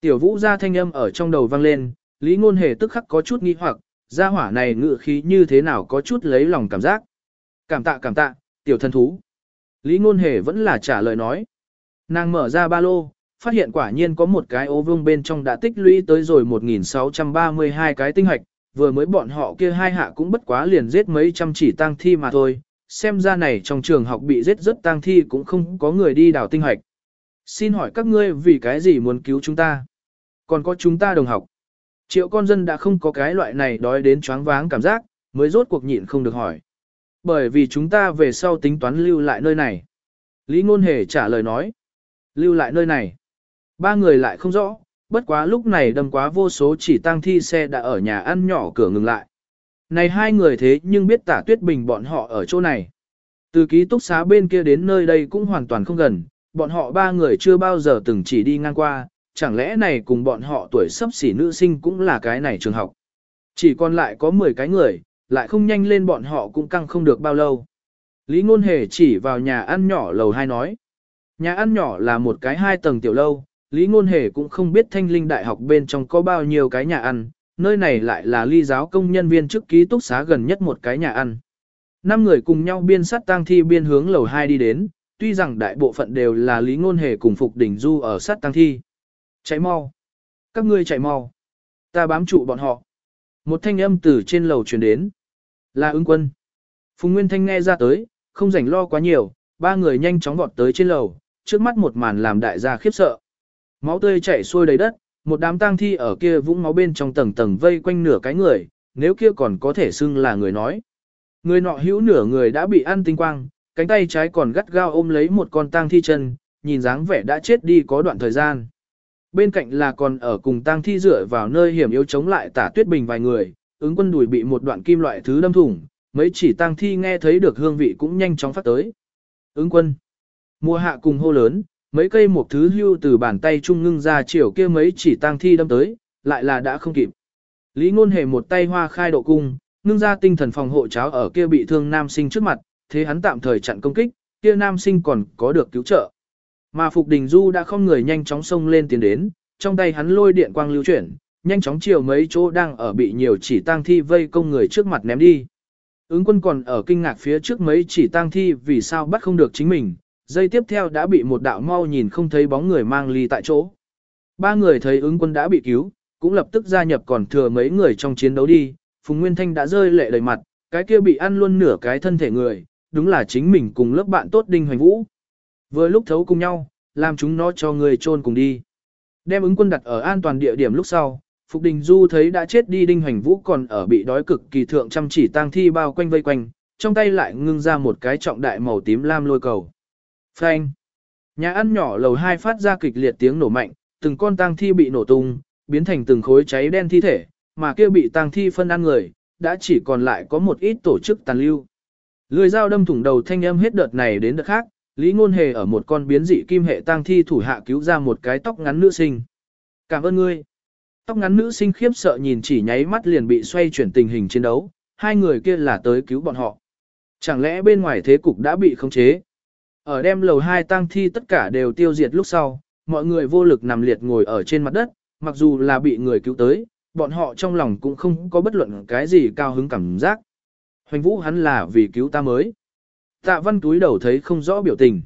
Tiểu vũ ra thanh âm ở trong đầu vang lên, lý ngôn hề tức khắc có chút nghi hoặc, gia hỏa này ngự khí như thế nào có chút lấy lòng cảm giác. Cảm tạ cảm tạ, tiểu thân thú. Lý ngôn hề vẫn là trả lời nói. Nàng mở ra ba lô, phát hiện quả nhiên có một cái ô vương bên trong đã tích lũy tới rồi 1.632 cái tinh hạch vừa mới bọn họ kia hai hạ cũng bất quá liền giết mấy trăm chỉ tang thi mà thôi, xem ra này trong trường học bị giết rất tang thi cũng không có người đi đào tinh hạch Xin hỏi các ngươi vì cái gì muốn cứu chúng ta? Còn có chúng ta đồng học. Triệu con dân đã không có cái loại này đói đến choáng váng cảm giác, mới rốt cuộc nhịn không được hỏi. Bởi vì chúng ta về sau tính toán lưu lại nơi này. Lý Ngôn Hề trả lời nói. Lưu lại nơi này. Ba người lại không rõ, bất quá lúc này đâm quá vô số chỉ tang thi xe đã ở nhà ăn nhỏ cửa ngừng lại. Này hai người thế nhưng biết tả tuyết bình bọn họ ở chỗ này. Từ ký túc xá bên kia đến nơi đây cũng hoàn toàn không gần, bọn họ ba người chưa bao giờ từng chỉ đi ngang qua, chẳng lẽ này cùng bọn họ tuổi sắp xỉ nữ sinh cũng là cái này trường học. Chỉ còn lại có 10 cái người, lại không nhanh lên bọn họ cũng căng không được bao lâu. Lý Ngôn Hề chỉ vào nhà ăn nhỏ lầu 2 nói. Nhà ăn nhỏ là một cái hai tầng tiểu lâu, Lý Ngôn Hề cũng không biết thanh linh đại học bên trong có bao nhiêu cái nhà ăn, nơi này lại là ly giáo công nhân viên chức ký túc xá gần nhất một cái nhà ăn. Năm người cùng nhau biên sát tang thi biên hướng lầu 2 đi đến, tuy rằng đại bộ phận đều là Lý Ngôn Hề cùng Phục Đỉnh Du ở sát tang thi. Chạy mau! Các ngươi chạy mau! Ta bám trụ bọn họ. Một thanh âm từ trên lầu truyền đến. Là ứng quân. Phùng Nguyên Thanh nghe ra tới, không rảnh lo quá nhiều, ba người nhanh chóng vọt tới trên lầu, trước mắt một màn làm đại gia khiếp sợ. Máu tươi chảy xuôi đầy đất, một đám tang thi ở kia vũng máu bên trong tầng tầng vây quanh nửa cái người, nếu kia còn có thể xưng là người nói. Người nọ hữu nửa người đã bị ăn tinh quang, cánh tay trái còn gắt gao ôm lấy một con tang thi chân, nhìn dáng vẻ đã chết đi có đoạn thời gian. Bên cạnh là còn ở cùng tang thi dựa vào nơi hiểm yếu chống lại tả tuyết bình vài người, ứng quân đùi bị một đoạn kim loại thứ đâm thủng, mấy chỉ tang thi nghe thấy được hương vị cũng nhanh chóng phát tới. Ứng quân. Mùa hạ cùng hô lớn, mấy cây một thứ hưu từ bàn tay trung ngưng ra chiều kia mấy chỉ tang thi đâm tới, lại là đã không kịp. Lý ngôn hề một tay hoa khai độ cung, ngưng ra tinh thần phòng hộ cháo ở kia bị thương nam sinh trước mặt, thế hắn tạm thời chặn công kích, kia nam sinh còn có được cứu trợ. Mà Phục Đình Du đã không người nhanh chóng xông lên tiến đến, trong tay hắn lôi điện quang lưu chuyển, nhanh chóng chiều mấy chỗ đang ở bị nhiều chỉ tang thi vây công người trước mặt ném đi. Ứng quân còn ở kinh ngạc phía trước mấy chỉ tang thi vì sao bắt không được chính mình, dây tiếp theo đã bị một đạo mau nhìn không thấy bóng người mang ly tại chỗ. Ba người thấy ứng quân đã bị cứu, cũng lập tức gia nhập còn thừa mấy người trong chiến đấu đi, Phùng Nguyên Thanh đã rơi lệ đầy mặt, cái kia bị ăn luôn nửa cái thân thể người, đúng là chính mình cùng lớp bạn tốt Đinh Hoành Vũ. Vừa lúc thấu cùng nhau, làm chúng nó cho người chôn cùng đi. Đem ứng quân đặt ở an toàn địa điểm lúc sau, Phục Đình Du thấy đã chết đi Đinh Hoành Vũ còn ở bị đói cực kỳ thượng chăm chỉ tang thi bao quanh vây quanh, trong tay lại ngưng ra một cái trọng đại màu tím lam lôi cầu. Phanh! Nhà ăn nhỏ lầu hai phát ra kịch liệt tiếng nổ mạnh, từng con tang thi bị nổ tung, biến thành từng khối cháy đen thi thể, mà kia bị tang thi phân ăn người, đã chỉ còn lại có một ít tổ chức tàn lưu. Lưỡi dao đâm thủng đầu thanh âm hết đợt này đến đợt khác, Lý Ngôn Hề ở một con biến dị kim hệ tang thi thủ hạ cứu ra một cái tóc ngắn nữ sinh. Cảm ơn ngươi. Tóc ngắn nữ sinh khiếp sợ nhìn chỉ nháy mắt liền bị xoay chuyển tình hình chiến đấu, hai người kia là tới cứu bọn họ. Chẳng lẽ bên ngoài thế cục đã bị khống chế? Ở đêm lầu hai tang thi tất cả đều tiêu diệt lúc sau, mọi người vô lực nằm liệt ngồi ở trên mặt đất, mặc dù là bị người cứu tới, bọn họ trong lòng cũng không có bất luận cái gì cao hứng cảm giác. Hoành vũ hắn là vì cứu ta mới. Tạ văn túi đầu thấy không rõ biểu tình.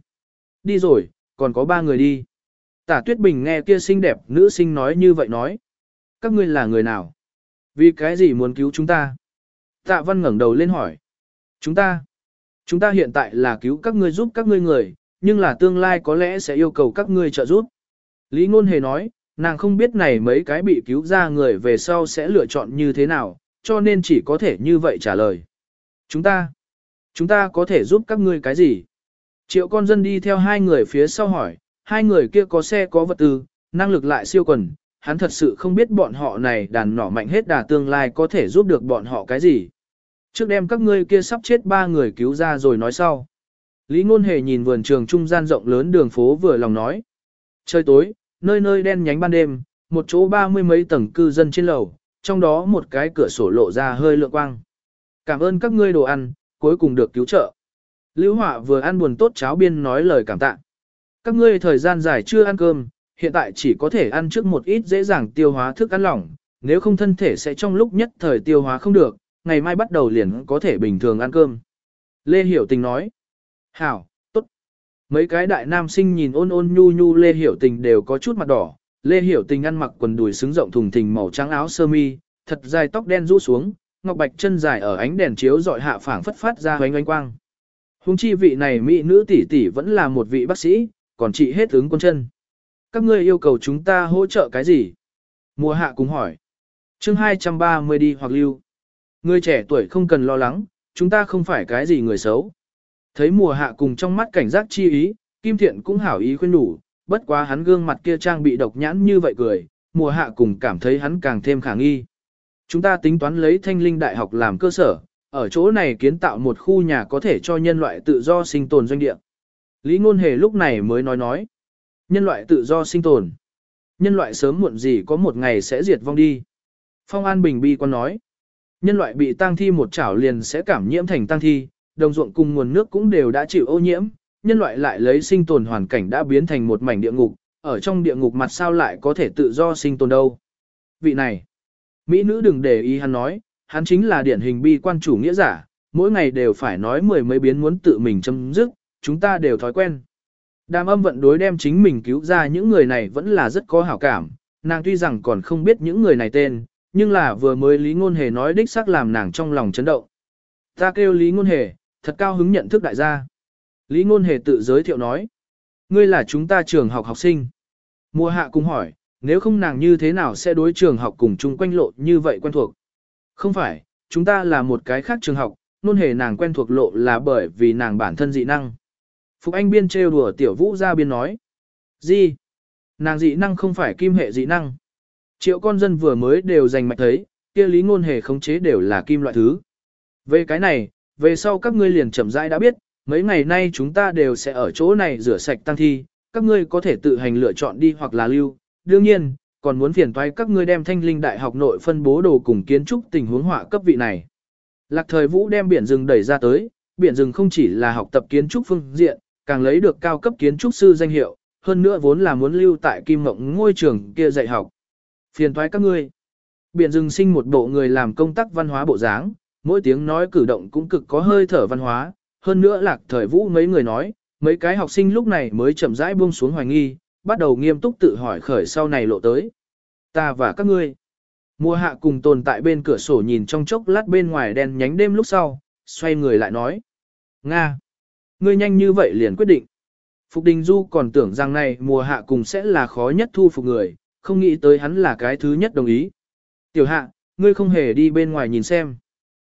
Đi rồi, còn có ba người đi. Tả tuyết bình nghe kia xinh đẹp nữ sinh nói như vậy nói. Các ngươi là người nào? Vì cái gì muốn cứu chúng ta? Tạ văn ngẩng đầu lên hỏi. Chúng ta? Chúng ta hiện tại là cứu các ngươi giúp các ngươi người, nhưng là tương lai có lẽ sẽ yêu cầu các ngươi trợ giúp. Lý Ngôn Hề nói, nàng không biết này mấy cái bị cứu ra người về sau sẽ lựa chọn như thế nào, cho nên chỉ có thể như vậy trả lời. Chúng ta, chúng ta có thể giúp các ngươi cái gì? Triệu con dân đi theo hai người phía sau hỏi, hai người kia có xe có vật tư, năng lực lại siêu quần, hắn thật sự không biết bọn họ này đàn nỏ mạnh hết đà tương lai có thể giúp được bọn họ cái gì. Trước đem các ngươi kia sắp chết ba người cứu ra rồi nói sau. Lý Ngôn Hề nhìn vườn trường trung gian rộng lớn đường phố vừa lòng nói. Trời tối, nơi nơi đen nhánh ban đêm, một chỗ ba mươi mấy tầng cư dân trên lầu, trong đó một cái cửa sổ lộ ra hơi lượng quang. Cảm ơn các ngươi đồ ăn, cuối cùng được cứu trợ. Lưu Họa vừa ăn buồn tốt cháo biên nói lời cảm tạ. Các ngươi thời gian dài chưa ăn cơm, hiện tại chỉ có thể ăn trước một ít dễ dàng tiêu hóa thức ăn lỏng, nếu không thân thể sẽ trong lúc nhất thời tiêu hóa không được, ngày mai bắt đầu liền có thể bình thường ăn cơm. Lê Hiểu Tình nói. Hảo, tốt. Mấy cái đại nam sinh nhìn ôn ôn nhu nhu Lê Hiểu Tình đều có chút mặt đỏ. Lê Hiểu Tình ăn mặc quần đùi xứng rộng thùng thình màu trắng áo sơ mi, thật dài tóc đen rũ xuống, ngọc bạch chân dài ở ánh đèn chiếu dọi hạ phảng phất phát ra hoành oanh quang. Hùng chi vị này mỹ nữ tỷ tỷ vẫn là một vị bác sĩ, còn trị hết ứng quân chân. Các ngươi yêu cầu chúng ta hỗ trợ cái gì? Mùa hạ cùng hỏi. chương 230 đi hoặc lưu. Người trẻ tuổi không cần lo lắng, chúng ta không phải cái gì người xấu. Thấy mùa hạ cùng trong mắt cảnh giác chi ý, Kim Thiện cũng hảo ý khuyên đủ, bất quá hắn gương mặt kia trang bị độc nhãn như vậy cười, mùa hạ cùng cảm thấy hắn càng thêm khả nghi. Chúng ta tính toán lấy thanh linh đại học làm cơ sở, ở chỗ này kiến tạo một khu nhà có thể cho nhân loại tự do sinh tồn doanh địa. Lý Ngôn Hề lúc này mới nói nói, nhân loại tự do sinh tồn. Nhân loại sớm muộn gì có một ngày sẽ diệt vong đi. Phong An Bình bi quan nói, nhân loại bị tang thi một chảo liền sẽ cảm nhiễm thành tang thi, đồng ruộng cùng nguồn nước cũng đều đã chịu ô nhiễm, nhân loại lại lấy sinh tồn hoàn cảnh đã biến thành một mảnh địa ngục, ở trong địa ngục mặt sao lại có thể tự do sinh tồn đâu. Vị này, Mỹ nữ đừng để ý hắn nói, hắn chính là điển hình bi quan chủ nghĩa giả, mỗi ngày đều phải nói mười mấy biến muốn tự mình chấm dứt, chúng ta đều thói quen. Đàm âm vận đối đem chính mình cứu ra những người này vẫn là rất có hảo cảm, nàng tuy rằng còn không biết những người này tên, nhưng là vừa mới Lý Ngôn Hề nói đích xác làm nàng trong lòng chấn động. Ta kêu Lý Ngôn Hề, thật cao hứng nhận thức đại gia. Lý Ngôn Hề tự giới thiệu nói. Ngươi là chúng ta trường học học sinh. Mùa hạ cũng hỏi, nếu không nàng như thế nào sẽ đối trường học cùng chung quanh lộ như vậy quen thuộc? Không phải, chúng ta là một cái khác trường học, Ngôn Hề nàng quen thuộc lộ là bởi vì nàng bản thân dị năng. Phục Anh biên trêu đùa tiểu vũ ra biên nói. Gì? Nàng dị năng không phải kim hệ dị năng. Triệu con dân vừa mới đều giành mạch thấy, kia lý ngôn hề khống chế đều là kim loại thứ. Về cái này, về sau các ngươi liền chậm rãi đã biết, mấy ngày nay chúng ta đều sẽ ở chỗ này rửa sạch tăng thi, các ngươi có thể tự hành lựa chọn đi hoặc là lưu. Đương nhiên, còn muốn phiền toái các ngươi đem thanh linh đại học nội phân bố đồ cùng kiến trúc tình huống họa cấp vị này. Lạc thời vũ đem biển rừng đẩy ra tới, biển rừng không chỉ là học tập kiến trúc phương diện, càng lấy được cao cấp kiến trúc sư danh hiệu, hơn nữa vốn là muốn lưu tại kim mộng ngôi trường kia dạy học. Phiền thoái các ngươi. Biển rừng sinh một bộ người làm công tác văn hóa bộ dáng, mỗi tiếng nói cử động cũng cực có hơi thở văn hóa, hơn nữa lạc thời vũ mấy người nói, mấy cái học sinh lúc này mới chậm rãi buông xuống hoài nghi, bắt đầu nghiêm túc tự hỏi khởi sau này lộ tới. Ta và các ngươi. Mùa hạ cùng tồn tại bên cửa sổ nhìn trong chốc lát bên ngoài đen nhánh đêm lúc sau, xoay người lại nói. Nga! Ngươi nhanh như vậy liền quyết định. Phục Đình Du còn tưởng rằng này mùa hạ cùng sẽ là khó nhất thu phục người, không nghĩ tới hắn là cái thứ nhất đồng ý. Tiểu hạ, ngươi không hề đi bên ngoài nhìn xem.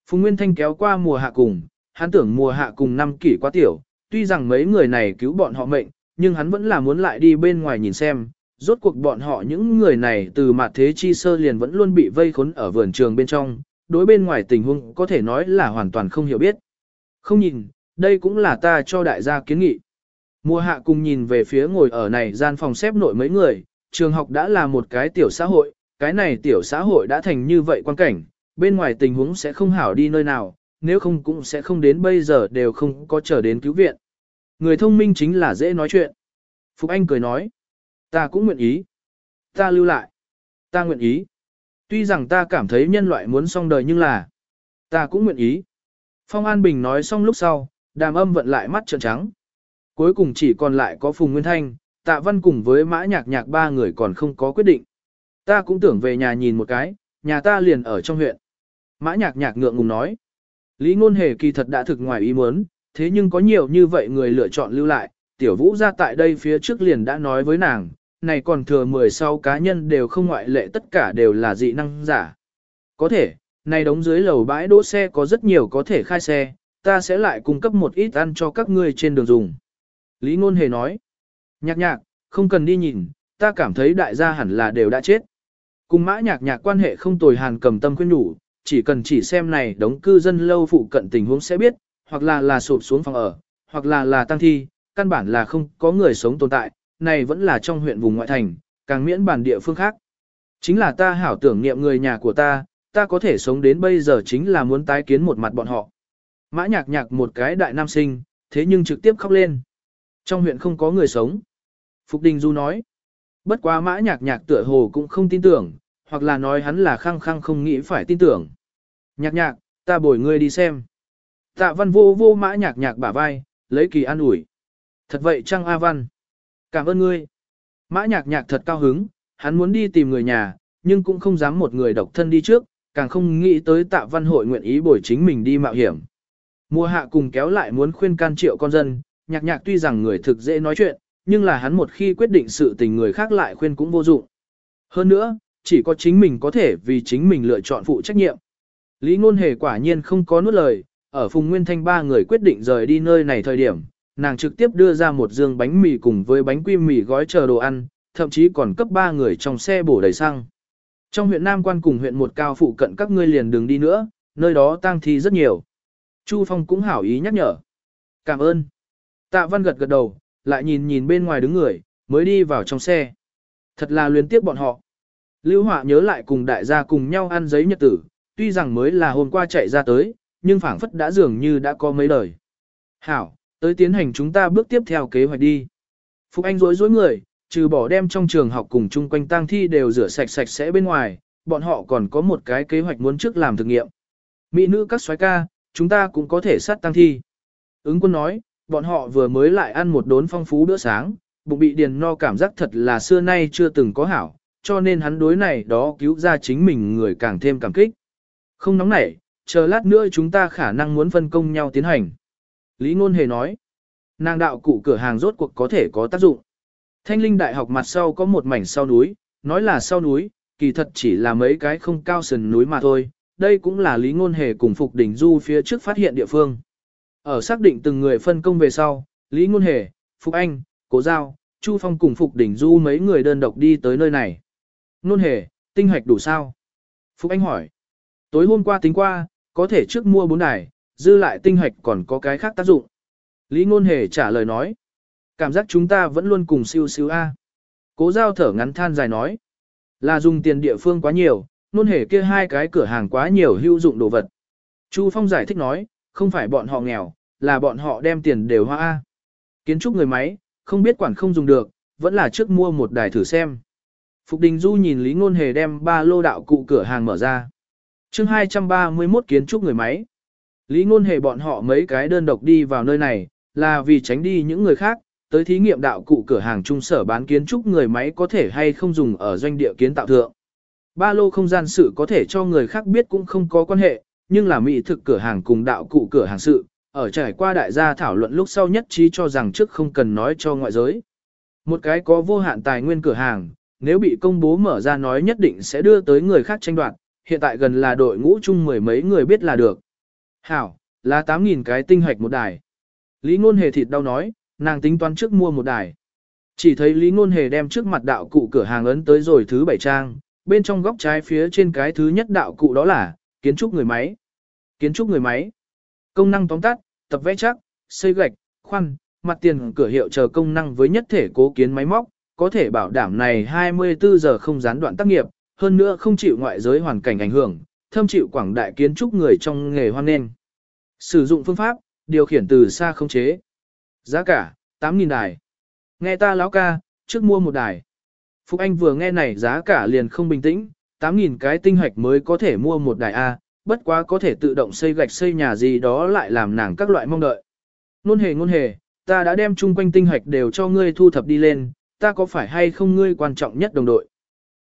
Phùng Nguyên Thanh kéo qua mùa hạ cùng, hắn tưởng mùa hạ cùng năm kỷ quá tiểu, tuy rằng mấy người này cứu bọn họ mệnh, nhưng hắn vẫn là muốn lại đi bên ngoài nhìn xem. Rốt cuộc bọn họ những người này từ mặt thế chi sơ liền vẫn luôn bị vây khốn ở vườn trường bên trong, đối bên ngoài tình huống có thể nói là hoàn toàn không hiểu biết. Không nhìn, đây cũng là ta cho đại gia kiến nghị. Mùa hạ cùng nhìn về phía ngồi ở này gian phòng xếp nội mấy người, trường học đã là một cái tiểu xã hội, cái này tiểu xã hội đã thành như vậy quan cảnh, bên ngoài tình huống sẽ không hảo đi nơi nào, nếu không cũng sẽ không đến bây giờ đều không có chờ đến cứu viện. Người thông minh chính là dễ nói chuyện. Phục Anh cười nói, ta cũng nguyện ý. Ta lưu lại. Ta nguyện ý. Tuy rằng ta cảm thấy nhân loại muốn xong đời nhưng là, ta cũng nguyện ý. Phong An Bình nói xong lúc sau, đàm âm vận lại mắt trợn trắng. Cuối cùng chỉ còn lại có Phùng Nguyên Thanh, Tạ Văn cùng với Mã Nhạc Nhạc ba người còn không có quyết định. Ta cũng tưởng về nhà nhìn một cái, nhà ta liền ở trong huyện. Mã Nhạc Nhạc ngượng ngùng nói. Lý Ngôn Hề kỳ thật đã thực ngoài ý muốn, thế nhưng có nhiều như vậy người lựa chọn lưu lại, Tiểu Vũ ra tại đây phía trước liền đã nói với nàng, này còn thừa 10 sau cá nhân đều không ngoại lệ tất cả đều là dị năng giả. Có thể, này đóng dưới lầu bãi đỗ xe có rất nhiều có thể khai xe, ta sẽ lại cung cấp một ít ăn cho các ngươi trên đường dùng. Lý Ngôn Hề nói, nhạc nhạc, không cần đi nhìn, ta cảm thấy đại gia hẳn là đều đã chết. Cùng mã nhạc nhạc quan hệ không tồi hàn cầm tâm khuyên nhủ, chỉ cần chỉ xem này đống cư dân lâu phụ cận tình huống sẽ biết, hoặc là là sụp xuống phòng ở, hoặc là là tăng thi, căn bản là không có người sống tồn tại, này vẫn là trong huyện vùng ngoại thành, càng miễn bản địa phương khác. Chính là ta hảo tưởng niệm người nhà của ta, ta có thể sống đến bây giờ chính là muốn tái kiến một mặt bọn họ. Mã nhạc nhạc một cái đại nam sinh, thế nhưng trực tiếp khóc lên. Trong huyện không có người sống. Phục Đình Du nói. Bất quá mã nhạc nhạc tựa hồ cũng không tin tưởng, hoặc là nói hắn là khăng khăng không nghĩ phải tin tưởng. Nhạc nhạc, ta bồi ngươi đi xem. Tạ văn vô vô mã nhạc nhạc bả vai, lấy kỳ an ủi. Thật vậy chăng A văn? Cảm ơn ngươi. Mã nhạc nhạc thật cao hứng, hắn muốn đi tìm người nhà, nhưng cũng không dám một người độc thân đi trước, càng không nghĩ tới tạ văn hội nguyện ý bồi chính mình đi mạo hiểm. Mùa hạ cùng kéo lại muốn khuyên can triệu con dân, nhạc nhạc tuy rằng người thực dễ nói chuyện, nhưng là hắn một khi quyết định sự tình người khác lại khuyên cũng vô dụng. Hơn nữa, chỉ có chính mình có thể vì chính mình lựa chọn phụ trách nhiệm. Lý ngôn hề quả nhiên không có nuốt lời, ở Phùng Nguyên Thanh ba người quyết định rời đi nơi này thời điểm, nàng trực tiếp đưa ra một dương bánh mì cùng với bánh quy mì gói chờ đồ ăn, thậm chí còn cấp ba người trong xe bổ đầy xăng. Trong huyện Nam Quan cùng huyện một cao phụ cận các ngươi liền đừng đi nữa, nơi đó tang thi rất nhiều. Chu Phong cũng hảo ý nhắc nhở. Cảm ơn. Tạ Văn gật gật đầu, lại nhìn nhìn bên ngoài đứng người, mới đi vào trong xe. Thật là luyến tiếc bọn họ. Lưu Họa nhớ lại cùng đại gia cùng nhau ăn giấy nhật tử, tuy rằng mới là hôm qua chạy ra tới, nhưng phảng phất đã dường như đã có mấy đời. Hảo, tới tiến hành chúng ta bước tiếp theo kế hoạch đi. Phục Anh rối rối người, trừ bỏ đem trong trường học cùng chung quanh tang thi đều rửa sạch sạch sẽ bên ngoài, bọn họ còn có một cái kế hoạch muốn trước làm thực nghiệm. Mỹ nữ các soái ca, chúng ta cũng có thể sát tang thi. Ứng quân nói, bọn họ vừa mới lại ăn một đốn phong phú bữa sáng, bụng bị điền no cảm giác thật là xưa nay chưa từng có hảo, cho nên hắn đối này đó cứu ra chính mình người càng thêm cảm kích. Không nóng nảy, chờ lát nữa chúng ta khả năng muốn phân công nhau tiến hành. Lý Ngôn Hề nói, nàng đạo cụ cửa hàng rốt cuộc có thể có tác dụng. Thanh linh đại học mặt sau có một mảnh sau núi, nói là sau núi, kỳ thật chỉ là mấy cái không cao sườn núi mà thôi. Đây cũng là Lý Ngôn Hề cùng Phục Đỉnh Du phía trước phát hiện địa phương. Ở xác định từng người phân công về sau, Lý Ngôn Hề, Phục Anh, Cố Giao, Chu Phong cùng Phục Đỉnh Du mấy người đơn độc đi tới nơi này. Ngôn Hề, tinh hoạch đủ sao? Phục Anh hỏi. Tối hôm qua tính qua, có thể trước mua bốn đài, dư lại tinh hoạch còn có cái khác tác dụng. Lý Ngôn Hề trả lời nói. Cảm giác chúng ta vẫn luôn cùng siêu siêu A. Cố giao thở ngắn than dài nói. Là dùng tiền địa phương quá nhiều, Ngôn Hề kia hai cái cửa hàng quá nhiều hữu dụng đồ vật. Chu Phong giải thích nói, không phải bọn họ nghèo, là bọn họ đem tiền đều hoa A. Kiến trúc người máy, không biết quản không dùng được, vẫn là trước mua một đài thử xem. Phục Đình Du nhìn Lý Ngôn Hề đem ba lô đạo cụ cửa hàng mở ra. chương 231 kiến trúc người máy. Lý Ngôn Hề bọn họ mấy cái đơn độc đi vào nơi này, là vì tránh đi những người khác, tới thí nghiệm đạo cụ cửa hàng trung sở bán kiến trúc người máy có thể hay không dùng ở doanh địa kiến tạo thượng. Ba lô không gian sự có thể cho người khác biết cũng không có quan hệ, nhưng là mỹ thực cửa hàng cùng đạo cụ cửa hàng sự, ở trải qua đại gia thảo luận lúc sau nhất trí cho rằng trước không cần nói cho ngoại giới. Một cái có vô hạn tài nguyên cửa hàng, nếu bị công bố mở ra nói nhất định sẽ đưa tới người khác tranh đoạt, hiện tại gần là đội ngũ chung mười mấy người biết là được. Hảo, là 8.000 cái tinh hoạch một đài. Lý ngôn hề thịt đau nói, nàng tính toán trước mua một đài. Chỉ thấy Lý ngôn hề đem trước mặt đạo cụ cửa hàng ấn tới rồi thứ bảy trang, bên trong góc trái phía trên cái thứ nhất đạo cụ đó là, kiến trúc người máy. Kiến trúc người máy. Công năng tóm tắt, tập vẽ chắc, xây gạch, khoan, mặt tiền cửa hiệu chờ công năng với nhất thể cố kiến máy móc, có thể bảo đảm này 24 giờ không gián đoạn tác nghiệp, hơn nữa không chịu ngoại giới hoàn cảnh ảnh hưởng, thâm chịu quảng đại kiến trúc người trong nghề hoan nghênh. Sử dụng phương pháp, điều khiển từ xa không chế. Giá cả, 8.000 đài. Nghe ta lão ca, trước mua một đài. Phục Anh vừa nghe này giá cả liền không bình tĩnh, 8.000 cái tinh hoạch mới có thể mua một đài A, bất quá có thể tự động xây gạch xây nhà gì đó lại làm nàng các loại mong đợi. Nôn hề nôn hề, ta đã đem chung quanh tinh hạch đều cho ngươi thu thập đi lên, ta có phải hay không ngươi quan trọng nhất đồng đội?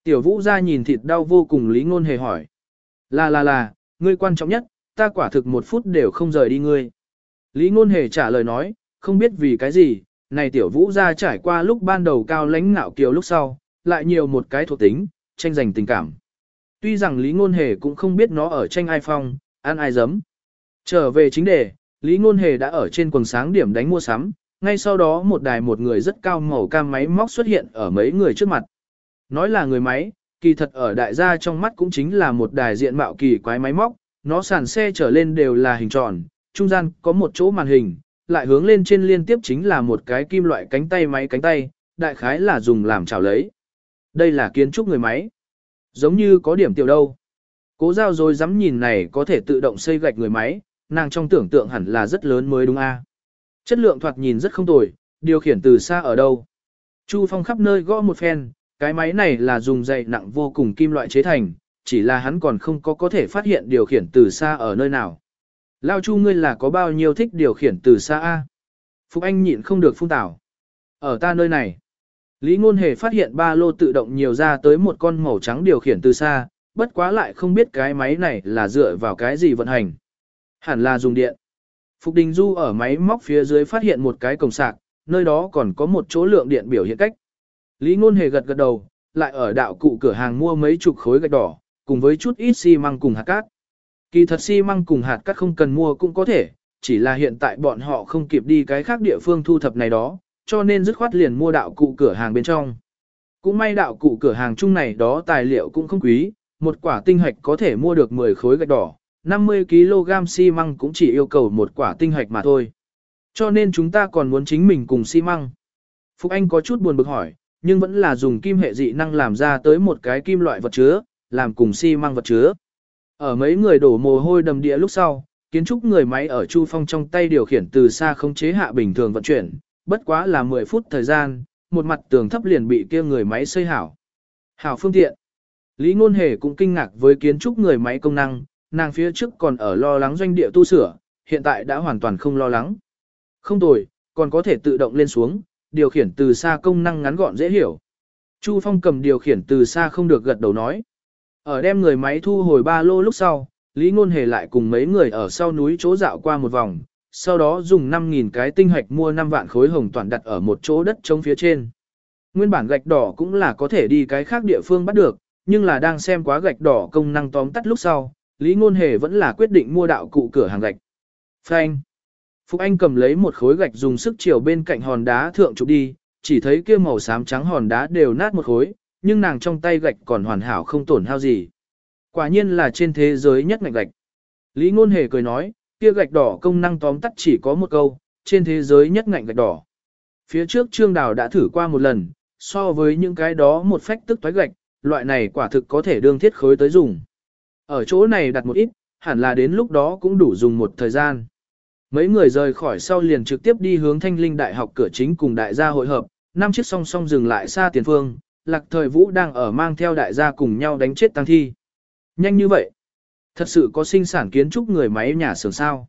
Tiểu vũ ra nhìn thịt đau vô cùng lý ngôn hề hỏi. Là là là, ngươi quan trọng nhất, ta quả thực một phút đều không rời đi ngươi. Lý ngôn hề trả lời nói, không biết vì cái gì, này tiểu vũ ra trải qua lúc ban đầu cao lãnh ngạo kiều lúc sau, lại nhiều một cái thuộc tính, tranh giành tình cảm. Tuy rằng Lý Ngôn Hề cũng không biết nó ở tranh ai phong, ăn ai dấm. Trở về chính đề, Lý Ngôn Hề đã ở trên quần sáng điểm đánh mua sắm, ngay sau đó một đài một người rất cao màu cam máy móc xuất hiện ở mấy người trước mặt. Nói là người máy, kỳ thật ở đại gia trong mắt cũng chính là một đài diện mạo kỳ quái máy móc, nó sàn xe trở lên đều là hình tròn, trung gian có một chỗ màn hình, lại hướng lên trên liên tiếp chính là một cái kim loại cánh tay máy cánh tay, đại khái là dùng làm chảo lấy. Đây là kiến trúc người máy. Giống như có điểm tiểu đâu. Cố giao rồi dám nhìn này có thể tự động xây gạch người máy, nàng trong tưởng tượng hẳn là rất lớn mới đúng a. À? Chất lượng thoạt nhìn rất không tồi, điều khiển từ xa ở đâu. Chu Phong khắp nơi gõ một phen, cái máy này là dùng dày nặng vô cùng kim loại chế thành, chỉ là hắn còn không có có thể phát hiện điều khiển từ xa ở nơi nào. Lao Chu ngươi là có bao nhiêu thích điều khiển từ xa A? Phục Anh nhịn không được phun tảo. Ở ta nơi này. Lý Ngôn Hề phát hiện ba lô tự động nhiều ra tới một con màu trắng điều khiển từ xa, bất quá lại không biết cái máy này là dựa vào cái gì vận hành. Hẳn là dùng điện. Phục Đình Du ở máy móc phía dưới phát hiện một cái cổng sạc, nơi đó còn có một chỗ lượng điện biểu hiện cách. Lý Ngôn Hề gật gật đầu, lại ở đạo cụ cửa hàng mua mấy chục khối gạch đỏ, cùng với chút ít xi măng cùng hạt cát. Kỳ thật xi măng cùng hạt cát không cần mua cũng có thể, chỉ là hiện tại bọn họ không kịp đi cái khác địa phương thu thập này đó, cho nên dứt khoát liền mua đạo cụ cửa hàng bên trong. Cũng may đạo cụ cửa hàng chung này đó tài liệu cũng không quý, một quả tinh hạch có thể mua được 10 khối gạch đỏ, 50 kg xi măng cũng chỉ yêu cầu một quả tinh hạch mà thôi. Cho nên chúng ta còn muốn chính mình cùng xi măng. Phúc Anh có chút buồn bực hỏi, nhưng vẫn là dùng kim hệ dị năng làm ra tới một cái kim loại vật chứa, làm cùng xi măng vật chứa. Ở mấy người đổ mồ hôi đầm địa lúc sau, kiến trúc người máy ở Chu Phong trong tay điều khiển từ xa không chế hạ bình thường vận chuyển, bất quá là 10 phút thời gian, một mặt tường thấp liền bị kia người máy xây hảo. Hảo phương tiện. Lý Ngôn Hề cũng kinh ngạc với kiến trúc người máy công năng, nàng phía trước còn ở lo lắng doanh địa tu sửa, hiện tại đã hoàn toàn không lo lắng. Không tồi, còn có thể tự động lên xuống, điều khiển từ xa công năng ngắn gọn dễ hiểu. Chu Phong cầm điều khiển từ xa không được gật đầu nói. Ở đem người máy thu hồi ba lô lúc sau, Lý Ngôn Hề lại cùng mấy người ở sau núi chỗ dạo qua một vòng, sau đó dùng 5.000 cái tinh hạch mua 5 vạn khối hồng toàn đặt ở một chỗ đất trống phía trên. Nguyên bản gạch đỏ cũng là có thể đi cái khác địa phương bắt được, nhưng là đang xem quá gạch đỏ công năng tóm tắt lúc sau, Lý Ngôn Hề vẫn là quyết định mua đạo cụ cửa hàng gạch. Phanh. Phúc Anh cầm lấy một khối gạch dùng sức chiều bên cạnh hòn đá thượng chụp đi, chỉ thấy kia màu xám trắng hòn đá đều nát một khối, nhưng nàng trong tay gạch còn hoàn hảo không tổn hao gì. Quả nhiên là trên thế giới nhất ngạch gạch. Lý Ngôn Hề cười nói, kia gạch đỏ công năng tóm tắt chỉ có một câu, trên thế giới nhất ngạnh gạch đỏ. Phía trước Trương Đào đã thử qua một lần, so với những cái đó một phách tức toái gạch, loại này quả thực có thể đương thiết khối tới dùng. Ở chỗ này đặt một ít, hẳn là đến lúc đó cũng đủ dùng một thời gian. Mấy người rời khỏi sau liền trực tiếp đi hướng thanh linh đại học cửa chính cùng đại gia hội hợp, năm chiếc song song dừng lại xa tiền phương, lạc thời vũ đang ở mang theo đại gia cùng nhau đánh chết tăng thi. Nhanh như vậy. Thật sự có sinh sản kiến trúc người máy nhà xưởng sao?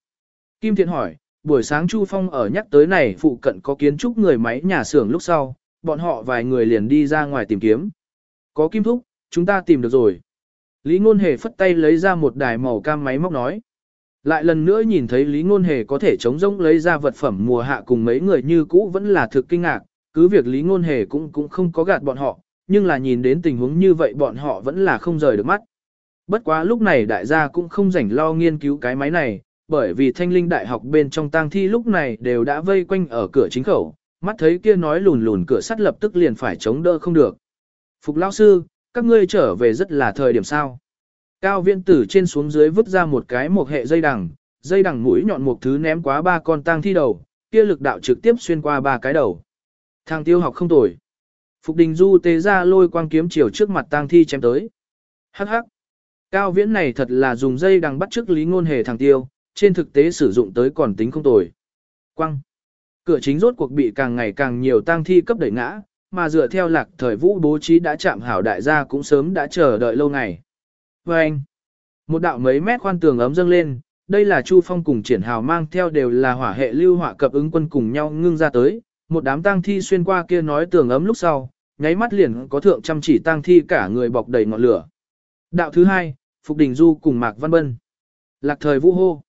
Kim Thiện hỏi, buổi sáng Chu Phong ở nhắc tới này phụ cận có kiến trúc người máy nhà xưởng lúc sau, bọn họ vài người liền đi ra ngoài tìm kiếm. Có kim thúc, chúng ta tìm được rồi. Lý Ngôn Hề phất tay lấy ra một đài màu cam máy móc nói. Lại lần nữa nhìn thấy Lý Ngôn Hề có thể chống rỗng lấy ra vật phẩm mùa hạ cùng mấy người như cũ vẫn là thực kinh ngạc, cứ việc Lý Ngôn Hề cũng cũng không có gạt bọn họ, nhưng là nhìn đến tình huống như vậy bọn họ vẫn là không rời được mắt. Bất quá lúc này đại gia cũng không rảnh lo nghiên cứu cái máy này, bởi vì thanh linh đại học bên trong tang thi lúc này đều đã vây quanh ở cửa chính khẩu, mắt thấy kia nói lùn lùn cửa sắt lập tức liền phải chống đỡ không được. Phục lão sư, các ngươi trở về rất là thời điểm sao. Cao viện tử trên xuống dưới vứt ra một cái một hệ dây đằng, dây đằng mũi nhọn một thứ ném quá ba con tang thi đầu, kia lực đạo trực tiếp xuyên qua ba cái đầu. Thằng tiêu học không tồi. Phục đình du tế ra lôi quang kiếm chiều trước mặt tang thi chém tới. Hắc hắc. Cao viễn này thật là dùng dây đằng bắt trước lý ngôn hề thằng tiêu, trên thực tế sử dụng tới còn tính không tồi. Quăng. Cửa chính rốt cuộc bị càng ngày càng nhiều tang thi cấp đẩy ngã, mà dựa theo lạc thời vũ bố trí đã chạm hảo đại gia cũng sớm đã chờ đợi lâu ngày. Và anh, một đạo mấy mét khoan tường ấm dâng lên, đây là Chu Phong cùng triển hào mang theo đều là hỏa hệ lưu hỏa cập ứng quân cùng nhau ngưng ra tới, một đám tang thi xuyên qua kia nói tường ấm lúc sau, nháy mắt liền có thượng chăm chỉ tang thi cả người bọc đầy ngọn lửa. Đạo thứ hai, Phục Đình Du cùng Mạc Văn Bân. Lạc thời vũ hô.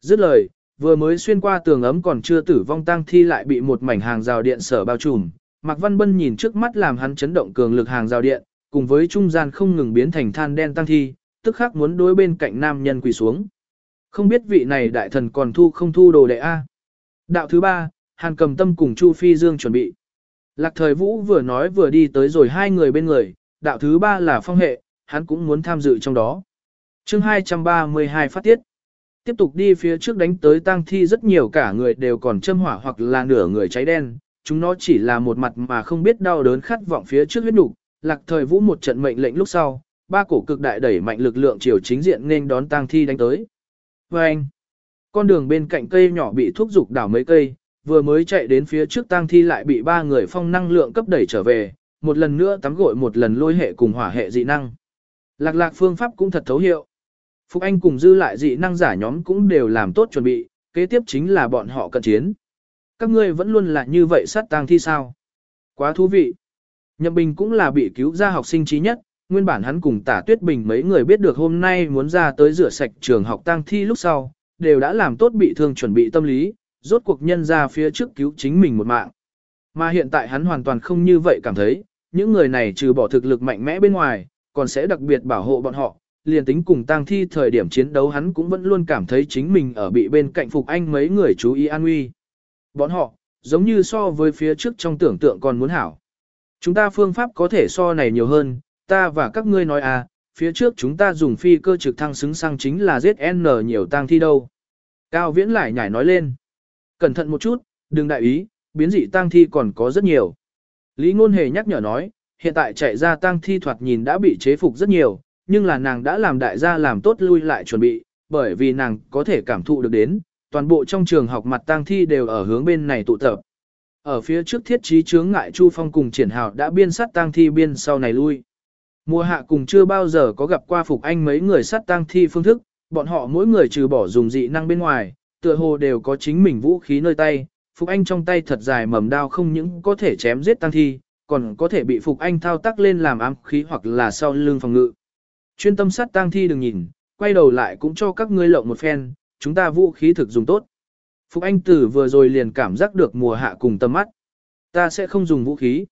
Dứt lời, vừa mới xuyên qua tường ấm còn chưa tử vong tang thi lại bị một mảnh hàng rào điện sở bao trùm. Mạc Văn Bân nhìn trước mắt làm hắn chấn động cường lực hàng rào điện, cùng với trung gian không ngừng biến thành than đen tăng thi, tức khắc muốn đối bên cạnh nam nhân quỳ xuống. Không biết vị này đại thần còn thu không thu đồ đệ A. Đạo thứ ba, Hàn cầm tâm cùng Chu Phi Dương chuẩn bị. Lạc thời vũ vừa nói vừa đi tới rồi hai người bên người, đạo thứ ba là phong hệ, hắn cũng muốn tham dự trong đó chương 232 phát tiết. Tiếp tục đi phía trước đánh tới tang thi rất nhiều cả người đều còn châm hỏa hoặc là nửa người cháy đen, chúng nó chỉ là một mặt mà không biết đau đớn khát vọng phía trước huyết nục lạc thời vũ một trận mệnh lệnh lúc sau, ba cổ cực đại đẩy mạnh lực lượng chiều chính diện nên đón tang thi đánh tới. Và anh, con đường bên cạnh cây nhỏ bị thuốc dục đảo mấy cây, vừa mới chạy đến phía trước tang thi lại bị ba người phong năng lượng cấp đẩy trở về, một lần nữa tắm gội một lần lôi hệ cùng hỏa hệ dị năng. Lạc lạc phương pháp cũng thật thấu hiệu. Phúc Anh cùng dư lại dị năng giả nhóm cũng đều làm tốt chuẩn bị, kế tiếp chính là bọn họ cận chiến. Các ngươi vẫn luôn là như vậy sát tang thi sao? Quá thú vị. Nhậm Bình cũng là bị cứu ra học sinh trí nhất, nguyên bản hắn cùng tả tuyết bình mấy người biết được hôm nay muốn ra tới rửa sạch trường học tang thi lúc sau, đều đã làm tốt bị thương chuẩn bị tâm lý, rốt cuộc nhân ra phía trước cứu chính mình một mạng. Mà hiện tại hắn hoàn toàn không như vậy cảm thấy, những người này trừ bỏ thực lực mạnh mẽ bên ngoài, còn sẽ đặc biệt bảo hộ bọn họ, liền tính cùng tang thi thời điểm chiến đấu hắn cũng vẫn luôn cảm thấy chính mình ở bị bên cạnh Phục Anh mấy người chú ý an nguy. Bọn họ, giống như so với phía trước trong tưởng tượng còn muốn hảo. Chúng ta phương pháp có thể so này nhiều hơn, ta và các ngươi nói à, phía trước chúng ta dùng phi cơ trực thăng xứng sang chính là ZN nhiều tang thi đâu. Cao Viễn lại nhảy nói lên. Cẩn thận một chút, đừng đại ý, biến dị tang thi còn có rất nhiều. Lý Ngôn Hề nhắc nhở nói, hiện tại chạy ra tang thi thoạt nhìn đã bị chế phục rất nhiều, nhưng là nàng đã làm đại gia làm tốt lui lại chuẩn bị, bởi vì nàng có thể cảm thụ được đến, toàn bộ trong trường học mặt tang thi đều ở hướng bên này tụ tập. Ở phía trước thiết trí chướng ngại Chu Phong cùng triển hào đã biên sát tang thi biên sau này lui. Mùa hạ cùng chưa bao giờ có gặp qua Phục Anh mấy người sát tang thi phương thức, bọn họ mỗi người trừ bỏ dùng dị năng bên ngoài, tựa hồ đều có chính mình vũ khí nơi tay. Phục Anh trong tay thật dài mầm đao không những có thể chém giết tang thi, còn có thể bị Phục Anh thao tác lên làm ám khí hoặc là sau lưng phòng ngự. Chuyên tâm sát tang thi đừng nhìn, quay đầu lại cũng cho các ngươi lộng một phen, chúng ta vũ khí thực dùng tốt. Phục Anh Tử vừa rồi liền cảm giác được mùa hạ cùng tâm mắt. Ta sẽ không dùng vũ khí.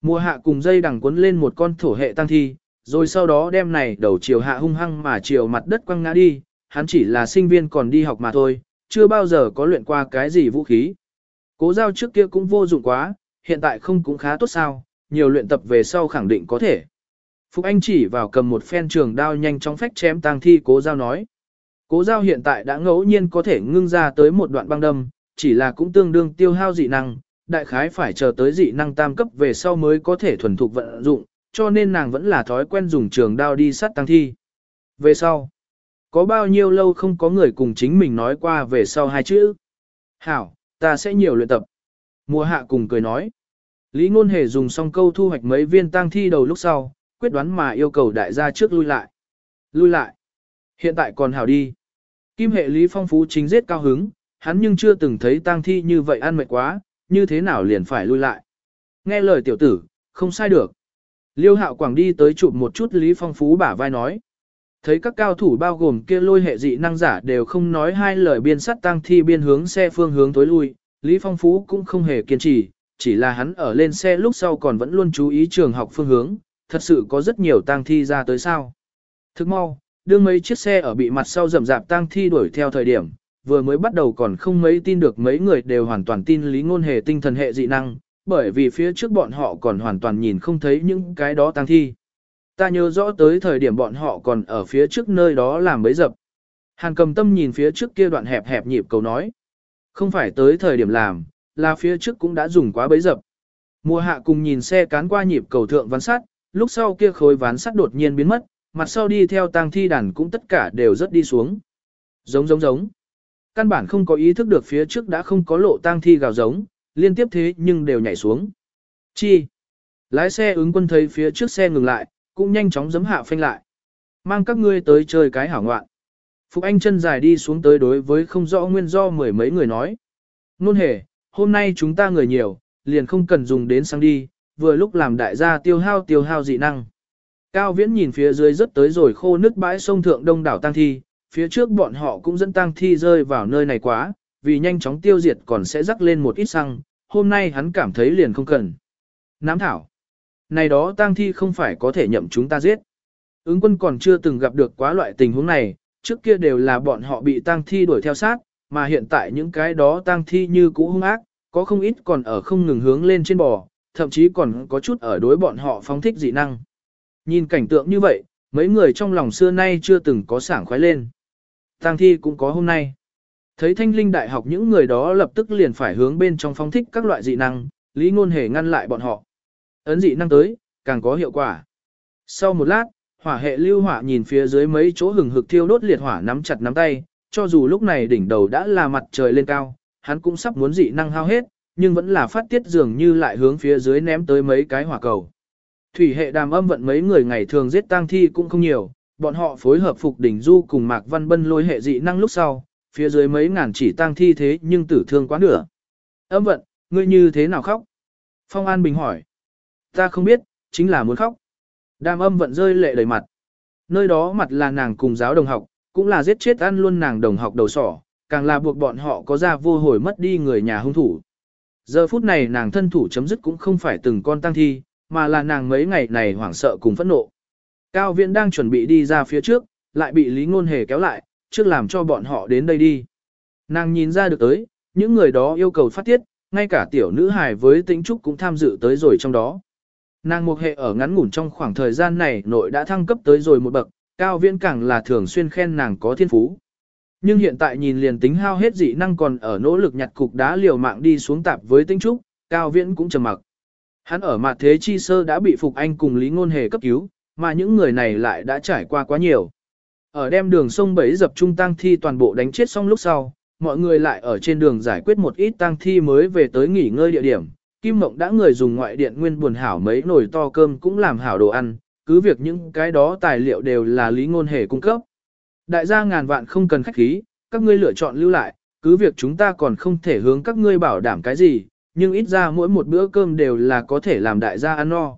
Mùa hạ cùng dây đằng cuốn lên một con thổ hệ tăng thi, rồi sau đó đem này đầu chiều hạ hung hăng mà chiều mặt đất quăng ngã đi, hắn chỉ là sinh viên còn đi học mà thôi, chưa bao giờ có luyện qua cái gì vũ khí. Cố giao trước kia cũng vô dụng quá, hiện tại không cũng khá tốt sao, nhiều luyện tập về sau khẳng định có thể. Phục Anh chỉ vào cầm một phen trường đao nhanh chóng phách chém tang thi cố giao nói. Cố giao hiện tại đã ngẫu nhiên có thể ngưng ra tới một đoạn băng đâm, chỉ là cũng tương đương tiêu hao dị năng, đại khái phải chờ tới dị năng tam cấp về sau mới có thể thuần thục vận dụng, cho nên nàng vẫn là thói quen dùng trường đao đi sát tăng thi. Về sau, có bao nhiêu lâu không có người cùng chính mình nói qua về sau hai chữ. Hảo, ta sẽ nhiều luyện tập. Mùa hạ cùng cười nói. Lý ngôn hề dùng xong câu thu hoạch mấy viên tăng thi đầu lúc sau, quyết đoán mà yêu cầu đại gia trước lui lại. Lui lại. Hiện tại còn hảo đi. Kim hệ Lý Phong Phú chính giết cao hứng, hắn nhưng chưa từng thấy tang thi như vậy ăn mệt quá, như thế nào liền phải lui lại. Nghe lời tiểu tử, không sai được. Liêu hạo quảng đi tới chụp một chút Lý Phong Phú bả vai nói. Thấy các cao thủ bao gồm kia lôi hệ dị năng giả đều không nói hai lời biên sắt tang thi biên hướng xe phương hướng tối lui, Lý Phong Phú cũng không hề kiên trì, chỉ là hắn ở lên xe lúc sau còn vẫn luôn chú ý trường học phương hướng, thật sự có rất nhiều tang thi ra tới sao. Thức mau, đưa mấy chiếc xe ở bị mặt sau rầm rạp tang thi đuổi theo thời điểm, vừa mới bắt đầu còn không mấy tin được mấy người đều hoàn toàn tin lý ngôn hề tinh thần hệ dị năng, bởi vì phía trước bọn họ còn hoàn toàn nhìn không thấy những cái đó tang thi. Ta nhớ rõ tới thời điểm bọn họ còn ở phía trước nơi đó làm bấy dập. Hàn cầm tâm nhìn phía trước kia đoạn hẹp hẹp nhịp cầu nói. Không phải tới thời điểm làm, là phía trước cũng đã dùng quá bấy dập. Mùa hạ cùng nhìn xe cán qua nhịp cầu thượng văn sát lúc sau kia khối ván sắt đột nhiên biến mất, mặt sau đi theo tang thi đàn cũng tất cả đều rất đi xuống. Giống giống giống. Căn bản không có ý thức được phía trước đã không có lộ tang thi gào giống, liên tiếp thế nhưng đều nhảy xuống. Chi? Lái xe ứng quân thấy phía trước xe ngừng lại, cũng nhanh chóng giấm hạ phanh lại. Mang các ngươi tới chơi cái hảo ngoạn. Phục Anh chân dài đi xuống tới đối với không rõ nguyên do mười mấy người nói. Nôn hề, hôm nay chúng ta người nhiều, liền không cần dùng đến sang đi, vừa lúc làm đại gia tiêu hao tiêu hao dị năng. Cao viễn nhìn phía dưới rất tới rồi khô nước bãi sông thượng đông đảo tang thi, phía trước bọn họ cũng dẫn tang thi rơi vào nơi này quá, vì nhanh chóng tiêu diệt còn sẽ rắc lên một ít xăng, hôm nay hắn cảm thấy liền không cần. Nám thảo. Này đó tang thi không phải có thể nhậm chúng ta giết. Ứng quân còn chưa từng gặp được quá loại tình huống này, trước kia đều là bọn họ bị tang thi đuổi theo sát, mà hiện tại những cái đó tang thi như cũ hung ác, có không ít còn ở không ngừng hướng lên trên bò, thậm chí còn có chút ở đối bọn họ phóng thích dị năng. Nhìn cảnh tượng như vậy, mấy người trong lòng xưa nay chưa từng có sảng khoái lên. Tang thi cũng có hôm nay. Thấy thanh linh đại học những người đó lập tức liền phải hướng bên trong phóng thích các loại dị năng, Lý Ngôn Hề ngăn lại bọn họ. Ấn dị năng tới, càng có hiệu quả. Sau một lát, hỏa hệ lưu hỏa nhìn phía dưới mấy chỗ hừng hực thiêu đốt liệt hỏa nắm chặt nắm tay, cho dù lúc này đỉnh đầu đã là mặt trời lên cao, hắn cũng sắp muốn dị năng hao hết, nhưng vẫn là phát tiết dường như lại hướng phía dưới ném tới mấy cái hỏa cầu. Thủy hệ đàm âm vận mấy người ngày thường giết tang thi cũng không nhiều, bọn họ phối hợp phục đỉnh du cùng Mạc Văn Bân lôi hệ dị năng lúc sau, phía dưới mấy ngàn chỉ tang thi thế nhưng tử thương quá nửa. Âm vận, ngươi như thế nào khóc? Phong An Bình hỏi. Ta không biết, chính là muốn khóc. Đàm âm vận rơi lệ đầy mặt. Nơi đó mặt là nàng cùng giáo đồng học, cũng là giết chết ăn luôn nàng đồng học đầu sỏ, càng là buộc bọn họ có ra vô hồi mất đi người nhà hung thủ. Giờ phút này nàng thân thủ chấm dứt cũng không phải từng con tăng thi, mà là nàng mấy ngày này hoảng sợ cùng phẫn nộ. Cao Viễn đang chuẩn bị đi ra phía trước, lại bị Lý Ngôn Hề kéo lại, trước làm cho bọn họ đến đây đi. Nàng nhìn ra được tới, những người đó yêu cầu phát tiết, ngay cả tiểu nữ hài với tĩnh trúc cũng tham dự tới rồi trong đó. Nàng một hệ ở ngắn ngủn trong khoảng thời gian này nội đã thăng cấp tới rồi một bậc, Cao Viễn càng là thường xuyên khen nàng có thiên phú. Nhưng hiện tại nhìn liền tính hao hết dị năng còn ở nỗ lực nhặt cục đá liều mạng đi xuống tạp với tinh trúc, Cao Viễn cũng trầm mặc. Hắn ở mặt thế chi sơ đã bị Phục Anh cùng Lý Ngôn Hề cấp cứu, mà những người này lại đã trải qua quá nhiều. Ở đem đường sông bẫy dập trung tang thi toàn bộ đánh chết xong lúc sau, mọi người lại ở trên đường giải quyết một ít tang thi mới về tới nghỉ ngơi địa điểm. Kim Mộng đã người dùng ngoại điện nguyên buồn hảo mấy nồi to cơm cũng làm hảo đồ ăn, cứ việc những cái đó tài liệu đều là Lý Ngôn Hề cung cấp. Đại gia ngàn vạn không cần khách khí, các ngươi lựa chọn lưu lại, cứ việc chúng ta còn không thể hướng các ngươi bảo đảm cái gì, nhưng ít ra mỗi một bữa cơm đều là có thể làm đại gia ăn no.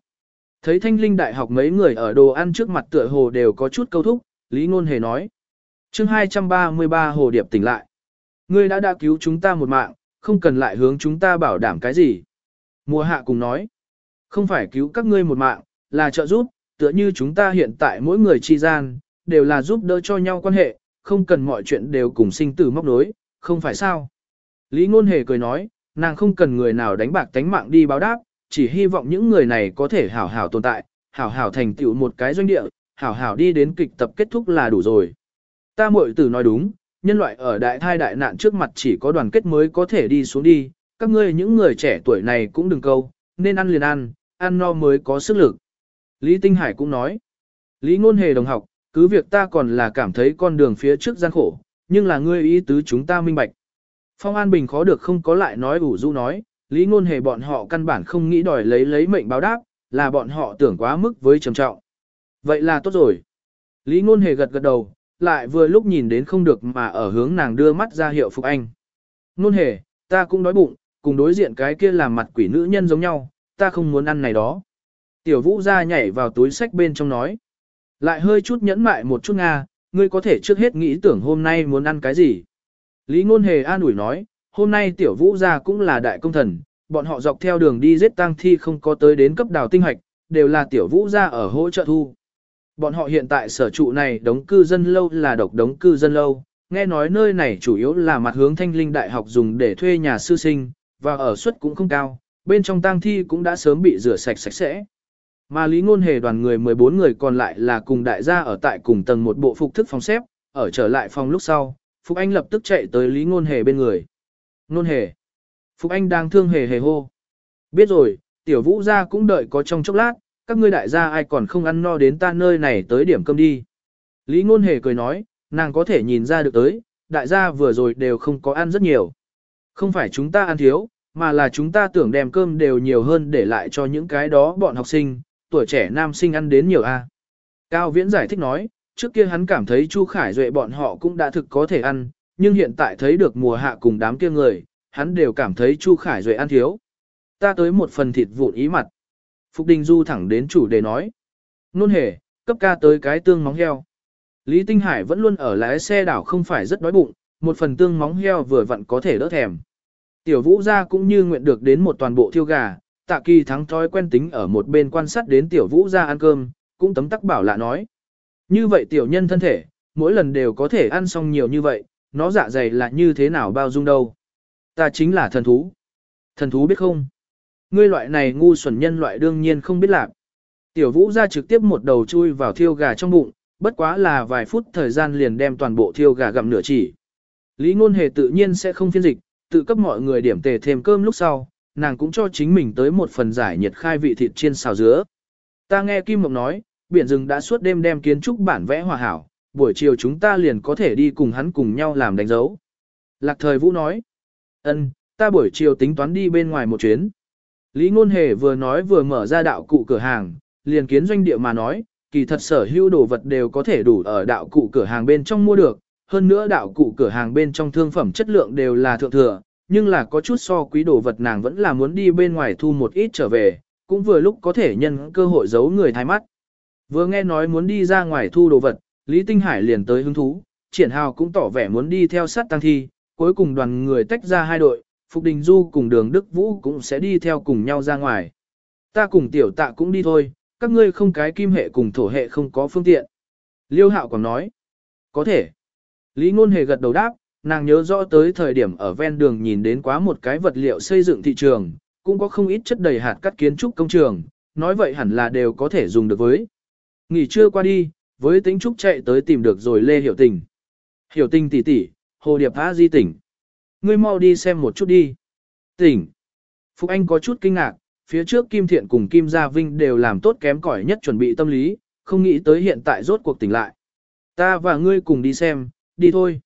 Thấy thanh linh đại học mấy người ở đồ ăn trước mặt tựa hồ đều có chút câu thúc, Lý Ngôn Hề nói. chương 233 Hồ Điệp tỉnh lại. Ngươi đã đã cứu chúng ta một mạng, không cần lại hướng chúng ta bảo đảm cái gì. Mùa hạ cùng nói. Không phải cứu các ngươi một mạng, là trợ giúp, tựa như chúng ta hiện tại mỗi người chi gian, đều là giúp đỡ cho nhau quan hệ, không cần mọi chuyện đều cùng sinh tử móc nối, không phải sao. Lý Ngôn Hề cười nói, nàng không cần người nào đánh bạc tánh mạng đi báo đáp, chỉ hy vọng những người này có thể hảo hảo tồn tại, hảo hảo thành tựu một cái doanh địa, hảo hảo đi đến kịch tập kết thúc là đủ rồi. Ta muội tử nói đúng, nhân loại ở đại thai đại nạn trước mặt chỉ có đoàn kết mới có thể đi xuống đi, các ngươi những người trẻ tuổi này cũng đừng câu, nên ăn liền ăn, ăn no mới có sức lực. Lý Tinh Hải cũng nói, Lý Ngôn Hề đồng học, cứ việc ta còn là cảm thấy con đường phía trước gian khổ, nhưng là ngươi ý tứ chúng ta minh bạch. Phong An Bình khó được không có lại nói ủ rũ nói, lý ngôn hề bọn họ căn bản không nghĩ đòi lấy lấy mệnh báo đáp, là bọn họ tưởng quá mức với trầm trọng. Vậy là tốt rồi. Lý ngôn hề gật gật đầu, lại vừa lúc nhìn đến không được mà ở hướng nàng đưa mắt ra hiệu Phục Anh. Nôn hề, ta cũng đói bụng, cùng đối diện cái kia làm mặt quỷ nữ nhân giống nhau, ta không muốn ăn này đó. Tiểu vũ ra nhảy vào túi sách bên trong nói. Lại hơi chút nhẫn mại một chút Nga, ngươi có thể trước hết nghĩ tưởng hôm nay muốn ăn cái gì. Lý ngôn hề an ủi nói, hôm nay tiểu vũ gia cũng là đại công thần, bọn họ dọc theo đường đi giết tang thi không có tới đến cấp đào tinh hoạch, đều là tiểu vũ gia ở hỗ trợ thu. Bọn họ hiện tại sở trụ này đống cư dân lâu là độc đống cư dân lâu, nghe nói nơi này chủ yếu là mặt hướng thanh linh đại học dùng để thuê nhà sư sinh, và ở suất cũng không cao, bên trong tang thi cũng đã sớm bị rửa sạch sạch sẽ. Mà Lý Ngôn Hề đoàn người 14 người còn lại là cùng đại gia ở tại cùng tầng một bộ phục thức phòng xếp, ở trở lại phòng lúc sau, Phục Anh lập tức chạy tới Lý Ngôn Hề bên người. Ngôn Hề. Phục Anh đang thương hề hề hô. Biết rồi, tiểu vũ gia cũng đợi có trong chốc lát, các ngươi đại gia ai còn không ăn no đến ta nơi này tới điểm cơm đi. Lý Ngôn Hề cười nói, nàng có thể nhìn ra được tới, đại gia vừa rồi đều không có ăn rất nhiều. Không phải chúng ta ăn thiếu, mà là chúng ta tưởng đem cơm đều nhiều hơn để lại cho những cái đó bọn học sinh, tuổi trẻ nam sinh ăn đến nhiều a. Cao Viễn giải thích nói, trước kia hắn cảm thấy Chu Khải Duệ bọn họ cũng đã thực có thể ăn, nhưng hiện tại thấy được mùa hạ cùng đám kia người, hắn đều cảm thấy Chu Khải Duệ ăn thiếu. Ta tới một phần thịt vụn ý mặt. Phục Đình Du thẳng đến chủ đề nói. Nôn hề, cấp ca tới cái tương móng heo. Lý Tinh Hải vẫn luôn ở lái xe đảo không phải rất đói bụng, một phần tương móng heo vừa vặn có thể đỡ thèm. Tiểu vũ gia cũng như nguyện được đến một toàn bộ thiêu gà, tạ kỳ thắng thói quen tính ở một bên quan sát đến tiểu vũ gia ăn cơm, cũng tấm tắc bảo lạ nói. Như vậy tiểu nhân thân thể, mỗi lần đều có thể ăn xong nhiều như vậy, nó dạ dày là như thế nào bao dung đâu. Ta chính là thần thú. Thần thú biết không? Ngươi loại này ngu xuẩn nhân loại đương nhiên không biết làm. Tiểu vũ ra trực tiếp một đầu chui vào thiêu gà trong bụng, bất quá là vài phút thời gian liền đem toàn bộ thiêu gà gặm nửa chỉ. Lý ngôn hề tự nhiên sẽ không phiên dịch, tự cấp mọi người điểm tề thêm cơm lúc sau, nàng cũng cho chính mình tới một phần giải nhiệt khai vị thịt chiên xào dứa. Ta nghe Kim Mộng nói, biển rừng đã suốt đêm đem kiến trúc bản vẽ hòa hảo, buổi chiều chúng ta liền có thể đi cùng hắn cùng nhau làm đánh dấu. Lạc thời Vũ nói, ân, ta buổi chiều tính toán đi bên ngoài một chuyến. Lý Ngôn Hề vừa nói vừa mở ra đạo cụ cửa hàng, liền kiến doanh địa mà nói, kỳ thật sở hữu đồ vật đều có thể đủ ở đạo cụ cửa hàng bên trong mua được, hơn nữa đạo cụ cửa hàng bên trong thương phẩm chất lượng đều là thượng thừa, nhưng là có chút so quý đồ vật nàng vẫn là muốn đi bên ngoài thu một ít trở về, cũng vừa lúc có thể nhân cơ hội giấu người thái mắt. Vừa nghe nói muốn đi ra ngoài thu đồ vật, Lý Tinh Hải liền tới hứng thú, triển hào cũng tỏ vẻ muốn đi theo sát tăng thi, cuối cùng đoàn người tách ra hai đội, Phục Đình Du cùng đường Đức Vũ cũng sẽ đi theo cùng nhau ra ngoài. Ta cùng tiểu tạ cũng đi thôi, các ngươi không cái kim hệ cùng thổ hệ không có phương tiện. Liêu hạo còn nói, có thể. Lý ngôn hề gật đầu đáp, nàng nhớ rõ tới thời điểm ở ven đường nhìn đến quá một cái vật liệu xây dựng thị trường, cũng có không ít chất đầy hạt cắt kiến trúc công trường, nói vậy hẳn là đều có thể dùng được với. Nghỉ trưa qua đi, với tính trúc chạy tới tìm được rồi Lê Hiểu Tình. Hiểu Tình tỷ tỷ, Hồ Điệp Á Di tỉnh. Ngươi mau đi xem một chút đi. Tỉnh. Phục Anh có chút kinh ngạc, phía trước Kim Thiện cùng Kim Gia Vinh đều làm tốt kém cỏi nhất chuẩn bị tâm lý, không nghĩ tới hiện tại rốt cuộc tỉnh lại. Ta và ngươi cùng đi xem, đi thôi.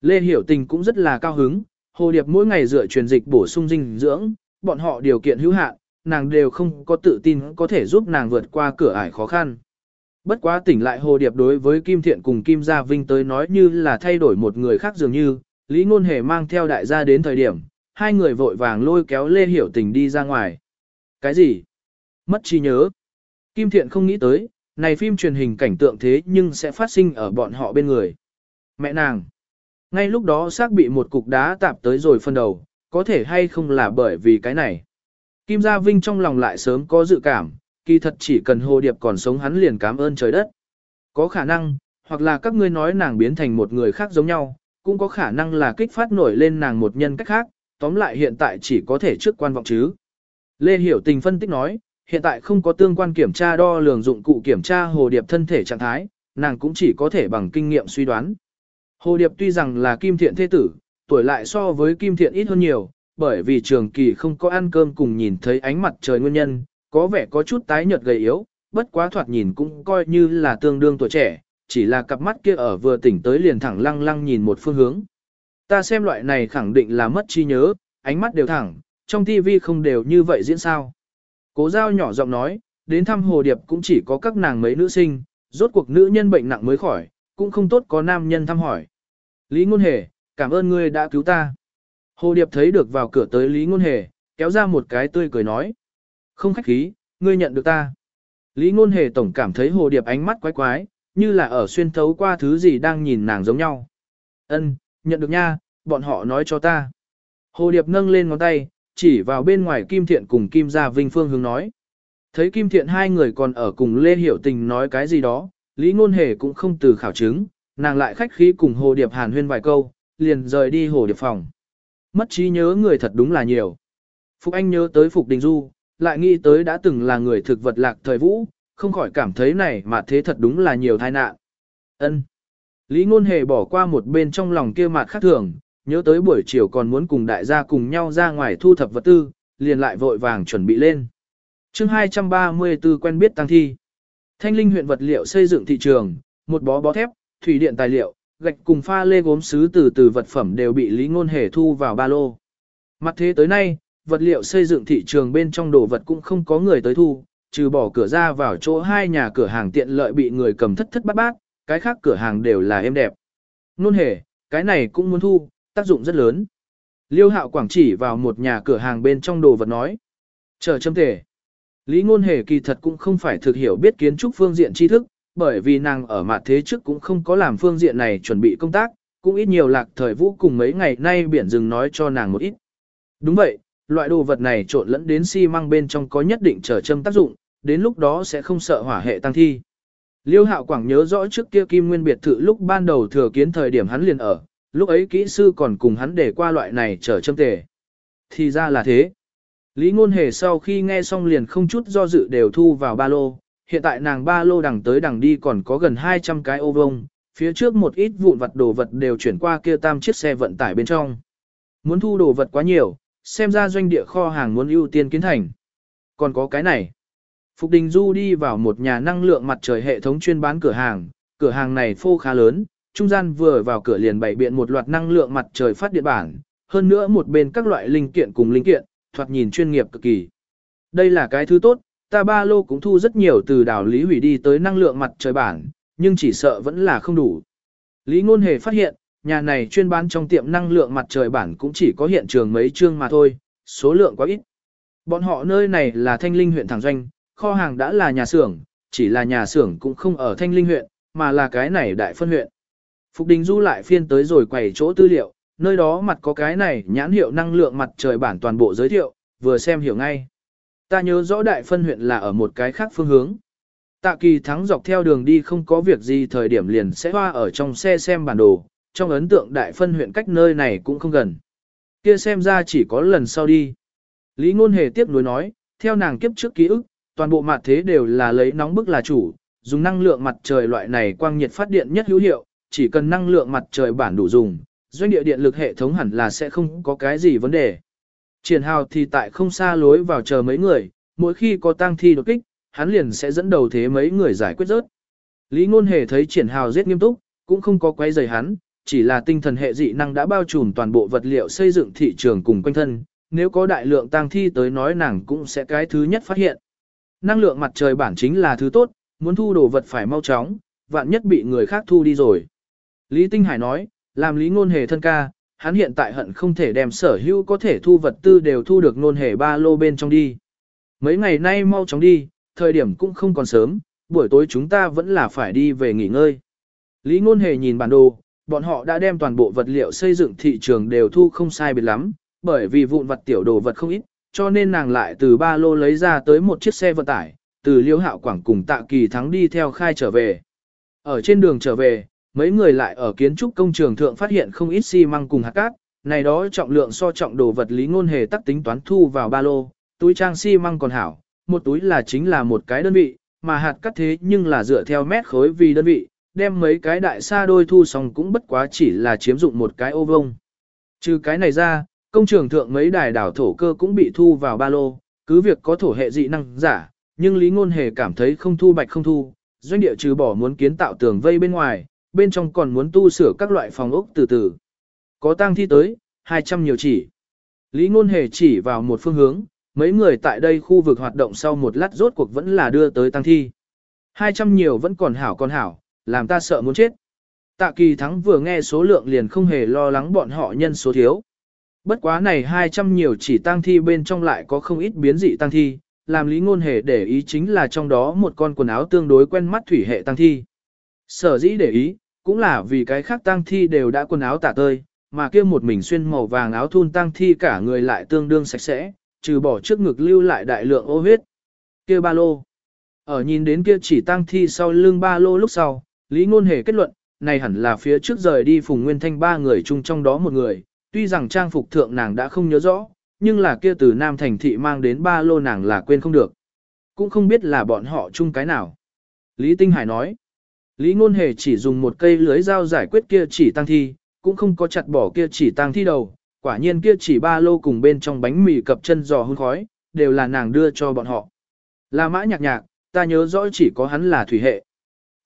Lê Hiểu Tình cũng rất là cao hứng, Hồ Điệp mỗi ngày dựa truyền dịch bổ sung dinh dưỡng, bọn họ điều kiện hữu hạn, nàng đều không có tự tin có thể giúp nàng vượt qua cửa ải khó khăn. Bất quá tỉnh lại Hồ Điệp đối với Kim Thiện cùng Kim Gia Vinh tới nói như là thay đổi một người khác dường như, Lý Ngôn Hề mang theo đại gia đến thời điểm, hai người vội vàng lôi kéo Lê Hiểu Tình đi ra ngoài. Cái gì? Mất trí nhớ. Kim Thiện không nghĩ tới, này phim truyền hình cảnh tượng thế nhưng sẽ phát sinh ở bọn họ bên người. Mẹ nàng. Ngay lúc đó xác bị một cục đá tạp tới rồi phân đầu, có thể hay không là bởi vì cái này. Kim Gia Vinh trong lòng lại sớm có dự cảm, kỳ thật chỉ cần Hồ Điệp còn sống hắn liền cảm ơn trời đất. Có khả năng, hoặc là các ngươi nói nàng biến thành một người khác giống nhau, cũng có khả năng là kích phát nổi lên nàng một nhân cách khác, tóm lại hiện tại chỉ có thể trước quan vọng chứ. Lê Hiểu Tình phân tích nói, hiện tại không có tương quan kiểm tra đo lường dụng cụ kiểm tra Hồ Điệp thân thể trạng thái, nàng cũng chỉ có thể bằng kinh nghiệm suy đoán. Hồ Điệp tuy rằng là kim thiện thế tử, tuổi lại so với kim thiện ít hơn nhiều, bởi vì trường kỳ không có ăn cơm cùng nhìn thấy ánh mặt trời nguyên nhân, có vẻ có chút tái nhợt gầy yếu, bất quá thoạt nhìn cũng coi như là tương đương tuổi trẻ, chỉ là cặp mắt kia ở vừa tỉnh tới liền thẳng lăng lăng nhìn một phương hướng. Ta xem loại này khẳng định là mất trí nhớ, ánh mắt đều thẳng, trong tivi không đều như vậy diễn sao. Cố giao nhỏ giọng nói, đến thăm hồ điệp cũng chỉ có các nàng mấy nữ sinh, rốt cuộc nữ nhân bệnh nặng mới khỏi, cũng không tốt có nam nhân thăm hỏi. Lý Ngôn Hề, cảm ơn ngươi đã cứu ta. Hồ Điệp thấy được vào cửa tới Lý Ngôn Hề, kéo ra một cái tươi cười nói. Không khách khí, ngươi nhận được ta. Lý Ngôn Hề tổng cảm thấy Hồ Điệp ánh mắt quái quái, như là ở xuyên thấu qua thứ gì đang nhìn nàng giống nhau. Ân, nhận được nha, bọn họ nói cho ta. Hồ Điệp nâng lên ngón tay, chỉ vào bên ngoài Kim Thiện cùng Kim Gia Vinh Phương hướng nói. Thấy Kim Thiện hai người còn ở cùng Lê Hiểu Tình nói cái gì đó, Lý Ngôn Hề cũng không từ khảo chứng, nàng lại khách khí cùng Hồ Điệp hàn huyên vài câu, liền rời đi Hồ Điệp phòng. Mất trí nhớ người thật đúng là nhiều. Phục Anh nhớ tới Phục Đình Du, lại nghĩ tới đã từng là người thực vật lạc thời vũ, không khỏi cảm thấy này mà thế thật đúng là nhiều tai nạn. Ân. Lý Ngôn Hề bỏ qua một bên trong lòng kia mặt khác thường, nhớ tới buổi chiều còn muốn cùng đại gia cùng nhau ra ngoài thu thập vật tư, liền lại vội vàng chuẩn bị lên. chương 234 quen biết tăng thi. Thanh linh huyện vật liệu xây dựng thị trường, một bó bó thép, thủy điện tài liệu, gạch cùng pha lê gốm sứ từ từ vật phẩm đều bị Lý Ngôn Hề thu vào ba lô. Mặt thế tới nay, vật liệu xây dựng thị trường bên trong đồ vật cũng không có người tới thu, trừ bỏ cửa ra vào chỗ hai nhà cửa hàng tiện lợi bị người cầm thất thất bát bát, cái khác cửa hàng đều là êm đẹp. Ngôn Hề, cái này cũng muốn thu, tác dụng rất lớn. Liêu hạo quảng chỉ vào một nhà cửa hàng bên trong đồ vật nói. Chờ châm thể. Lý ngôn hề kỳ thật cũng không phải thực hiểu biết kiến trúc phương diện tri thức, bởi vì nàng ở mặt thế trước cũng không có làm phương diện này chuẩn bị công tác, cũng ít nhiều lạc thời vũ cùng mấy ngày nay biển rừng nói cho nàng một ít. Đúng vậy, loại đồ vật này trộn lẫn đến xi măng bên trong có nhất định trở châm tác dụng, đến lúc đó sẽ không sợ hỏa hệ tăng thi. Liêu hạo quảng nhớ rõ trước kia kim nguyên biệt thự lúc ban đầu thừa kiến thời điểm hắn liền ở, lúc ấy kỹ sư còn cùng hắn để qua loại này trở châm tề. Thì ra là thế. Lý ngôn hề sau khi nghe xong liền không chút do dự đều thu vào ba lô, hiện tại nàng ba lô đằng tới đằng đi còn có gần 200 cái ô vông, phía trước một ít vụn vật đồ vật đều chuyển qua kia tam chiếc xe vận tải bên trong. Muốn thu đồ vật quá nhiều, xem ra doanh địa kho hàng muốn ưu tiên kiến thành. Còn có cái này. Phục Đình Du đi vào một nhà năng lượng mặt trời hệ thống chuyên bán cửa hàng, cửa hàng này phô khá lớn, trung gian vừa vào cửa liền bày biện một loạt năng lượng mặt trời phát điện bản, hơn nữa một bên các loại linh kiện cùng linh kiện, thoạt nhìn chuyên nghiệp cực kỳ. Đây là cái thứ tốt, ta ba lô cũng thu rất nhiều từ đảo Lý hủy đi tới năng lượng mặt trời bản, nhưng chỉ sợ vẫn là không đủ. Lý Ngôn Hề phát hiện, nhà này chuyên bán trong tiệm năng lượng mặt trời bản cũng chỉ có hiện trường mấy chương mà thôi, số lượng quá ít. Bọn họ nơi này là Thanh Linh huyện Thẳng Doanh, kho hàng đã là nhà xưởng, chỉ là nhà xưởng cũng không ở Thanh Linh huyện, mà là cái này đại phân huyện. Phục Đình Du lại phiên tới rồi quầy chỗ tư liệu, nơi đó mặt có cái này nhãn hiệu năng lượng mặt trời bản toàn bộ giới thiệu, vừa xem hiểu ngay. Ta nhớ rõ đại phân huyện là ở một cái khác phương hướng. Tạ kỳ thắng dọc theo đường đi không có việc gì thời điểm liền sẽ hoa ở trong xe xem bản đồ, trong ấn tượng đại phân huyện cách nơi này cũng không gần. Kia xem ra chỉ có lần sau đi. Lý ngôn hề tiếp nối nói, theo nàng kiếp trước ký ức, toàn bộ mặt thế đều là lấy nóng bức là chủ, dùng năng lượng mặt trời loại này quang nhiệt phát điện nhất hữu hiệu, chỉ cần năng lượng mặt trời bản đủ dùng, doanh địa điện lực hệ thống hẳn là sẽ không có cái gì vấn đề. Triển hào thì tại không xa lối vào chờ mấy người, mỗi khi có tang thi đột kích, hắn liền sẽ dẫn đầu thế mấy người giải quyết rớt. Lý ngôn hề thấy triển hào giết nghiêm túc, cũng không có quay rời hắn, chỉ là tinh thần hệ dị năng đã bao trùm toàn bộ vật liệu xây dựng thị trường cùng quanh thân, nếu có đại lượng tang thi tới nói nàng cũng sẽ cái thứ nhất phát hiện. Năng lượng mặt trời bản chính là thứ tốt, muốn thu đồ vật phải mau chóng, vạn nhất bị người khác thu đi rồi. Lý Tinh Hải nói, làm lý ngôn hề thân ca, hắn hiện tại hận không thể đem sở hữu có thể thu vật tư đều thu được ngôn hề ba lô bên trong đi. Mấy ngày nay mau chóng đi, thời điểm cũng không còn sớm, buổi tối chúng ta vẫn là phải đi về nghỉ ngơi. Lý ngôn hề nhìn bản đồ, bọn họ đã đem toàn bộ vật liệu xây dựng thị trường đều thu không sai biệt lắm, bởi vì vụn vật tiểu đồ vật không ít, cho nên nàng lại từ ba lô lấy ra tới một chiếc xe vận tải, từ liêu hạo quảng cùng tạ kỳ thắng đi theo khai trở về. Ở trên đường trở về, mấy người lại ở kiến trúc công trường thượng phát hiện không ít xi măng cùng hạt cát, này đó trọng lượng so trọng đồ vật lý ngôn hề tắc tính toán thu vào ba lô, túi trang xi măng còn hảo, một túi là chính là một cái đơn vị, mà hạt cát thế nhưng là dựa theo mét khối vì đơn vị, đem mấy cái đại sa đôi thu xong cũng bất quá chỉ là chiếm dụng một cái ô vông. Trừ cái này ra, công trường thượng mấy đài đảo thổ cơ cũng bị thu vào ba lô, cứ việc có thổ hệ dị năng giả, nhưng Lý Ngôn Hề cảm thấy không thu bạch không thu, doanh địa trừ bỏ muốn kiến tạo tường vây bên ngoài, bên trong còn muốn tu sửa các loại phòng ốc từ từ. Có tang thi tới, 200 nhiều chỉ. Lý Ngôn Hề chỉ vào một phương hướng, mấy người tại đây khu vực hoạt động sau một lát rốt cuộc vẫn là đưa tới tang thi. 200 nhiều vẫn còn hảo còn hảo, làm ta sợ muốn chết. Tạ kỳ thắng vừa nghe số lượng liền không hề lo lắng bọn họ nhân số thiếu. Bất quá này 200 nhiều chỉ tang thi bên trong lại có không ít biến dị tang thi, làm lý ngôn hề để ý chính là trong đó một con quần áo tương đối quen mắt thủy hệ tang thi. Sở dĩ để ý, cũng là vì cái khác tang thi đều đã quần áo tả tơi, mà kia một mình xuyên màu vàng áo thun tang thi cả người lại tương đương sạch sẽ, trừ bỏ trước ngực lưu lại đại lượng ô huyết. Kia ba lô. Ở nhìn đến kia chỉ tang thi sau lưng ba lô lúc sau, Lý Ngôn Hề kết luận, này hẳn là phía trước rời đi Phùng Nguyên Thanh ba người chung trong đó một người, tuy rằng trang phục thượng nàng đã không nhớ rõ, nhưng là kia từ Nam Thành Thị mang đến ba lô nàng là quên không được. Cũng không biết là bọn họ chung cái nào. Lý Tinh Hải nói, Lý Ngôn Hề chỉ dùng một cây lưới dao giải quyết kia chỉ tăng thi, cũng không có chặt bỏ kia chỉ tăng thi đầu, quả nhiên kia chỉ ba lô cùng bên trong bánh mì cập chân giò hun khói, đều là nàng đưa cho bọn họ. Là mã nhạc nhạc, ta nhớ rõ chỉ có hắn là thủy hệ.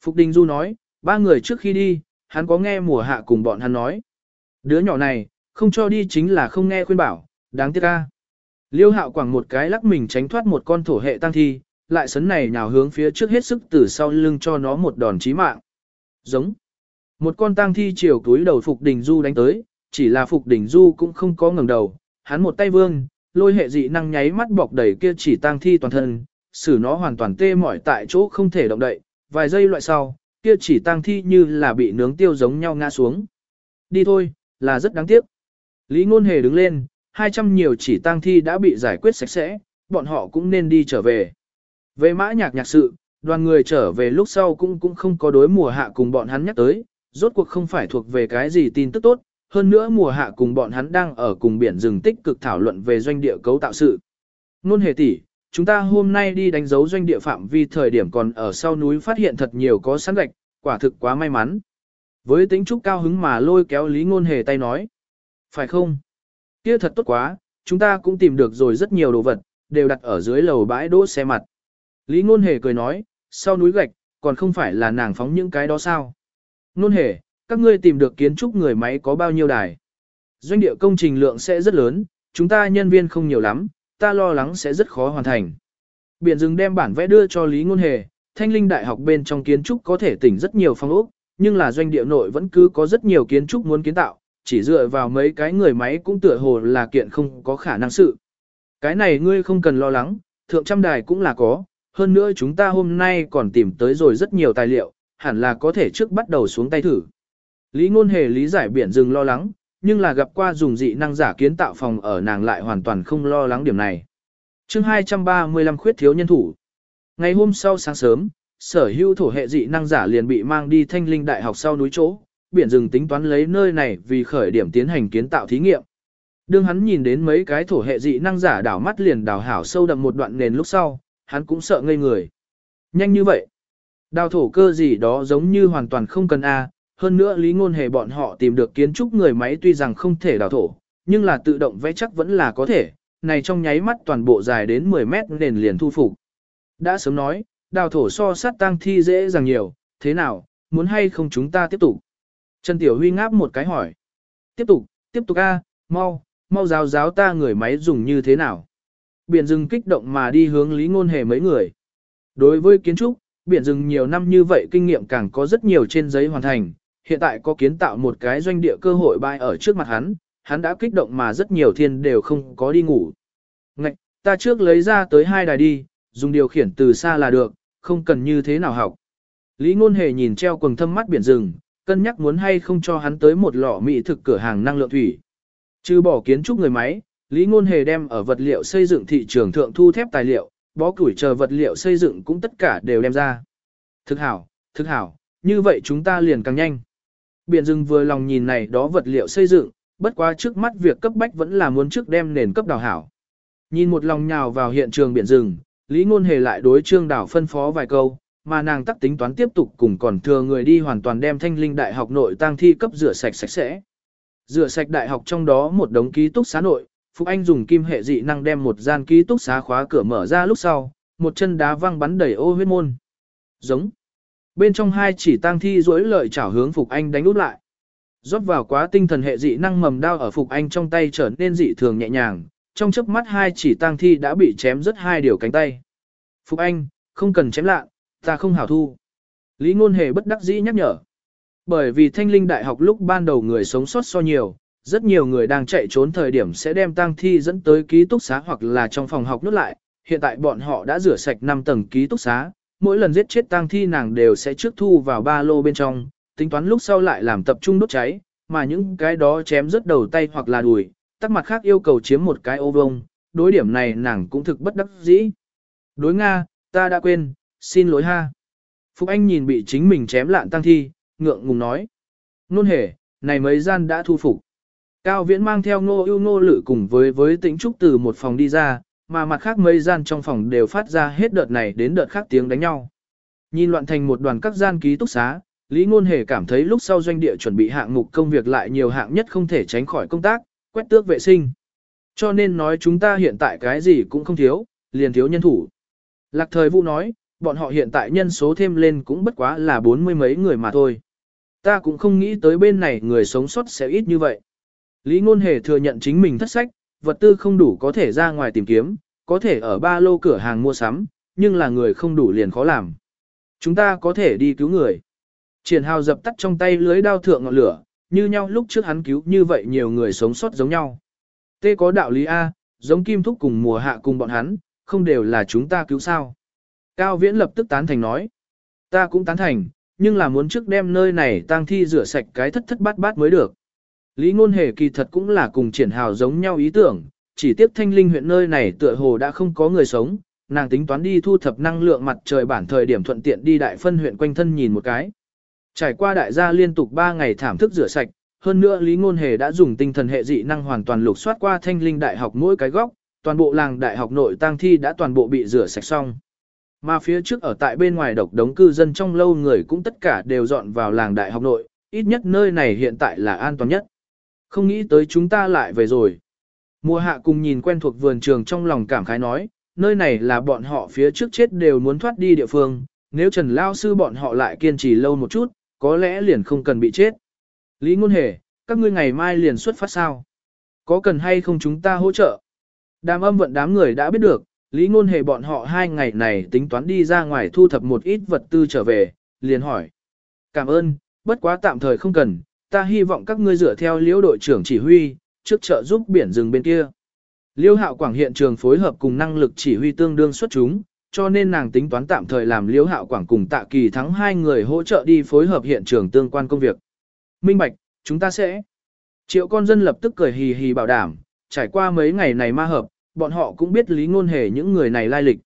Phục Đình Du nói, ba người trước khi đi, hắn có nghe mùa hạ cùng bọn hắn nói. Đứa nhỏ này, không cho đi chính là không nghe khuyên bảo, đáng tiếc ca. Liêu hạo quảng một cái lắc mình tránh thoát một con thổ hệ tăng thi, lại sấn này nhào hướng phía trước hết sức từ sau lưng cho nó một đòn chí mạng. Giống. Một con tang thi chiều túi đầu Phục Đình Du đánh tới, chỉ là Phục Đình Du cũng không có ngẩng đầu, hắn một tay vương, lôi hệ dị năng nháy mắt bọc đầy kia chỉ tang thi toàn thân, xử nó hoàn toàn tê mỏi tại chỗ không thể động đậy, vài giây loại sau, kia chỉ tang thi như là bị nướng tiêu giống nhau ngã xuống. Đi thôi, là rất đáng tiếc. Lý Ngôn Hề đứng lên, 200 nhiều chỉ tang thi đã bị giải quyết sạch sẽ, bọn họ cũng nên đi trở về. Về mã nhạc nhạc sự, đoàn người trở về lúc sau cũng cũng không có đối mùa hạ cùng bọn hắn nhắc tới, rốt cuộc không phải thuộc về cái gì tin tức tốt, hơn nữa mùa hạ cùng bọn hắn đang ở cùng biển rừng tích cực thảo luận về doanh địa cấu tạo sự. Nôn hề tỷ, chúng ta hôm nay đi đánh dấu doanh địa phạm vi thời điểm còn ở sau núi phát hiện thật nhiều có sẵn gạch, quả thực quá may mắn. Với tính trúc cao hứng mà lôi kéo Lý Ngôn Hề tay nói. Phải không? Kia thật tốt quá, chúng ta cũng tìm được rồi rất nhiều đồ vật, đều đặt ở dưới lầu bãi đỗ xe mặt. Lý Ngôn Hề cười nói, sau núi gạch, còn không phải là nàng phóng những cái đó sao? Ngôn Hề, các ngươi tìm được kiến trúc người máy có bao nhiêu đài? Doanh địa công trình lượng sẽ rất lớn, chúng ta nhân viên không nhiều lắm, ta lo lắng sẽ rất khó hoàn thành. Biển rừng đem bản vẽ đưa cho Lý Ngôn Hề, Thanh Linh Đại học bên trong kiến trúc có thể tỉnh rất nhiều phong ốc, nhưng là doanh địa nội vẫn cứ có rất nhiều kiến trúc muốn kiến tạo, chỉ dựa vào mấy cái người máy cũng tựa hồ là kiện không có khả năng sự. Cái này ngươi không cần lo lắng, thượng trăm đài cũng là có, hơn nữa chúng ta hôm nay còn tìm tới rồi rất nhiều tài liệu, hẳn là có thể trước bắt đầu xuống tay thử. Lý ngôn hề lý giải biển rừng lo lắng, nhưng là gặp qua dùng dị năng giả kiến tạo phòng ở nàng lại hoàn toàn không lo lắng điểm này. chương 235 khuyết thiếu nhân thủ. Ngày hôm sau sáng sớm, sở hữu thổ hệ dị năng giả liền bị mang đi thanh linh đại học sau núi chỗ, biển rừng tính toán lấy nơi này vì khởi điểm tiến hành kiến tạo thí nghiệm. Đương hắn nhìn đến mấy cái thổ hệ dị năng giả đảo mắt liền đào hảo sâu đậm một đoạn nền lúc sau, hắn cũng sợ ngây người. Nhanh như vậy. Đào thổ cơ gì đó giống như hoàn toàn không cần A, hơn nữa lý ngôn hề bọn họ tìm được kiến trúc người máy tuy rằng không thể đào thổ, nhưng là tự động vẽ chắc vẫn là có thể, này trong nháy mắt toàn bộ dài đến 10 mét nền liền thu phục. Đã sớm nói, đào thổ so sát tang thi dễ dàng nhiều, thế nào, muốn hay không chúng ta tiếp tục? Trần Tiểu Huy ngáp một cái hỏi. Tiếp tục, tiếp tục a, mau, mau giáo giáo ta người máy dùng như thế nào? Biển rừng kích động mà đi hướng Lý Ngôn Hề mấy người. Đối với kiến trúc, biển rừng nhiều năm như vậy kinh nghiệm càng có rất nhiều trên giấy hoàn thành, hiện tại có kiến tạo một cái doanh địa cơ hội bay ở trước mặt hắn, hắn đã kích động mà rất nhiều thiên đều không có đi ngủ. Ngạch, ta trước lấy ra tới hai đài đi, dùng điều khiển từ xa là được, không cần như thế nào học. Lý Ngôn Hề nhìn treo quần thâm mắt biển rừng, cân nhắc muốn hay không cho hắn tới một lọ mỹ thực cửa hàng năng lượng thủy. Trừ bỏ kiến trúc người máy, Lý Ngôn Hề đem ở vật liệu xây dựng thị trường thượng thu thép tài liệu, bó củi chờ vật liệu xây dựng cũng tất cả đều đem ra. Thực hảo, thực hảo, như vậy chúng ta liền càng nhanh. Biển rừng vừa lòng nhìn này đó vật liệu xây dựng, bất quá trước mắt việc cấp bách vẫn là muốn trước đem nền cấp đào hảo. Nhìn một lòng nhào vào hiện trường biển rừng, Lý Ngôn Hề lại đối Trương Đảo phân phó vài câu, mà nàng tắc tính toán tiếp tục cùng còn thừa người đi hoàn toàn đem thanh linh đại học nội tang thi cấp rửa sạch sạch sẽ. Rửa sạch đại học trong đó một đống ký túc xá nội, Phục Anh dùng kim hệ dị năng đem một gian ký túc xá khóa cửa mở ra lúc sau, một chân đá văng bắn đầy ô huyết môn. Giống. Bên trong hai chỉ tang thi rối lợi chảo hướng Phục Anh đánh úp lại. Rót vào quá tinh thần hệ dị năng mầm đao ở Phục Anh trong tay trở nên dị thường nhẹ nhàng, trong chớp mắt hai chỉ tang thi đã bị chém rất hai điều cánh tay. Phục Anh, không cần chém lạ, ta không hảo thu. Lý Ngôn Hề bất đắc dĩ nhắc nhở. Bởi vì thanh linh đại học lúc ban đầu người sống sót so nhiều, rất nhiều người đang chạy trốn thời điểm sẽ đem tang thi dẫn tới ký túc xá hoặc là trong phòng học nút lại, hiện tại bọn họ đã rửa sạch 5 tầng ký túc xá, mỗi lần giết chết tang thi nàng đều sẽ trước thu vào ba lô bên trong, tính toán lúc sau lại làm tập trung đốt cháy, mà những cái đó chém rớt đầu tay hoặc là đùi, tắc mặt khác yêu cầu chiếm một cái ô vông, đối điểm này nàng cũng thực bất đắc dĩ. Đối Nga, ta đã quên, xin lỗi ha. Phục Anh nhìn bị chính mình chém lạn tăng thi, ngượng ngùng nói. Nôn hề, này mấy gian đã thu phục. Cao Viễn mang theo ngô ưu ngô lự cùng với với tĩnh trúc từ một phòng đi ra, mà mặt khác mấy gian trong phòng đều phát ra hết đợt này đến đợt khác tiếng đánh nhau. Nhìn loạn thành một đoàn các gian ký túc xá, Lý Ngôn Hề cảm thấy lúc sau doanh địa chuẩn bị hạng mục công việc lại nhiều hạng nhất không thể tránh khỏi công tác, quét tước vệ sinh. Cho nên nói chúng ta hiện tại cái gì cũng không thiếu, liền thiếu nhân thủ. Lạc thời vũ nói, bọn họ hiện tại nhân số thêm lên cũng bất quá là bốn mươi mấy người mà thôi. Ta cũng không nghĩ tới bên này người sống sót sẽ ít như vậy. Lý Ngôn Hề thừa nhận chính mình thất sách, vật tư không đủ có thể ra ngoài tìm kiếm, có thể ở ba lô cửa hàng mua sắm, nhưng là người không đủ liền khó làm. Chúng ta có thể đi cứu người. Triển hào dập tắt trong tay lưới đao thượng ngọn lửa, như nhau lúc trước hắn cứu như vậy nhiều người sống sót giống nhau. Tê có đạo lý A, giống kim thúc cùng mùa hạ cùng bọn hắn, không đều là chúng ta cứu sao. Cao Viễn lập tức tán thành nói. Ta cũng tán thành, nhưng là muốn trước đem nơi này tang thi rửa sạch cái thất thất bát bát mới được. Lý ngôn hề kỳ thật cũng là cùng triển hào giống nhau ý tưởng, chỉ tiếp thanh linh huyện nơi này tựa hồ đã không có người sống, nàng tính toán đi thu thập năng lượng mặt trời bản thời điểm thuận tiện đi đại phân huyện quanh thân nhìn một cái. Trải qua đại gia liên tục 3 ngày thảm thức rửa sạch, hơn nữa Lý Ngôn Hề đã dùng tinh thần hệ dị năng hoàn toàn lục soát qua thanh linh đại học mỗi cái góc, toàn bộ làng đại học nội tang thi đã toàn bộ bị rửa sạch xong. Mà phía trước ở tại bên ngoài độc đống cư dân trong lâu người cũng tất cả đều dọn vào làng đại học nội, ít nhất nơi này hiện tại là an toàn nhất. Không nghĩ tới chúng ta lại về rồi. Mùa hạ cùng nhìn quen thuộc vườn trường trong lòng cảm khái nói, nơi này là bọn họ phía trước chết đều muốn thoát đi địa phương, nếu Trần Lao Sư bọn họ lại kiên trì lâu một chút, có lẽ liền không cần bị chết. Lý Ngôn Hề, các ngươi ngày mai liền xuất phát sao? Có cần hay không chúng ta hỗ trợ? Đàm âm vận đám người đã biết được, Lý Ngôn Hề bọn họ hai ngày này tính toán đi ra ngoài thu thập một ít vật tư trở về, liền hỏi. Cảm ơn, bất quá tạm thời không cần, ta hy vọng các ngươi dựa theo liễu đội trưởng chỉ huy, trước trợ giúp biển rừng bên kia. Liêu hạo quảng hiện trường phối hợp cùng năng lực chỉ huy tương đương xuất chúng, cho nên nàng tính toán tạm thời làm liễu hạo quảng cùng tạ kỳ thắng hai người hỗ trợ đi phối hợp hiện trường tương quan công việc. Minh Bạch, chúng ta sẽ. Triệu con dân lập tức cười hì hì bảo đảm, trải qua mấy ngày này ma hợp, bọn họ cũng biết lý ngôn hề những người này lai lịch.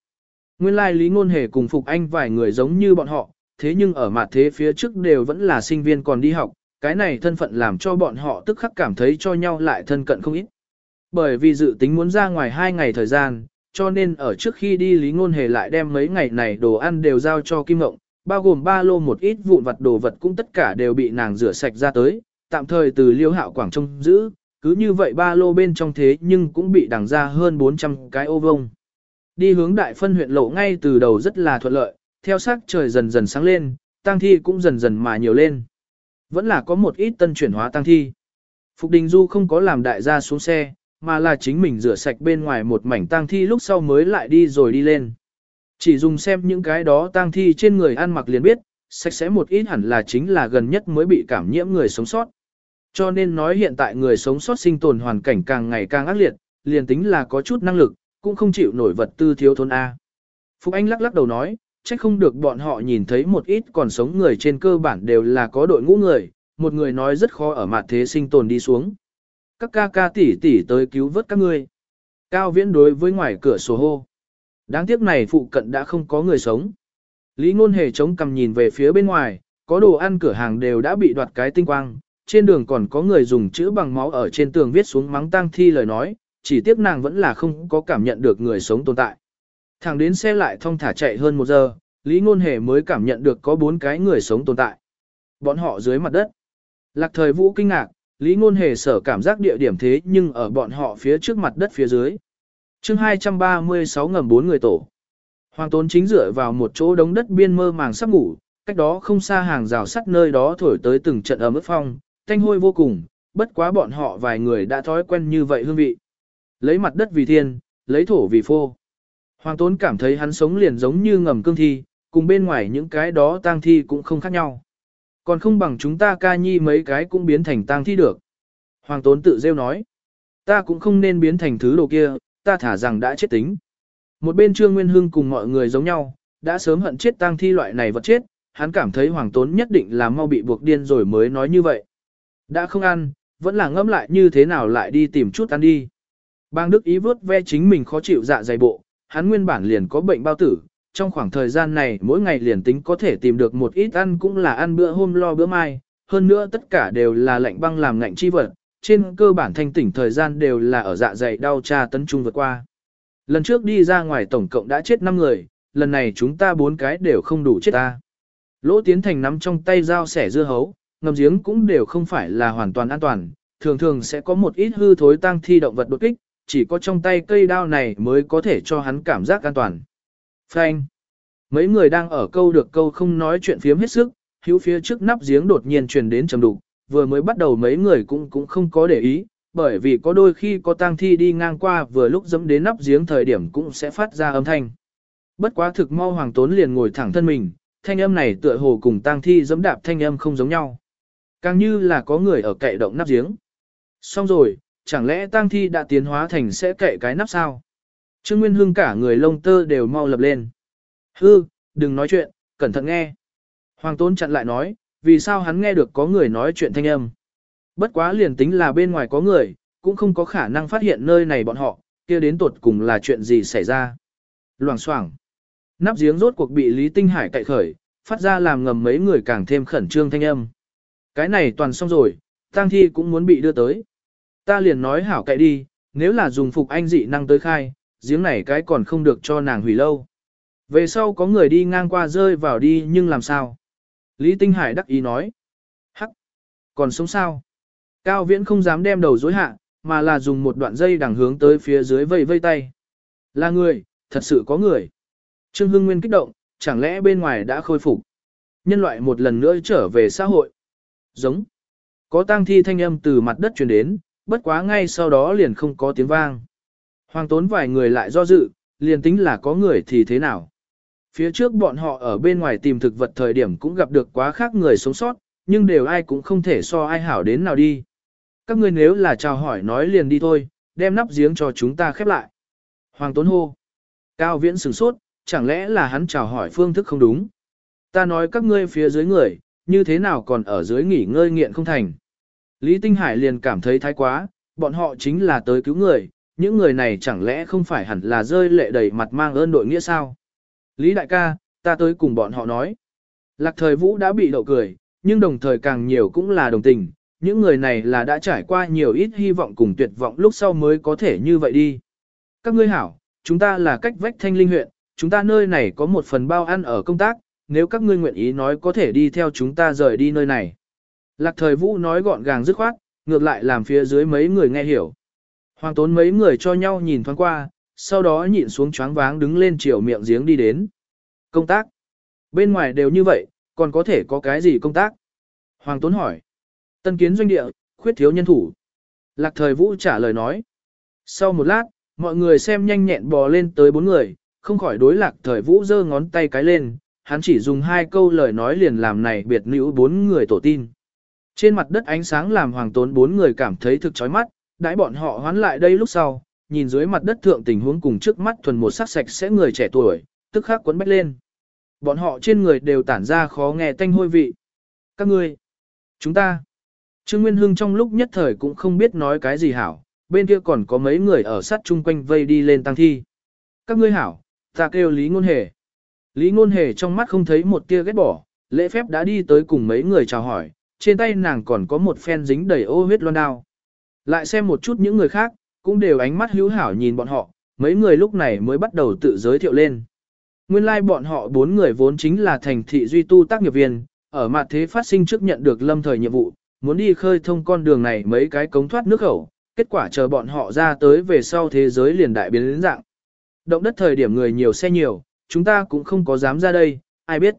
Nguyên lai lý ngôn hề cùng Phục Anh vài người giống như bọn họ, thế nhưng ở mặt thế phía trước đều vẫn là sinh viên còn đi học, cái này thân phận làm cho bọn họ tức khắc cảm thấy cho nhau lại thân cận không ít. Bởi vì dự tính muốn ra ngoài hai ngày thời gian, cho nên ở trước khi đi Lý Ngôn Hề lại đem mấy ngày này đồ ăn đều giao cho Kim Ngộng, bao gồm ba lô một ít vụn vặt đồ vật cũng tất cả đều bị nàng rửa sạch ra tới, tạm thời từ liêu hạo quảng trông giữ, cứ như vậy ba lô bên trong thế nhưng cũng bị đằng ra hơn 400 cái ô vông. Đi hướng đại phân huyện lộ ngay từ đầu rất là thuận lợi, theo sắc trời dần dần sáng lên, tang thi cũng dần dần mà nhiều lên. Vẫn là có một ít tân chuyển hóa tang thi. Phục Đình Du không có làm đại gia xuống xe, mà là chính mình rửa sạch bên ngoài một mảnh tang thi lúc sau mới lại đi rồi đi lên. Chỉ dùng xem những cái đó tang thi trên người ăn mặc liền biết, sạch sẽ một ít hẳn là chính là gần nhất mới bị cảm nhiễm người sống sót. Cho nên nói hiện tại người sống sót sinh tồn hoàn cảnh càng ngày càng ác liệt, liền tính là có chút năng lực, cũng không chịu nổi vật tư thiếu thốn A. phục Anh lắc lắc đầu nói, trách không được bọn họ nhìn thấy một ít còn sống người trên cơ bản đều là có đội ngũ người, một người nói rất khó ở mặt thế sinh tồn đi xuống. Các ca ca tỷ tỷ tới cứu vớt các ngươi. Cao viễn đối với ngoài cửa sổ hô. Đáng tiếc này phụ cận đã không có người sống. Lý ngôn hề chống cầm nhìn về phía bên ngoài, có đồ ăn cửa hàng đều đã bị đoạt cái tinh quang, trên đường còn có người dùng chữ bằng máu ở trên tường viết xuống mắng tang thi lời nói, chỉ tiếc nàng vẫn là không có cảm nhận được người sống tồn tại. Thẳng đến xe lại thông thả chạy hơn một giờ, Lý Ngôn Hề mới cảm nhận được có bốn cái người sống tồn tại. Bọn họ dưới mặt đất. Lạc thời vũ kinh ngạc, Lý Ngôn Hề sở cảm giác địa điểm thế nhưng ở bọn họ phía trước mặt đất phía dưới. chương 236 ngầm bốn người tổ. Hoàng Tốn chính dựa vào một chỗ đống đất biên mơ màng sắp ngủ, cách đó không xa hàng rào sắt nơi đó thổi tới từng trận ấm ức phong, thanh hôi vô cùng, bất quá bọn họ vài người đã thói quen như vậy hương vị. Lấy mặt đất vì thiên, lấy thổ vì phô. Hoàng Tốn cảm thấy hắn sống liền giống như ngầm cương thi, cùng bên ngoài những cái đó tang thi cũng không khác nhau. Còn không bằng chúng ta ca nhi mấy cái cũng biến thành tang thi được. Hoàng Tốn tự rêu nói. Ta cũng không nên biến thành thứ đồ kia, ta thả rằng đã chết tính. Một bên Trương Nguyên Hưng cùng mọi người giống nhau, đã sớm hận chết tang thi loại này vật chết, hắn cảm thấy Hoàng Tốn nhất định là mau bị buộc điên rồi mới nói như vậy. Đã không ăn, vẫn là ngâm lại như thế nào lại đi tìm chút ăn đi. Bang Đức ý vớt ve chính mình khó chịu dạ dày bộ, hắn nguyên bản liền có bệnh bao tử, trong khoảng thời gian này mỗi ngày liền tính có thể tìm được một ít ăn cũng là ăn bữa hôm lo bữa mai, hơn nữa tất cả đều là lạnh băng làm ngạnh chi vật, trên cơ bản thanh tỉnh thời gian đều là ở dạ dày đau tra tấn trung vượt qua. Lần trước đi ra ngoài tổng cộng đã chết 5 người, lần này chúng ta bốn cái đều không đủ chết ta. Lỗ tiến thành nắm trong tay dao sẻ dưa hấu, ngầm giếng cũng đều không phải là hoàn toàn an toàn, thường thường sẽ có một ít hư thối tăng thi động vật đột kích, chỉ có trong tay cây đao này mới có thể cho hắn cảm giác an toàn. Phanh. Mấy người đang ở câu được câu không nói chuyện phiếm hết sức, hữu phía trước nắp giếng đột nhiên truyền đến trầm đục, vừa mới bắt đầu mấy người cũng cũng không có để ý, bởi vì có đôi khi có tang thi đi ngang qua vừa lúc dẫm đến nắp giếng thời điểm cũng sẽ phát ra âm thanh. Bất quá thực mau hoàng tốn liền ngồi thẳng thân mình, thanh âm này tựa hồ cùng tang thi dẫm đạp thanh âm không giống nhau. Càng như là có người ở cậy động nắp giếng. Xong rồi, chẳng lẽ tang thi đã tiến hóa thành sẽ kệ cái nắp sao? Trương Nguyên Hưng cả người lông tơ đều mau lập lên. Hư, đừng nói chuyện, cẩn thận nghe. Hoàng Tốn chặn lại nói, vì sao hắn nghe được có người nói chuyện thanh âm. Bất quá liền tính là bên ngoài có người, cũng không có khả năng phát hiện nơi này bọn họ, kia đến tột cùng là chuyện gì xảy ra. Loảng xoảng Nắp giếng rốt cuộc bị Lý Tinh Hải cậy khởi, phát ra làm ngầm mấy người càng thêm khẩn trương thanh âm. Cái này toàn xong rồi, tang thi cũng muốn bị đưa tới. Ta liền nói hảo cậy đi, nếu là dùng phục anh dị năng tới khai, giếng này cái còn không được cho nàng hủy lâu. Về sau có người đi ngang qua rơi vào đi nhưng làm sao? Lý Tinh Hải đắc ý nói. Hắc, còn sống sao? Cao Viễn không dám đem đầu dối hạ, mà là dùng một đoạn dây đằng hướng tới phía dưới vây vây tay. Là người, thật sự có người. Trương Hưng Nguyên kích động, chẳng lẽ bên ngoài đã khôi phục? Nhân loại một lần nữa trở về xã hội. Giống. Có tang thi thanh âm từ mặt đất truyền đến, bất quá ngay sau đó liền không có tiếng vang. Hoàng tốn vài người lại do dự, liền tính là có người thì thế nào. Phía trước bọn họ ở bên ngoài tìm thực vật thời điểm cũng gặp được quá khác người sống sót, nhưng đều ai cũng không thể so ai hảo đến nào đi. Các ngươi nếu là chào hỏi nói liền đi thôi, đem nắp giếng cho chúng ta khép lại. Hoàng Tốn hô. Cao Viễn sửng sốt, chẳng lẽ là hắn chào hỏi phương thức không đúng. Ta nói các ngươi phía dưới người, như thế nào còn ở dưới nghỉ ngơi nghiện không thành. Lý Tinh Hải liền cảm thấy thái quá, bọn họ chính là tới cứu người, những người này chẳng lẽ không phải hẳn là rơi lệ đầy mặt mang ơn đội nghĩa sao? Lý đại ca, ta tới cùng bọn họ nói. Lạc thời vũ đã bị đậu cười, nhưng đồng thời càng nhiều cũng là đồng tình, những người này là đã trải qua nhiều ít hy vọng cùng tuyệt vọng lúc sau mới có thể như vậy đi. Các ngươi hảo, chúng ta là cách vách thanh linh huyện, chúng ta nơi này có một phần bao ăn ở công tác, nếu các ngươi nguyện ý nói có thể đi theo chúng ta rời đi nơi này. Lạc thời vũ nói gọn gàng dứt khoát, ngược lại làm phía dưới mấy người nghe hiểu. Hoàng tốn mấy người cho nhau nhìn thoáng qua, sau đó nhịn xuống choáng váng đứng lên chiều miệng giếng đi đến. Công tác. Bên ngoài đều như vậy, còn có thể có cái gì công tác? Hoàng tốn hỏi. Tân kiến doanh địa, khuyết thiếu nhân thủ. Lạc thời vũ trả lời nói. Sau một lát, mọi người xem nhanh nhẹn bò lên tới bốn người, không khỏi đối lạc thời vũ giơ ngón tay cái lên, hắn chỉ dùng hai câu lời nói liền làm này biệt nữ bốn người tổ tin. Trên mặt đất ánh sáng làm hoàng tốn bốn người cảm thấy thực chói mắt, đãi bọn họ hoán lại đây lúc sau, nhìn dưới mặt đất thượng tình huống cùng trước mắt thuần một sắc sạch sẽ người trẻ tuổi, tức khắc quấn bách lên. Bọn họ trên người đều tản ra khó nghe tanh hôi vị. Các ngươi, chúng ta. Trương Nguyên Hưng trong lúc nhất thời cũng không biết nói cái gì hảo, bên kia còn có mấy người ở sát chung quanh vây đi lên tăng thi. Các ngươi hảo, ta kêu Lý Ngôn Hề. Lý Ngôn Hề trong mắt không thấy một tia ghét bỏ, lễ phép đã đi tới cùng mấy người chào hỏi, trên tay nàng còn có một phen dính đầy ô huyết loan đao. Lại xem một chút những người khác, cũng đều ánh mắt hữu hảo nhìn bọn họ, mấy người lúc này mới bắt đầu tự giới thiệu lên. Nguyên lai like bọn họ bốn người vốn chính là thành thị duy tu tác nghiệp viên, ở mặt thế phát sinh trước nhận được lâm thời nhiệm vụ, muốn đi khơi thông con đường này mấy cái cống thoát nước khẩu, kết quả chờ bọn họ ra tới về sau thế giới liền đại biến đến dạng. Động đất thời điểm người nhiều xe nhiều, chúng ta cũng không có dám ra đây, ai biết.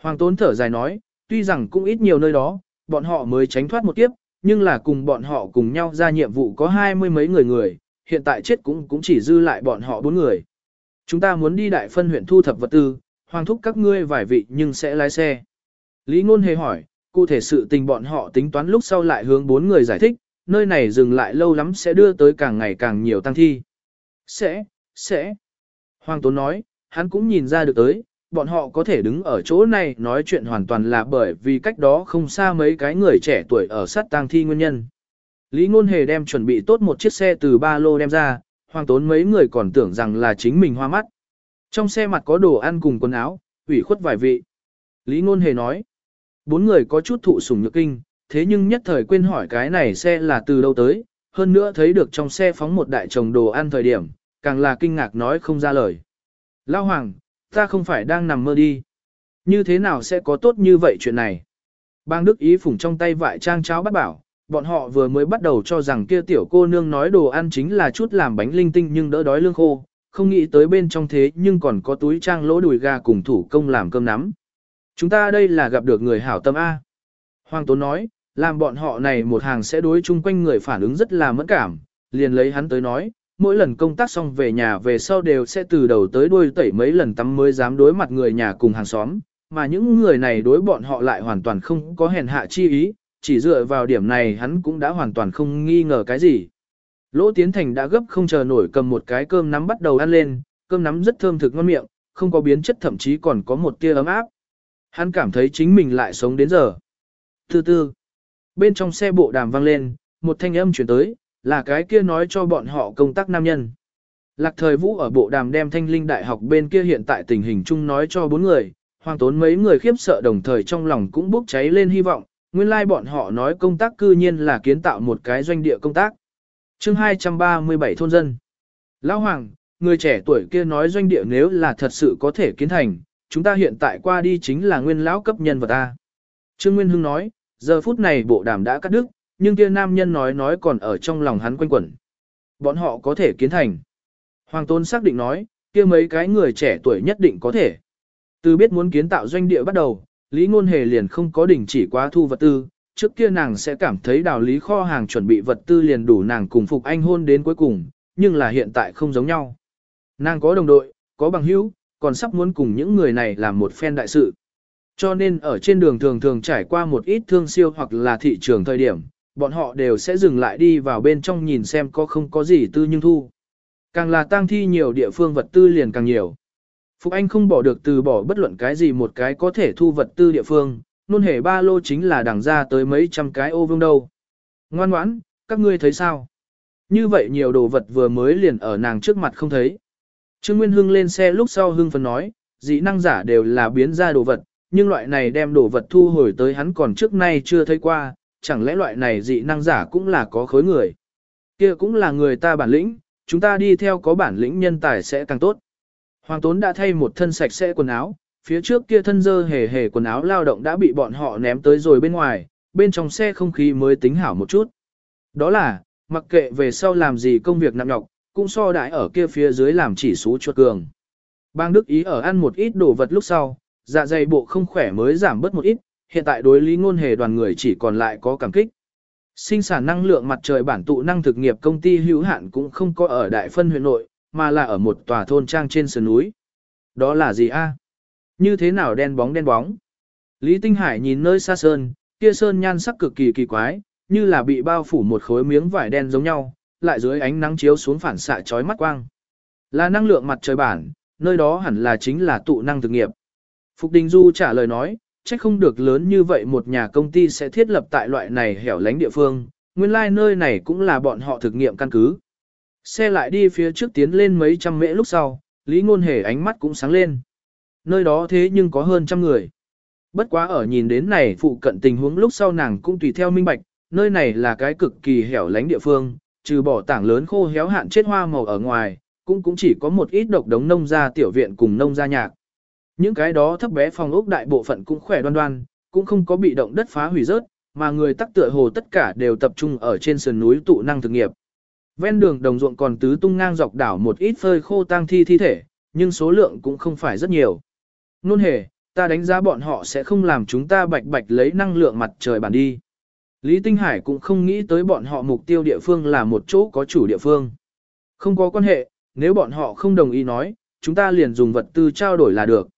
Hoàng Tốn thở dài nói, tuy rằng cũng ít nhiều nơi đó, bọn họ mới tránh thoát một kiếp, nhưng là cùng bọn họ cùng nhau ra nhiệm vụ có hai mươi mấy người người, hiện tại chết cũng cũng chỉ dư lại bọn họ bốn người. Chúng ta muốn đi đại phân huyện thu thập vật tư, hoàng thúc các ngươi vài vị nhưng sẽ lái xe. Lý Ngôn hề hỏi, cụ thể sự tình bọn họ tính toán lúc sau lại hướng bốn người giải thích, nơi này dừng lại lâu lắm sẽ đưa tới càng ngày càng nhiều tăng thi. Sẽ, sẽ. Hoàng Tốn nói, hắn cũng nhìn ra được tới, bọn họ có thể đứng ở chỗ này nói chuyện hoàn toàn là bởi vì cách đó không xa mấy cái người trẻ tuổi ở sát tang thi nguyên nhân. Lý Ngôn Hề đem chuẩn bị tốt một chiếc xe từ ba lô đem ra, Hoàng Tốn mấy người còn tưởng rằng là chính mình hoa mắt. Trong xe mặt có đồ ăn cùng quần áo, ủy khuất vài vị. Lý Ngôn Hề nói, bốn người có chút thụ sủng nhược kinh, thế nhưng nhất thời quên hỏi cái này xe là từ đâu tới, hơn nữa thấy được trong xe phóng một đại chồng đồ ăn thời điểm, càng là kinh ngạc nói không ra lời. Lao Hoàng, ta không phải đang nằm mơ đi. Như thế nào sẽ có tốt như vậy chuyện này? Bang Đức Ý phủng trong tay vại trang cháo bắt bảo, bọn họ vừa mới bắt đầu cho rằng kia tiểu cô nương nói đồ ăn chính là chút làm bánh linh tinh nhưng đỡ đói lương khô, không nghĩ tới bên trong thế nhưng còn có túi trang lỗ đùi gà cùng thủ công làm cơm nắm. Chúng ta đây là gặp được người hảo tâm A. Hoàng Tốn nói, làm bọn họ này một hàng sẽ đối chung quanh người phản ứng rất là mẫn cảm, liền lấy hắn tới nói, mỗi lần công tác xong về nhà về sau đều sẽ từ đầu tới đuôi tẩy mấy lần tắm mới dám đối mặt người nhà cùng hàng xóm, mà những người này đối bọn họ lại hoàn toàn không có hèn hạ chi ý, chỉ dựa vào điểm này hắn cũng đã hoàn toàn không nghi ngờ cái gì. Lỗ Tiến Thành đã gấp không chờ nổi cầm một cái cơm nắm bắt đầu ăn lên, cơm nắm rất thơm thực ngon miệng, không có biến chất thậm chí còn có một tia ấm áp. Hắn cảm thấy chính mình lại sống đến giờ. Từ từ, bên trong xe bộ đàm vang lên, một thanh âm chuyển tới, là cái kia nói cho bọn họ công tác nam nhân. Lạc thời vũ ở bộ đàm đem thanh linh đại học bên kia hiện tại tình hình chung nói cho bốn người, hoàng tốn mấy người khiếp sợ đồng thời trong lòng cũng bốc cháy lên hy vọng, nguyên lai like bọn họ nói công tác cư nhiên là kiến tạo một cái doanh địa công tác. chương 237 thôn dân. Lão Hoàng, người trẻ tuổi kia nói doanh địa nếu là thật sự có thể kiến thành, chúng ta hiện tại qua đi chính là nguyên lão cấp nhân vật ta. Trương Nguyên Hưng nói, giờ phút này bộ đàm đã cắt đứt, nhưng kia nam nhân nói nói còn ở trong lòng hắn quanh quẩn. Bọn họ có thể kiến thành. Hoàng Tôn xác định nói, kia mấy cái người trẻ tuổi nhất định có thể. Từ biết muốn kiến tạo doanh địa bắt đầu, Lý Ngôn Hề liền không có đình chỉ quá thu vật tư, trước kia nàng sẽ cảm thấy đào lý kho hàng chuẩn bị vật tư liền đủ nàng cùng Phục Anh hôn đến cuối cùng, nhưng là hiện tại không giống nhau. Nàng có đồng đội, có bằng hữu, còn sắp muốn cùng những người này làm một phen đại sự. Cho nên ở trên đường thường thường trải qua một ít thương siêu hoặc là thị trường thời điểm, bọn họ đều sẽ dừng lại đi vào bên trong nhìn xem có không có gì tư nhưng thu. Càng là tang thi nhiều địa phương vật tư liền càng nhiều. Phục Anh không bỏ được từ bỏ bất luận cái gì một cái có thể thu vật tư địa phương, nôn hề ba lô chính là đằng ra tới mấy trăm cái ô vương đâu. Ngoan ngoãn, các ngươi thấy sao? Như vậy nhiều đồ vật vừa mới liền ở nàng trước mặt không thấy. Trương Nguyên Hưng lên xe lúc sau Hưng phấn nói, dị năng giả đều là biến ra đồ vật, nhưng loại này đem đồ vật thu hồi tới hắn còn trước nay chưa thấy qua, chẳng lẽ loại này dị năng giả cũng là có khối người. kia cũng là người ta bản lĩnh, chúng ta đi theo có bản lĩnh nhân tài sẽ càng tốt. Hoàng Tốn đã thay một thân sạch sẽ quần áo, phía trước kia thân dơ hề hề quần áo lao động đã bị bọn họ ném tới rồi bên ngoài, bên trong xe không khí mới tính hảo một chút. Đó là, mặc kệ về sau làm gì công việc nặng nhọc, cũng so đãi ở kia phía dưới làm chỉ số chuột cường. Bang Đức Ý ở ăn một ít đồ vật lúc sau, dạ dày bộ không khỏe mới giảm bớt một ít, hiện tại đối lý ngôn hề đoàn người chỉ còn lại có cảm kích. Sinh sản năng lượng mặt trời bản tụ năng thực nghiệp công ty hữu hạn cũng không có ở đại phân huyện nội, mà là ở một tòa thôn trang trên sườn núi. Đó là gì a? Như thế nào đen bóng đen bóng? Lý Tinh Hải nhìn nơi xa sơn, kia sơn nhan sắc cực kỳ kỳ quái, như là bị bao phủ một khối miếng vải đen giống nhau, lại dưới ánh nắng chiếu xuống phản xạ chói mắt quang. Là năng lượng mặt trời bản, nơi đó hẳn là chính là tụ năng thực nghiệp. Phục Đình Du trả lời nói, chắc không được lớn như vậy một nhà công ty sẽ thiết lập tại loại này hẻo lánh địa phương, nguyên lai like nơi này cũng là bọn họ thực nghiệm căn cứ. Xe lại đi phía trước tiến lên mấy trăm mễ lúc sau, Lý Ngôn Hề ánh mắt cũng sáng lên. Nơi đó thế nhưng có hơn trăm người. Bất quá ở nhìn đến này phụ cận tình huống lúc sau nàng cũng tùy theo minh bạch, nơi này là cái cực kỳ hẻo lánh địa phương, trừ bỏ tảng lớn khô héo hạn chết hoa màu ở ngoài, cũng cũng chỉ có một ít độc đống nông gia tiểu viện cùng nông gia nhạc. Những cái đó thấp bé phòng ốc đại bộ phận cũng khỏe đoan đoan, cũng không có bị động đất phá hủy rớt, mà người tắc tựa hồ tất cả đều tập trung ở trên sườn núi tụ năng thực nghiệp. Ven đường đồng ruộng còn tứ tung ngang dọc đảo một ít phơi khô tang thi thi thể, nhưng số lượng cũng không phải rất nhiều. Nôn hề, ta đánh giá bọn họ sẽ không làm chúng ta bạch bạch lấy năng lượng mặt trời bản đi. Lý Tinh Hải cũng không nghĩ tới bọn họ mục tiêu địa phương là một chỗ có chủ địa phương. Không có quan hệ, nếu bọn họ không đồng ý nói, chúng ta liền dùng vật tư trao đổi là được.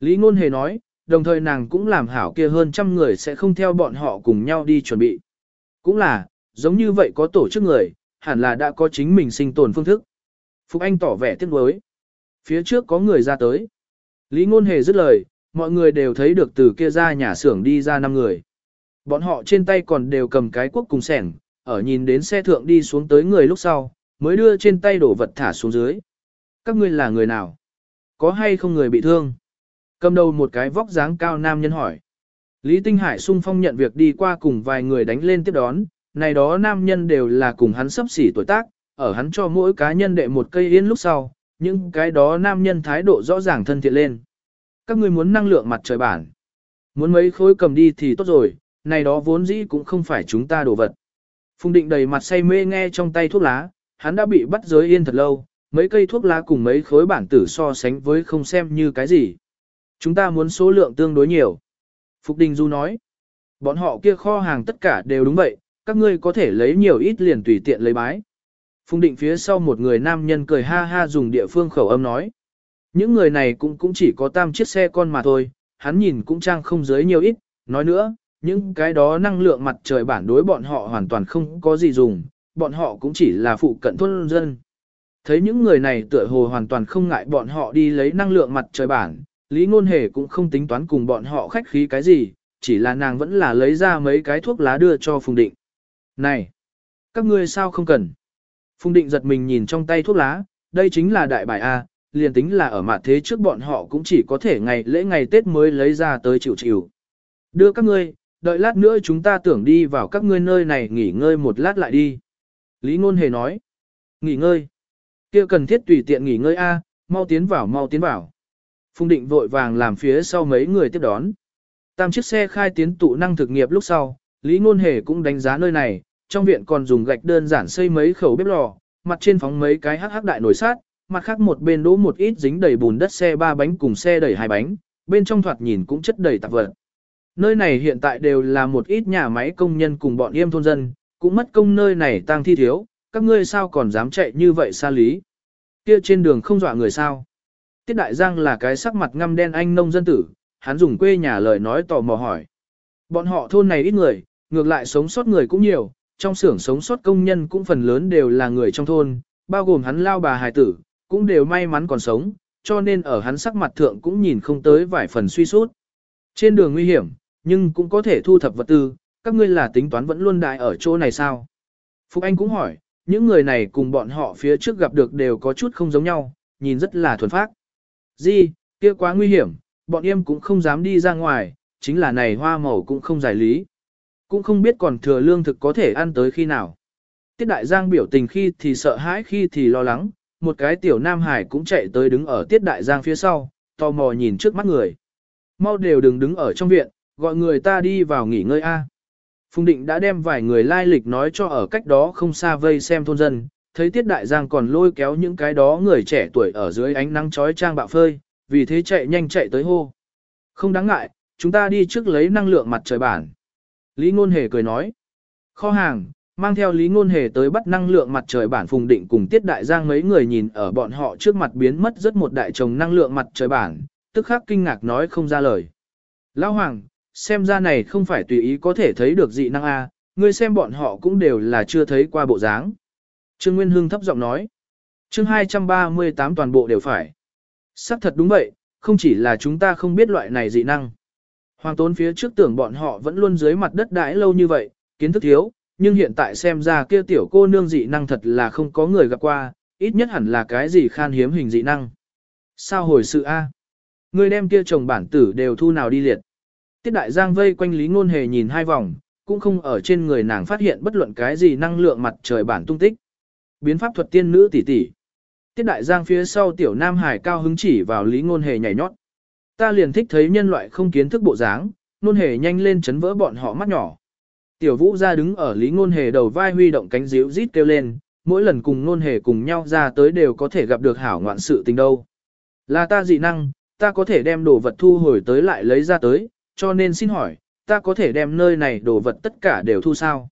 Lý Ngôn Hề nói, đồng thời nàng cũng làm hảo kia hơn trăm người sẽ không theo bọn họ cùng nhau đi chuẩn bị. Cũng là, giống như vậy có tổ chức người, hẳn là đã có chính mình sinh tồn phương thức. Phục Anh tỏ vẻ tiếc nuối. Phía trước có người ra tới. Lý Ngôn Hề dứt lời, mọi người đều thấy được từ kia ra nhà xưởng đi ra năm người. Bọn họ trên tay còn đều cầm cái quốc cùng sẻng, ở nhìn đến xe thượng đi xuống tới người lúc sau, mới đưa trên tay đổ vật thả xuống dưới. Các ngươi là người nào? Có hay không người bị thương? Cầm đầu một cái vóc dáng cao nam nhân hỏi. Lý Tinh Hải sung phong nhận việc đi qua cùng vài người đánh lên tiếp đón, này đó nam nhân đều là cùng hắn sấp xỉ tuổi tác, ở hắn cho mỗi cá nhân đệ một cây yên lúc sau, những cái đó nam nhân thái độ rõ ràng thân thiện lên. Các ngươi muốn năng lượng mặt trời bản. Muốn mấy khối cầm đi thì tốt rồi, này đó vốn dĩ cũng không phải chúng ta đổ vật. Phùng định đầy mặt say mê nghe trong tay thuốc lá, hắn đã bị bắt giới yên thật lâu, mấy cây thuốc lá cùng mấy khối bản tử so sánh với không xem như cái gì. Chúng ta muốn số lượng tương đối nhiều. Phục Đình Du nói, bọn họ kia kho hàng tất cả đều đúng vậy, các ngươi có thể lấy nhiều ít liền tùy tiện lấy bái. Phùng định phía sau một người nam nhân cười ha ha dùng địa phương khẩu âm nói. Những người này cũng cũng chỉ có tam chiếc xe con mà thôi, hắn nhìn cũng trang không dưới nhiều ít, nói nữa, những cái đó năng lượng mặt trời bản đối bọn họ hoàn toàn không có gì dùng, bọn họ cũng chỉ là phụ cận thôn dân. Thấy những người này tựa hồ hoàn toàn không ngại bọn họ đi lấy năng lượng mặt trời bản, Lý Ngôn Hề cũng không tính toán cùng bọn họ khách khí cái gì, chỉ là nàng vẫn là lấy ra mấy cái thuốc lá đưa cho Phùng Định. Này! Các ngươi sao không cần? Phùng Định giật mình nhìn trong tay thuốc lá, đây chính là đại bài A, liền tính là ở mặt thế trước bọn họ cũng chỉ có thể ngày lễ ngày Tết mới lấy ra tới chịu chịu. Đưa các ngươi, đợi lát nữa chúng ta tưởng đi vào các ngươi nơi này nghỉ ngơi một lát lại đi. Lý Ngôn Hề nói. Nghỉ ngơi. kia cần thiết tùy tiện nghỉ ngơi A, mau tiến vào mau tiến vào. Phùng định vội vàng làm phía sau mấy người tiếp đón. Tam chiếc xe khai tiến tụ năng thực nghiệp lúc sau, Lý Ngôn Hề cũng đánh giá nơi này, trong viện còn dùng gạch đơn giản xây mấy khẩu bếp lò, mặt trên phóng mấy cái hắc hắc đại nồi sát, mặt khác một bên đỗ một ít dính đầy bùn đất xe ba bánh cùng xe đẩy hai bánh, bên trong thoạt nhìn cũng chất đầy tạp vật. Nơi này hiện tại đều là một ít nhà máy công nhân cùng bọn yêm thôn dân, cũng mất công nơi này tăng thi thiếu, các ngươi sao còn dám chạy như vậy xa lý. Kia trên đường không dọa người sao. Tiết Đại Giang là cái sắc mặt ngăm đen anh nông dân tử, hắn dùng quê nhà lời nói tò mò hỏi. Bọn họ thôn này ít người, ngược lại sống sót người cũng nhiều, trong xưởng sống sót công nhân cũng phần lớn đều là người trong thôn, bao gồm hắn lao bà hài tử, cũng đều may mắn còn sống, cho nên ở hắn sắc mặt thượng cũng nhìn không tới vài phần suy sút. Trên đường nguy hiểm, nhưng cũng có thể thu thập vật tư, các ngươi là tính toán vẫn luôn đại ở chỗ này sao? Phúc Anh cũng hỏi, những người này cùng bọn họ phía trước gặp được đều có chút không giống nhau, nhìn rất là thuần phác. Di, kia quá nguy hiểm, bọn em cũng không dám đi ra ngoài, chính là này hoa màu cũng không giải lý. Cũng không biết còn thừa lương thực có thể ăn tới khi nào. Tiết đại giang biểu tình khi thì sợ hãi khi thì lo lắng, một cái tiểu nam hải cũng chạy tới đứng ở tiết đại giang phía sau, tò mò nhìn trước mắt người. Mau đều đừng đứng ở trong viện, gọi người ta đi vào nghỉ ngơi A. Phùng định đã đem vài người lai lịch nói cho ở cách đó không xa vây xem thôn dân, thấy tiết đại giang còn lôi kéo những cái đó người trẻ tuổi ở dưới ánh nắng chói trang bạo phơi, vì thế chạy nhanh chạy tới hô. Không đáng ngại, chúng ta đi trước lấy năng lượng mặt trời bản. Lý Ngôn Hề cười nói. Kho hàng, mang theo Lý Ngôn Hề tới bắt năng lượng mặt trời bản phùng định cùng Tiết Đại Giang mấy người nhìn ở bọn họ trước mặt biến mất rất một đại chồng năng lượng mặt trời bản, tức khắc kinh ngạc nói không ra lời. Lão Hoàng, xem ra này không phải tùy ý có thể thấy được dị năng A, ngươi xem bọn họ cũng đều là chưa thấy qua bộ dáng. Trương Nguyên Hưng thấp giọng nói. Chương 238 toàn bộ đều phải. Sắc thật đúng vậy, không chỉ là chúng ta không biết loại này dị năng. Hoàng tốn phía trước tưởng bọn họ vẫn luôn dưới mặt đất đãi lâu như vậy, kiến thức thiếu, nhưng hiện tại xem ra kia tiểu cô nương dị năng thật là không có người gặp qua, ít nhất hẳn là cái gì khan hiếm hình dị năng. Sao hồi sự A? Người đem kia chồng bản tử đều thu nào đi liệt. Tiết đại giang vây quanh Lý Ngôn Hề nhìn hai vòng, cũng không ở trên người nàng phát hiện bất luận cái gì năng lượng mặt trời bản tung tích. Biến pháp thuật tiên nữ tỷ tỷ. Tiết đại giang phía sau tiểu nam hải cao hứng chỉ vào Lý Ngôn Hề nhảy nhót. Ta liền thích thấy nhân loại không kiến thức bộ dáng, Ngôn Hề nhanh lên chấn vỡ bọn họ mắt nhỏ. Tiểu Vũ ra đứng ở Lý Ngôn Hề đầu vai huy động cánh díu rít kêu lên, mỗi lần cùng Ngôn Hề cùng nhau ra tới đều có thể gặp được hảo ngoạn sự tình đâu. Là ta dị năng, ta có thể đem đồ vật thu hồi tới lại lấy ra tới, cho nên xin hỏi, ta có thể đem nơi này đồ vật tất cả đều thu sao?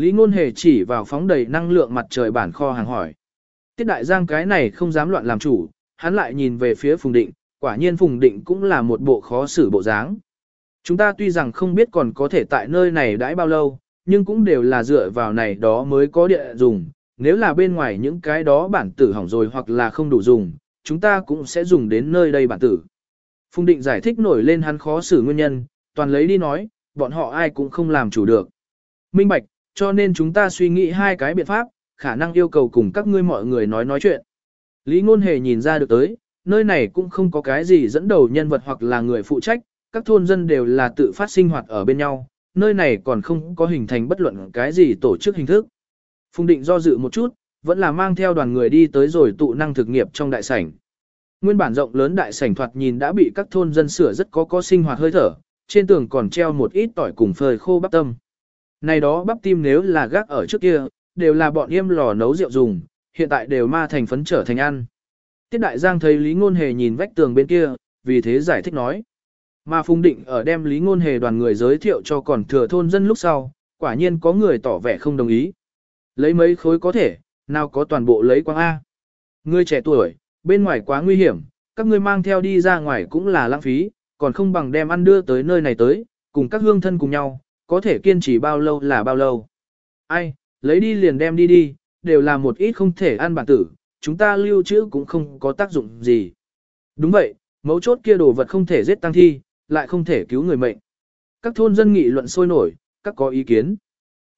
Lý Ngôn Hề chỉ vào phóng đầy năng lượng mặt trời bản kho hàng hỏi. Tiết đại giang cái này không dám loạn làm chủ, hắn lại nhìn về phía Phùng Định, quả nhiên Phùng Định cũng là một bộ khó xử bộ dáng. Chúng ta tuy rằng không biết còn có thể tại nơi này đãi bao lâu, nhưng cũng đều là dựa vào này đó mới có địa dùng, nếu là bên ngoài những cái đó bản tử hỏng rồi hoặc là không đủ dùng, chúng ta cũng sẽ dùng đến nơi đây bản tử. Phùng định giải thích nổi lên hắn khó xử nguyên nhân, toàn lấy đi nói, bọn họ ai cũng không làm chủ được. Minh Bạch, cho nên chúng ta suy nghĩ hai cái biện pháp, khả năng yêu cầu cùng các ngươi mọi người nói nói chuyện. Lý Ngôn Hề nhìn ra được tới, nơi này cũng không có cái gì dẫn đầu nhân vật hoặc là người phụ trách, các thôn dân đều là tự phát sinh hoạt ở bên nhau, nơi này còn không có hình thành bất luận cái gì tổ chức hình thức. Phùng định do dự một chút, vẫn là mang theo đoàn người đi tới rồi tụ năng thực nghiệp trong đại sảnh. Nguyên bản rộng lớn đại sảnh thoạt nhìn đã bị các thôn dân sửa rất có có sinh hoạt hơi thở, trên tường còn treo một ít tỏi cùng phơi khô bắp tâm. Này đó bắp tim nếu là gác ở trước kia, đều là bọn yêm lò nấu rượu dùng, hiện tại đều ma thành phấn trở thành ăn. Tiết đại giang thấy Lý Ngôn Hề nhìn vách tường bên kia, vì thế giải thích nói. Mà Phùng Định ở đem Lý Ngôn Hề đoàn người giới thiệu cho còn thừa thôn dân lúc sau, quả nhiên có người tỏ vẻ không đồng ý. Lấy mấy khối có thể, nào có toàn bộ lấy quang A. Ngươi trẻ tuổi, bên ngoài quá nguy hiểm, các ngươi mang theo đi ra ngoài cũng là lãng phí, còn không bằng đem ăn đưa tới nơi này tới, cùng các hương thân cùng nhau, có thể kiên trì bao lâu là bao lâu. Ai, lấy đi liền đem đi đi, đều là một ít không thể ăn bản tử, chúng ta lưu trữ cũng không có tác dụng gì. Đúng vậy, mấu chốt kia đồ vật không thể giết tăng thi, lại không thể cứu người mệnh. Các thôn dân nghị luận sôi nổi, các có ý kiến.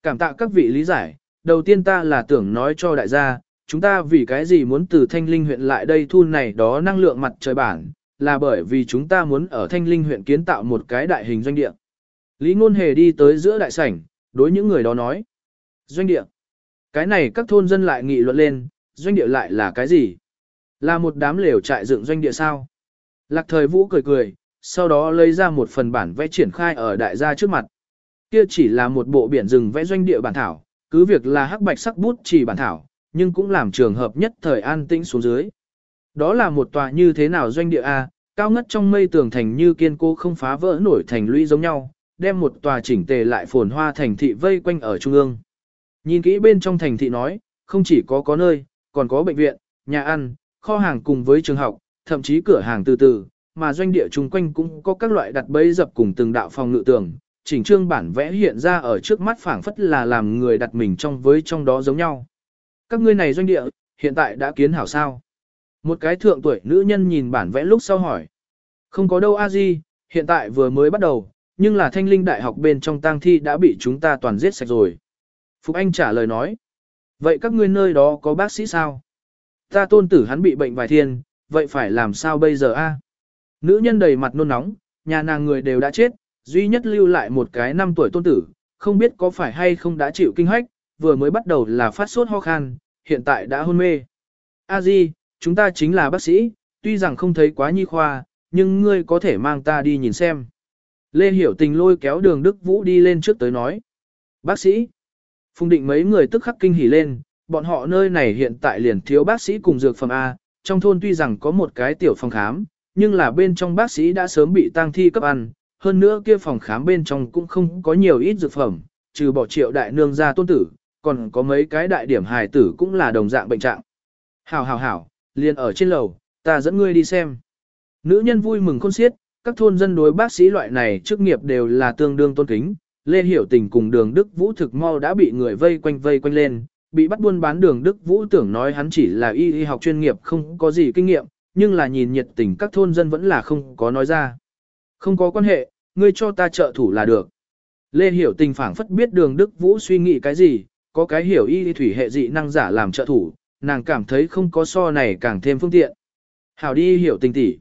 Cảm tạ các vị lý giải, đầu tiên ta là tưởng nói cho đại gia, chúng ta vì cái gì muốn từ Thanh Linh huyện lại đây thu này đó năng lượng mặt trời bản, là bởi vì chúng ta muốn ở Thanh Linh huyện kiến tạo một cái đại hình doanh địa. Lý Ngôn Hề đi tới giữa đại sảnh, đối những người đó nói. Doanh địa. Cái này các thôn dân lại nghị luận lên, doanh địa lại là cái gì? Là một đám lều trại dựng doanh địa sao? Lạc thời vũ cười cười, sau đó lấy ra một phần bản vẽ triển khai ở đại gia trước mặt. Kia chỉ là một bộ biển rừng vẽ doanh địa bản thảo, cứ việc là hắc bạch sắc bút chỉ bản thảo, nhưng cũng làm trường hợp nhất thời an tĩnh xuống dưới. Đó là một tòa như thế nào doanh địa A, cao ngất trong mây tường thành như kiên cố không phá vỡ nổi thành lũy giống nhau, đem một tòa chỉnh tề lại phồn hoa thành thị vây quanh ở trung ương. Nhìn kỹ bên trong thành thị nói, không chỉ có có nơi, còn có bệnh viện, nhà ăn, kho hàng cùng với trường học, thậm chí cửa hàng từ từ, mà doanh địa chung quanh cũng có các loại đặt bẫy dập cùng từng đạo phòng ngự tường, chỉnh trương bản vẽ hiện ra ở trước mắt phảng phất là làm người đặt mình trong với trong đó giống nhau. Các ngươi này doanh địa, hiện tại đã kiến hảo sao? Một cái thượng tuổi nữ nhân nhìn bản vẽ lúc sau hỏi. Không có đâu a di, hiện tại vừa mới bắt đầu, nhưng là thanh linh đại học bên trong tang thi đã bị chúng ta toàn giết sạch rồi. Phục Anh trả lời nói. Vậy các ngươi nơi đó có bác sĩ sao? Ta tôn tử hắn bị bệnh vài thiên, vậy phải làm sao bây giờ a? Nữ nhân đầy mặt nôn nóng, nhà nàng người đều đã chết, duy nhất lưu lại một cái năm tuổi tôn tử, không biết có phải hay không đã chịu kinh hách, vừa mới bắt đầu là phát sốt ho khan, hiện tại đã hôn mê. A Di, chúng ta chính là bác sĩ, tuy rằng không thấy quá nhi khoa, nhưng ngươi có thể mang ta đi nhìn xem. Lê Hiểu Tình lôi kéo đường Đức Vũ đi lên trước tới nói. Bác sĩ. Phùng định mấy người tức khắc kinh hỉ lên, bọn họ nơi này hiện tại liền thiếu bác sĩ cùng dược phẩm A, trong thôn tuy rằng có một cái tiểu phòng khám, nhưng là bên trong bác sĩ đã sớm bị tang thi cấp ăn, hơn nữa kia phòng khám bên trong cũng không có nhiều ít dược phẩm, trừ bỏ triệu đại nương ra tôn tử, còn có mấy cái đại điểm hài tử cũng là đồng dạng bệnh trạng. Hảo hảo hảo, liền ở trên lầu, ta dẫn ngươi đi xem. Nữ nhân vui mừng khôn xiết, các thôn dân đối bác sĩ loại này chức nghiệp đều là tương đương tôn kính. Lê Hiểu Tình cùng đường Đức Vũ thực mau đã bị người vây quanh vây quanh lên, bị bắt buôn bán đường Đức Vũ tưởng nói hắn chỉ là y y học chuyên nghiệp không có gì kinh nghiệm, nhưng là nhìn nhiệt tình các thôn dân vẫn là không có nói ra. Không có quan hệ, ngươi cho ta trợ thủ là được. Lê Hiểu Tình phảng phất biết đường Đức Vũ suy nghĩ cái gì, có cái hiểu y y thủy hệ dị năng giả làm trợ thủ, nàng cảm thấy không có so này càng thêm phương tiện. Hảo đi hiểu tình tỷ.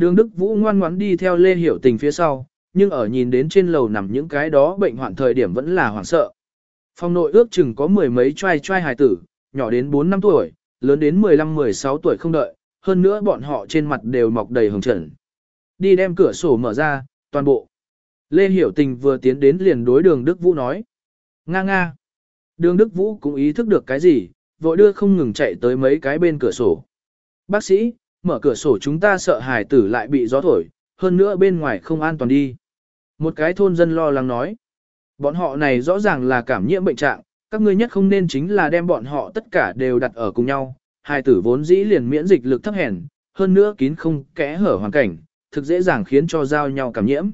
Đường Đức Vũ ngoan ngoãn đi theo Lê Hiểu Tình phía sau, nhưng ở nhìn đến trên lầu nằm những cái đó bệnh hoạn thời điểm vẫn là hoảng sợ. Phòng nội ước chừng có mười mấy trai trai hài tử, nhỏ đến 4 năm tuổi, lớn đến 15-16 tuổi không đợi, hơn nữa bọn họ trên mặt đều mọc đầy hồng trần. Đi đem cửa sổ mở ra, toàn bộ. Lê Hiểu Tình vừa tiến đến liền đối đường Đức Vũ nói. Nga nga. Đường Đức Vũ cũng ý thức được cái gì, vội đưa không ngừng chạy tới mấy cái bên cửa sổ. Bác sĩ, mở cửa sổ chúng ta sợ hải tử lại bị gió thổi, hơn nữa bên ngoài không an toàn đi. Một cái thôn dân lo lắng nói. Bọn họ này rõ ràng là cảm nhiễm bệnh trạng, các ngươi nhất không nên chính là đem bọn họ tất cả đều đặt ở cùng nhau. Hải tử vốn dĩ liền miễn dịch lực thấp hèn, hơn nữa kín không kẽ hở hoàn cảnh, thực dễ dàng khiến cho giao nhau cảm nhiễm.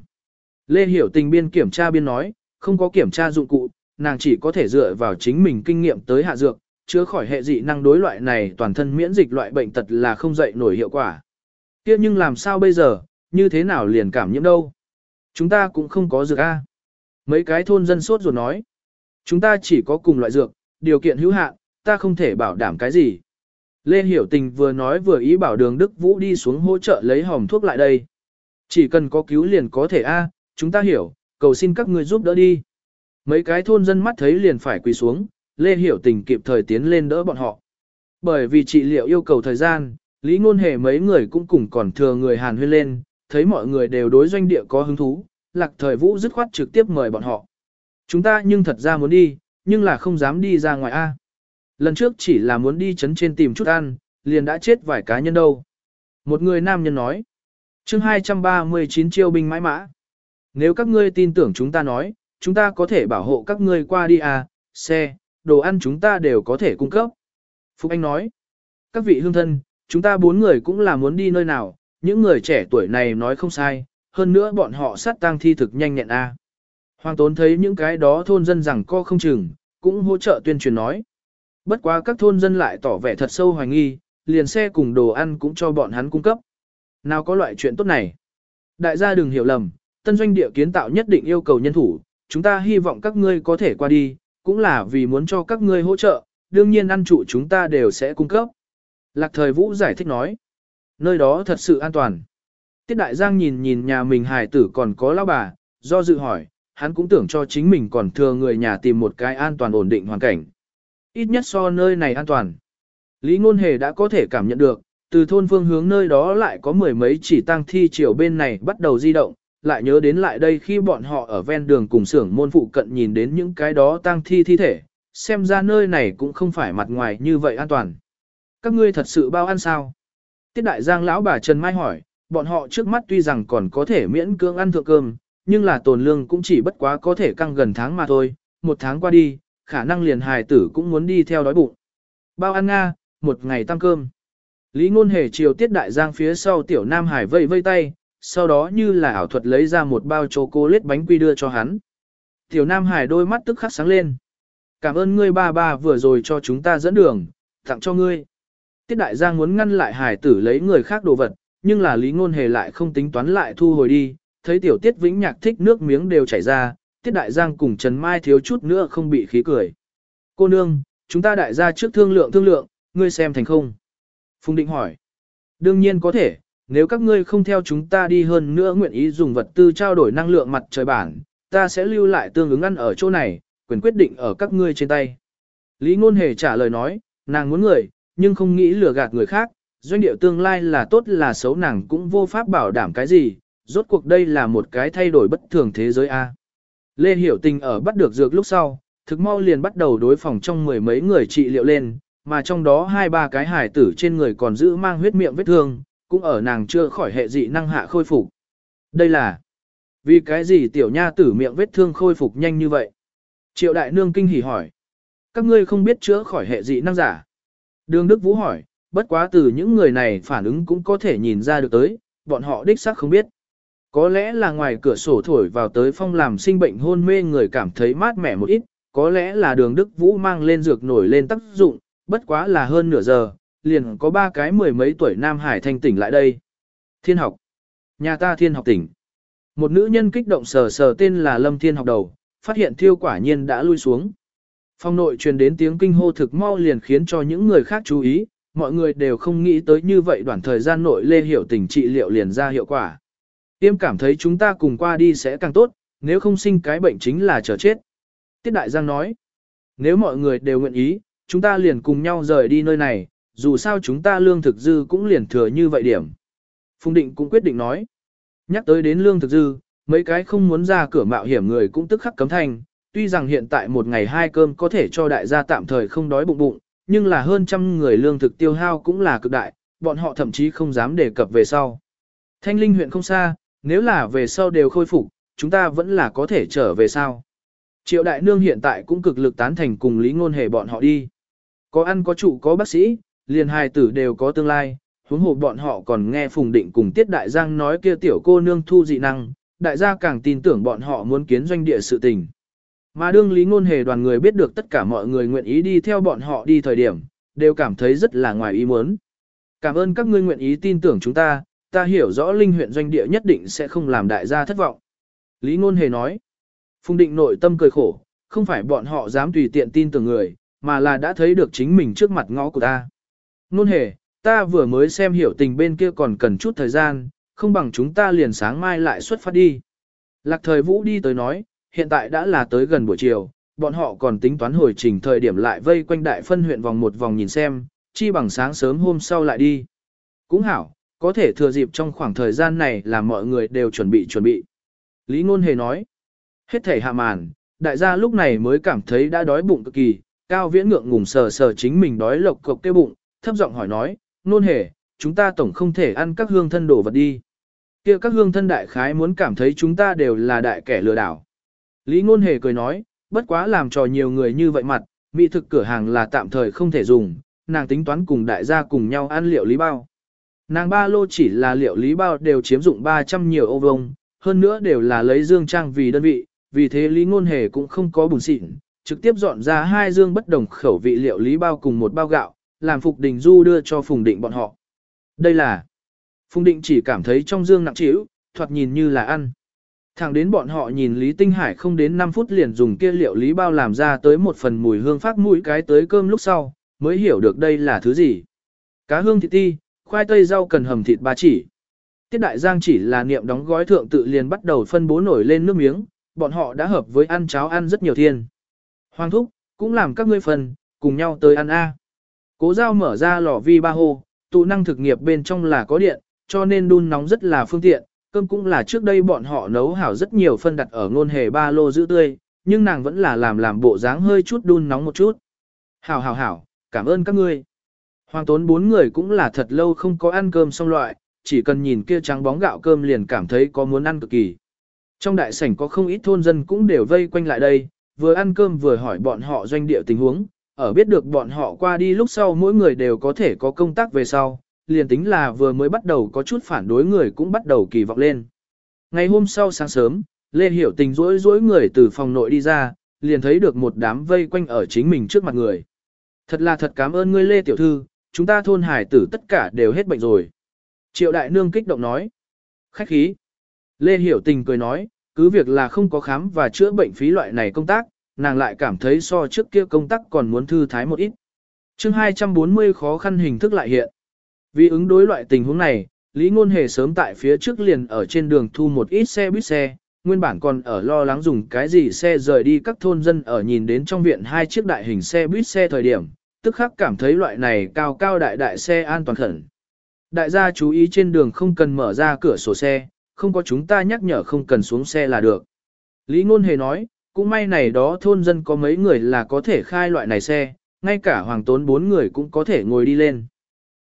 Lê Hiểu tình biên kiểm tra biên nói, không có kiểm tra dụng cụ, nàng chỉ có thể dựa vào chính mình kinh nghiệm tới hạ dược, chữa khỏi hệ dị năng đối loại này toàn thân miễn dịch loại bệnh tật là không dậy nổi hiệu quả. Kia nhưng làm sao bây giờ, như thế nào liền cảm nhiễm đâu? Chúng ta cũng không có dược A. Mấy cái thôn dân sốt rồi nói. Chúng ta chỉ có cùng loại dược, điều kiện hữu hạn, ta không thể bảo đảm cái gì. Lê Hiểu Tình vừa nói vừa ý bảo đường Đức Vũ đi xuống hỗ trợ lấy hòm thuốc lại đây. Chỉ cần có cứu liền có thể A, chúng ta hiểu, cầu xin các người giúp đỡ đi. Mấy cái thôn dân mắt thấy liền phải quỳ xuống, Lê Hiểu Tình kịp thời tiến lên đỡ bọn họ. Bởi vì trị liệu yêu cầu thời gian, Lý Ngôn Hề mấy người cũng cùng còn thừa người Hàn huyên lên, thấy mọi người đều đối doanh địa có hứng thú, lạc thời vũ dứt khoát trực tiếp mời bọn họ. Chúng ta nhưng thật ra muốn đi, nhưng là không dám đi ra ngoài A. Lần trước chỉ là muốn đi chấn trên tìm chút ăn, liền đã chết vài cá nhân đâu. Một người nam nhân nói. chương 239 chiêu binh mãi mã. Nếu các ngươi tin tưởng chúng ta nói, chúng ta có thể bảo hộ các ngươi qua đi à, xe, đồ ăn chúng ta đều có thể cung cấp. Phúc Anh nói. Các vị hương thân, chúng ta bốn người cũng là muốn đi nơi nào, những người trẻ tuổi này nói không sai, hơn nữa bọn họ sát tang thi thực nhanh nhẹn a. À. Hoàng Tốn thấy những cái đó thôn dân rằng co không chừng, cũng hỗ trợ tuyên truyền nói. Bất quá các thôn dân lại tỏ vẻ thật sâu hoài nghi, liền xe cùng đồ ăn cũng cho bọn hắn cung cấp. Nào có loại chuyện tốt này? Đại gia đừng hiểu lầm, tân doanh địa kiến tạo nhất định yêu cầu nhân thủ, chúng ta hy vọng các ngươi có thể qua đi, cũng là vì muốn cho các ngươi hỗ trợ, đương nhiên ăn trụ chúng ta đều sẽ cung cấp. Lạc thời Vũ giải thích nói, nơi đó thật sự an toàn. Tiết Đại Giang nhìn nhìn nhà mình hài tử còn có lão bà, do dự hỏi, hắn cũng tưởng cho chính mình còn thừa người nhà tìm một cái an toàn ổn định hoàn cảnh. Ít nhất so nơi này an toàn. Lý Ngôn Hề đã có thể cảm nhận được, từ thôn phương hướng nơi đó lại có mười mấy chỉ tăng thi chiều bên này bắt đầu di động, lại nhớ đến lại đây khi bọn họ ở ven đường cùng xưởng môn phụ cận nhìn đến những cái đó tang thi thi thể, xem ra nơi này cũng không phải mặt ngoài như vậy an toàn. Các ngươi thật sự bao ăn sao? Tiết đại giang lão bà Trần Mai hỏi, bọn họ trước mắt tuy rằng còn có thể miễn cưỡng ăn thượng cơm, nhưng là tồn lương cũng chỉ bất quá có thể căng gần tháng mà thôi, một tháng qua đi, khả năng liền hài tử cũng muốn đi theo đói bụng. Bao ăn Nga, một ngày tăng cơm. Lý ngôn hề chiều tiết đại giang phía sau tiểu nam hải vây vây tay, sau đó như là ảo thuật lấy ra một bao chocolate bánh quy đưa cho hắn. Tiểu nam hải đôi mắt tức khắc sáng lên. Cảm ơn ngươi ba ba vừa rồi cho chúng ta dẫn đường, tặng cho ngươi. Tiết đại giang muốn ngăn lại hải tử lấy người khác đồ vật, nhưng là lý ngôn hề lại không tính toán lại thu hồi đi, thấy tiểu tiết vĩnh nhạc thích nước miếng đều chảy ra, tiết đại giang cùng Trần Mai thiếu chút nữa không bị khí cười. Cô nương, chúng ta đại gia trước thương lượng thương lượng, ngươi xem thành không? Phùng Định hỏi. Đương nhiên có thể, nếu các ngươi không theo chúng ta đi hơn nữa nguyện ý dùng vật tư trao đổi năng lượng mặt trời bản, ta sẽ lưu lại tương ứng ăn ở chỗ này, quyền quyết định ở các ngươi trên tay. Lý Ngôn Hề trả lời nói, nàng muốn người, nhưng không nghĩ lừa gạt người khác, doanh địa tương lai là tốt là xấu nàng cũng vô pháp bảo đảm cái gì, rốt cuộc đây là một cái thay đổi bất thường thế giới A. Lê Hiểu Tình ở bắt được dược lúc sau, thực mau liền bắt đầu đối phòng trong mười mấy người trị liệu lên, mà trong đó hai ba cái hải tử trên người còn giữ mang huyết miệng vết thương, cũng ở nàng chưa khỏi hệ dị năng hạ khôi phục. Đây là vì cái gì tiểu nha tử miệng vết thương khôi phục nhanh như vậy? Triệu đại nương kinh hỉ hỏi. Các ngươi không biết chữa khỏi hệ dị năng giả. Đường Đức Vũ hỏi, bất quá từ những người này phản ứng cũng có thể nhìn ra được tới, bọn họ đích xác không biết. Có lẽ là ngoài cửa sổ thổi vào tới phong làm sinh bệnh hôn mê người cảm thấy mát mẻ một ít, có lẽ là đường Đức Vũ mang lên dược nổi lên tác dụng, bất quá là hơn nửa giờ, liền có ba cái mười mấy tuổi Nam Hải thanh tỉnh lại đây. Thiên học. Nhà ta thiên học tỉnh. Một nữ nhân kích động sờ sờ tên là Lâm Thiên học đầu, phát hiện thiêu quả nhiên đã lui xuống. Phong nội truyền đến tiếng kinh hô thực mau liền khiến cho những người khác chú ý, mọi người đều không nghĩ tới như vậy đoạn thời gian nội lê hiểu tình trị liệu liền ra hiệu quả. Tiêm cảm thấy chúng ta cùng qua đi sẽ càng tốt, nếu không sinh cái bệnh chính là chờ chết. Tiết Đại Giang nói, nếu mọi người đều nguyện ý, chúng ta liền cùng nhau rời đi nơi này, dù sao chúng ta lương thực dư cũng liền thừa như vậy điểm. Phùng Định cũng quyết định nói, nhắc tới đến lương thực dư, mấy cái không muốn ra cửa mạo hiểm người cũng tức khắc cấm thành, tuy rằng hiện tại một ngày hai cơm có thể cho đại gia tạm thời không đói bụng bụng, nhưng là hơn trăm người lương thực tiêu hao cũng là cực đại, bọn họ thậm chí không dám đề cập về sau. Thanh Linh huyện không xa, nếu là về sau đều khôi phục, chúng ta vẫn là có thể trở về sau. Triệu Đại Nương hiện tại cũng cực lực tán thành cùng Lý Ngôn Hề bọn họ đi. Có ăn có trụ có bác sĩ, liền hài tử đều có tương lai, huống hồ bọn họ còn nghe Phùng Định cùng Tiết Đại Giang nói kia tiểu cô nương thu dị năng, đại gia càng tin tưởng bọn họ muốn kiến doanh địa sự tình. Mà đương Lý Ngôn Hề đoàn người biết được tất cả mọi người nguyện ý đi theo bọn họ đi thời điểm, đều cảm thấy rất là ngoài ý muốn. Cảm ơn các ngươi nguyện ý tin tưởng chúng ta, ta hiểu rõ linh huyện doanh địa nhất định sẽ không làm đại gia thất vọng. Lý Ngôn Hề nói, Phùng Định nội tâm cười khổ, không phải bọn họ dám tùy tiện tin tưởng người, mà là đã thấy được chính mình trước mặt ngõ của ta. Nôn Hề, ta vừa mới xem hiểu tình bên kia còn cần chút thời gian, không bằng chúng ta liền sáng mai lại xuất phát đi. Lạc thời Vũ đi tới nói, hiện tại đã là tới gần buổi chiều, bọn họ còn tính toán hồi trình thời điểm lại vây quanh đại phân huyện vòng một vòng nhìn xem, chi bằng sáng sớm hôm sau lại đi. Cũng hảo, có thể thừa dịp trong khoảng thời gian này là mọi người đều chuẩn bị chuẩn bị. Lý Ngôn Hề nói, hết thể hạ màn, đại gia lúc này mới cảm thấy đã đói bụng cực kỳ, cao viễn ngượng ngùng sờ sờ chính mình đói lộc cộc tiêu bụng, thấp giọng hỏi nói, nôn Hề, chúng ta tổng không thể ăn các hương thân đồ vật đi. kia các hương thân đại khái muốn cảm thấy chúng ta đều là đại kẻ lừa đảo. Lý Ngôn Hề cười nói, bất quá làm trò nhiều người như vậy mặt, mỹ thực cửa hàng là tạm thời không thể dùng, nàng tính toán cùng đại gia cùng nhau ăn liệu lý bao. Nàng ba lô chỉ là liệu lý bao đều chiếm dụng 300 nhiều ô vông, hơn nữa đều là lấy dương trang vì đơn vị, vì thế Lý Ngôn Hề cũng không có bùn xịn, trực tiếp dọn ra hai dương bất đồng khẩu vị liệu lý bao cùng một bao gạo, làm Phục Đình Du đưa cho Phùng Định bọn họ. Đây là Phùng Định chỉ cảm thấy trong dương nặng trĩu, thoạt nhìn như là ăn. Thẳng đến bọn họ nhìn Lý Tinh Hải không đến 5 phút liền dùng kia liệu lý bao làm ra tới một phần mùi hương phát mũi cái tới cơm lúc sau, mới hiểu được đây là thứ gì. Cá hương thịt ti, khoai tây rau cần hầm thịt ba chỉ. Tiết đại giang chỉ là niệm đóng gói thượng tự liền bắt đầu phân bố nổi lên nước miếng, bọn họ đã hợp với ăn cháo ăn rất nhiều thiên. Hoàng thúc, cũng làm các ngươi phần, cùng nhau tới ăn A. Cố giao mở ra lò vi ba hô, tụ năng thực nghiệp bên trong là có điện, cho nên đun nóng rất là phương tiện, cơm cũng là trước đây bọn họ nấu hảo rất nhiều phân đặt ở ngôn hề ba lô giữ tươi, nhưng nàng vẫn là làm làm bộ dáng hơi chút đun nóng một chút. Hảo hảo hảo, cảm ơn các ngươi. Hoàng tốn bốn người cũng là thật lâu không có ăn cơm xong loại, chỉ cần nhìn kia trắng bóng gạo cơm liền cảm thấy có muốn ăn cực kỳ. Trong đại sảnh có không ít thôn dân cũng đều vây quanh lại đây, vừa ăn cơm vừa hỏi bọn họ doanh địa tình huống, ở biết được bọn họ qua đi lúc sau mỗi người đều có thể có công tác về sau, liền tính là vừa mới bắt đầu có chút phản đối người cũng bắt đầu kỳ vọng lên. Ngày hôm sau sáng sớm, Lê Hiểu Tình rỗi rỗi người từ phòng nội đi ra, liền thấy được một đám vây quanh ở chính mình trước mặt người. Thật là thật cảm ơn ngươi Lê Tiểu Thư, chúng ta thôn hải tử tất cả đều hết bệnh rồi. Triệu Đại Nương kích động nói. Khách khí. Lê Hiểu Tình cười nói, cứ việc là không có khám và chữa bệnh phí loại này công tác, nàng lại cảm thấy so trước kia công tác còn muốn thư thái một ít. chương 240 khó khăn hình thức lại hiện. Vì ứng đối loại tình huống này, Lý Ngôn Hề sớm tại phía trước liền ở trên đường thu một ít xe buýt xe, nguyên bản còn ở lo lắng dùng cái gì xe rời đi các thôn dân ở nhìn đến trong viện hai chiếc đại hình xe buýt xe thời điểm, tức khắc cảm thấy loại này cao cao đại đại xe an toàn khẩn. Đại gia chú ý trên đường không cần mở ra cửa sổ xe, không có chúng ta nhắc nhở không cần xuống xe là được. Lý Ngôn Hề nói, cũng may này đó thôn dân có mấy người là có thể khai loại này xe, ngay cả hoàng tốn bốn người cũng có thể ngồi đi lên.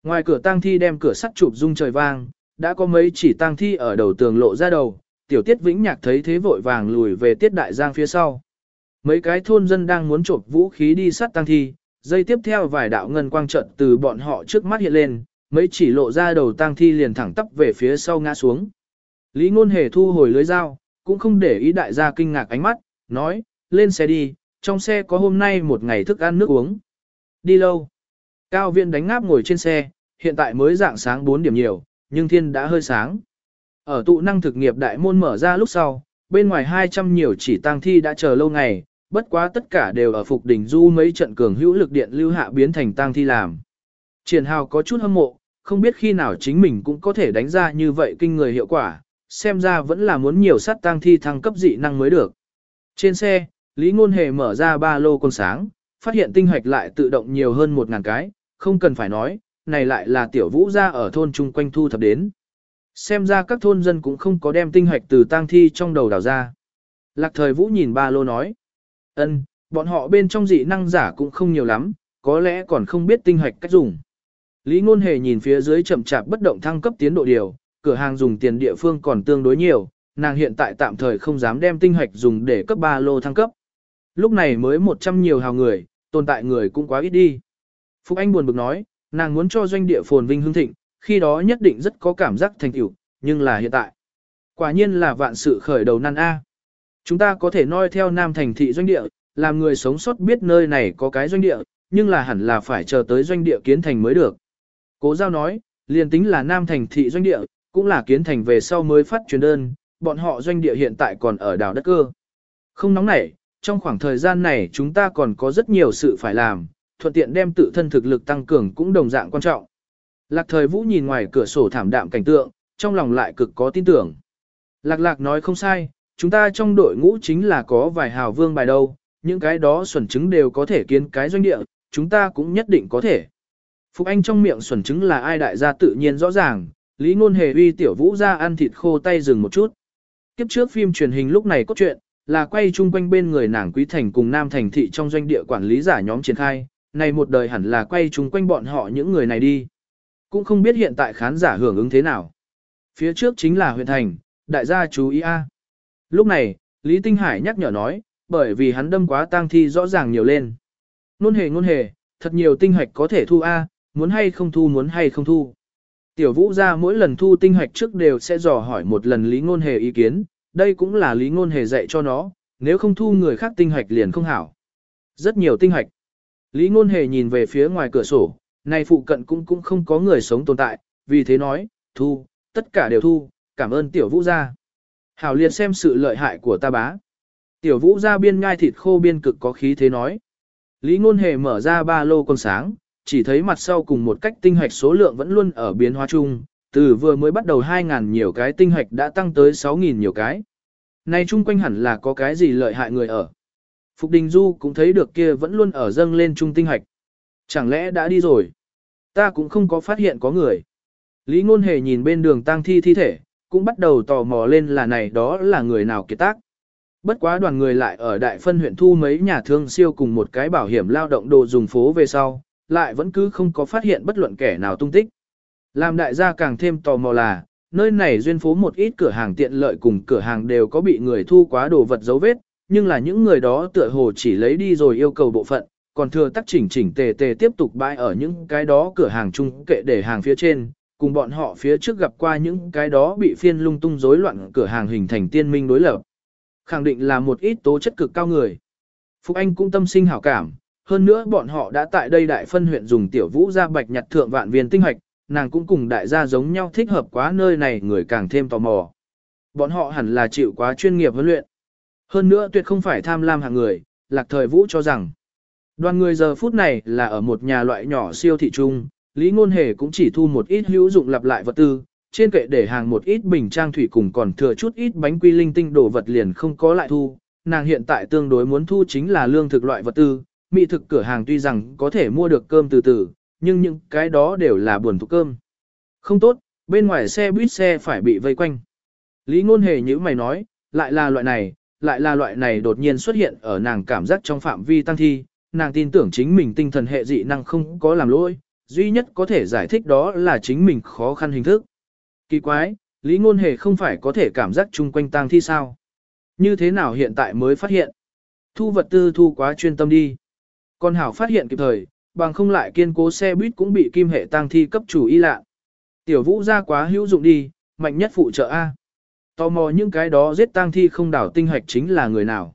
Ngoài cửa tang thi đem cửa sắt chụp rung trời vang, đã có mấy chỉ tang thi ở đầu tường lộ ra đầu, tiểu tiết vĩnh nhạc thấy thế vội vàng lùi về tiết đại giang phía sau. Mấy cái thôn dân đang muốn chộp vũ khí đi sát tang thi, dây tiếp theo vài đạo ngân quang trận từ bọn họ trước mắt hiện lên, mấy chỉ lộ ra đầu tang thi liền thẳng tắp về phía sau ngã xuống. Lý ngôn hề thu hồi lưới dao, cũng không để ý đại gia kinh ngạc ánh mắt, nói, lên xe đi, trong xe có hôm nay một ngày thức ăn nước uống. Đi lâu. Cao viên đánh ngáp ngồi trên xe, hiện tại mới dạng sáng 4 điểm nhiều, nhưng thiên đã hơi sáng. Ở tụ năng thực nghiệp đại môn mở ra lúc sau, bên ngoài 200 nhiều chỉ tang thi đã chờ lâu ngày, bất quá tất cả đều ở phục đỉnh du mấy trận cường hữu lực điện lưu hạ biến thành tang thi làm. Triển hào có chút hâm mộ, không biết khi nào chính mình cũng có thể đánh ra như vậy kinh người hiệu quả, xem ra vẫn là muốn nhiều sát tang thi thăng cấp dị năng mới được. Trên xe, Lý Ngôn Hề mở ra ba lô con sáng, phát hiện tinh hoạch lại tự động nhiều hơn một ngàn cái, không cần phải nói, này lại là tiểu vũ ra ở thôn chung quanh thu thập đến. Xem ra các thôn dân cũng không có đem tinh hoạch từ tang thi trong đầu đào ra. Lạc thời vũ nhìn ba lô nói. ân, bọn họ bên trong dị năng giả cũng không nhiều lắm, có lẽ còn không biết tinh hoạch cách dùng. Lý ngôn hề nhìn phía dưới chậm chạp bất động thăng cấp tiến độ điều, cửa hàng dùng tiền địa phương còn tương đối nhiều, nàng hiện tại tạm thời không dám đem tinh hoạch dùng để cấp ba lô thăng cấp. Lúc này mới 100 nhiều hào người, tồn tại người cũng quá ít đi. Phúc Anh buồn bực nói, nàng muốn cho doanh địa phồn vinh hương thịnh, khi đó nhất định rất có cảm giác thành tựu, nhưng là hiện tại. Quả nhiên là vạn sự khởi đầu nan A. Chúng ta có thể noi theo Nam thành thị doanh địa, làm người sống sót biết nơi này có cái doanh địa, nhưng là hẳn là phải chờ tới doanh địa kiến thành mới được. Cố giao nói, liền tính là Nam thành thị doanh địa, cũng là kiến thành về sau mới phát truyền đơn, bọn họ doanh địa hiện tại còn ở đảo đất cơ. Không nóng nảy, trong khoảng thời gian này chúng ta còn có rất nhiều sự phải làm, thuận tiện đem tự thân thực lực tăng cường cũng đồng dạng quan trọng. Lạc thời vũ nhìn ngoài cửa sổ thảm đạm cảnh tượng, trong lòng lại cực có tin tưởng. Lạc lạc nói không sai, chúng ta trong đội ngũ chính là có vài hào vương bài đâu, những cái đó xuẩn chứng đều có thể kiến cái doanh địa, chúng ta cũng nhất định có thể. Phục Anh trong miệng xuẩn chứng là ai đại gia tự nhiên rõ ràng, Lý Ngôn Hề uy tiểu vũ ra ăn thịt khô tay dừng một chút. Kiếp trước phim truyền hình lúc này có chuyện, là quay chung quanh bên người nàng Quý Thành cùng Nam Thành thị trong doanh địa quản lý giả nhóm triển khai, này một đời hẳn là quay chung quanh bọn họ những người này đi. Cũng không biết hiện tại khán giả hưởng ứng thế nào. Phía trước chính là huyện thành, đại gia chú ý a. Lúc này, Lý Tinh Hải nhắc nhở nói, bởi vì hắn đâm quá tang thi rõ ràng nhiều lên. Nôn hề nôn hề, thật nhiều tinh hạch có thể thu a, muốn hay không thu muốn hay không thu. Tiểu vũ ra mỗi lần thu tinh hoạch trước đều sẽ dò hỏi một lần lý ngôn hề ý kiến, đây cũng là lý ngôn hề dạy cho nó, nếu không thu người khác tinh hoạch liền không hảo. Rất nhiều tinh hoạch. Lý ngôn hề nhìn về phía ngoài cửa sổ, này phụ cận cũng cũng không có người sống tồn tại, vì thế nói, thu, tất cả đều thu, cảm ơn tiểu vũ gia. Hảo liền xem sự lợi hại của ta bá. Tiểu vũ gia biên ngai thịt khô biên cực có khí thế nói. Lý ngôn hề mở ra ba lô con sáng, chỉ thấy mặt sau cùng một cách tinh hoạch số lượng vẫn luôn ở biến hóa chung, từ vừa mới bắt đầu 2.000 nhiều cái tinh hoạch đã tăng tới 6.000 nhiều cái. Này chung quanh hẳn là có cái gì lợi hại người ở. Phục Đình Du cũng thấy được kia vẫn luôn ở dâng lên trung tinh hoạch. Chẳng lẽ đã đi rồi? Ta cũng không có phát hiện có người. Lý Ngôn Hề nhìn bên đường tang thi thi thể, cũng bắt đầu tò mò lên là này đó là người nào kiệt tác. Bất quá đoàn người lại ở đại phân huyện thu mấy nhà thương siêu cùng một cái bảo hiểm lao động đồ dùng phố về sau, lại vẫn cứ không có phát hiện bất luận kẻ nào tung tích. Làm đại gia càng thêm tò mò là, nơi này duyên phố một ít cửa hàng tiện lợi cùng cửa hàng đều có bị người thu quá đồ vật dấu vết, nhưng là những người đó tựa hồ chỉ lấy đi rồi yêu cầu bộ phận, còn thừa tắc chỉnh chỉnh tề tề tiếp tục bãi ở những cái đó cửa hàng chung kệ để hàng phía trên, cùng bọn họ phía trước gặp qua những cái đó bị phiên lung tung rối loạn cửa hàng hình thành tiên minh đối lập. Khẳng định là một ít tố chất cực cao người. Phục Anh cũng tâm sinh hảo cảm, hơn nữa bọn họ đã tại đây đại phân huyện dùng tiểu vũ ra bạch nhặt thượng vạn viên tinh hoạch, nàng cũng cùng đại gia giống nhau thích hợp quá nơi này người càng thêm tò mò. Bọn họ hẳn là chịu quá chuyên nghiệp huấn luyện. Hơn nữa tuyệt không phải tham lam hạng người, lạc thời vũ cho rằng. Đoàn người giờ phút này là ở một nhà loại nhỏ siêu thị trung, Lý Ngôn Hề cũng chỉ thu một ít hữu dụng lặp lại vật tư, trên kệ để hàng một ít bình trang thủy cùng còn thừa chút ít bánh quy linh tinh đồ vật liền không có lại thu. Nàng hiện tại tương đối muốn thu chính là lương thực loại vật tư, mỹ thực cửa hàng tuy rằng có thể mua được cơm từ từ, nhưng những cái đó đều là buồn thuộc cơm. Không tốt, bên ngoài xe buýt xe phải bị vây quanh. Lý Ngôn Hề như mày nói, lại là loại này, lại là loại này đột nhiên xuất hiện ở nàng cảm giác trong phạm vi tăng thi, nàng tin tưởng chính mình tinh thần hệ dị năng không có làm lỗi, duy nhất có thể giải thích đó là chính mình khó khăn hình thức. Kỳ quái, Lý Ngôn Hề không phải có thể cảm giác chung quanh tang thi sao? Như thế nào hiện tại mới phát hiện? Thu vật tư thu quá chuyên tâm đi. Con Hảo phát hiện kịp thời, bằng không lại kiên cố xe buýt cũng bị kim hệ tang thi cấp chủ y lạ. Tiểu vũ ra quá hữu dụng đi, mạnh nhất phụ trợ A. Tò mò những cái đó giết tang thi không đảo tinh hoạch chính là người nào.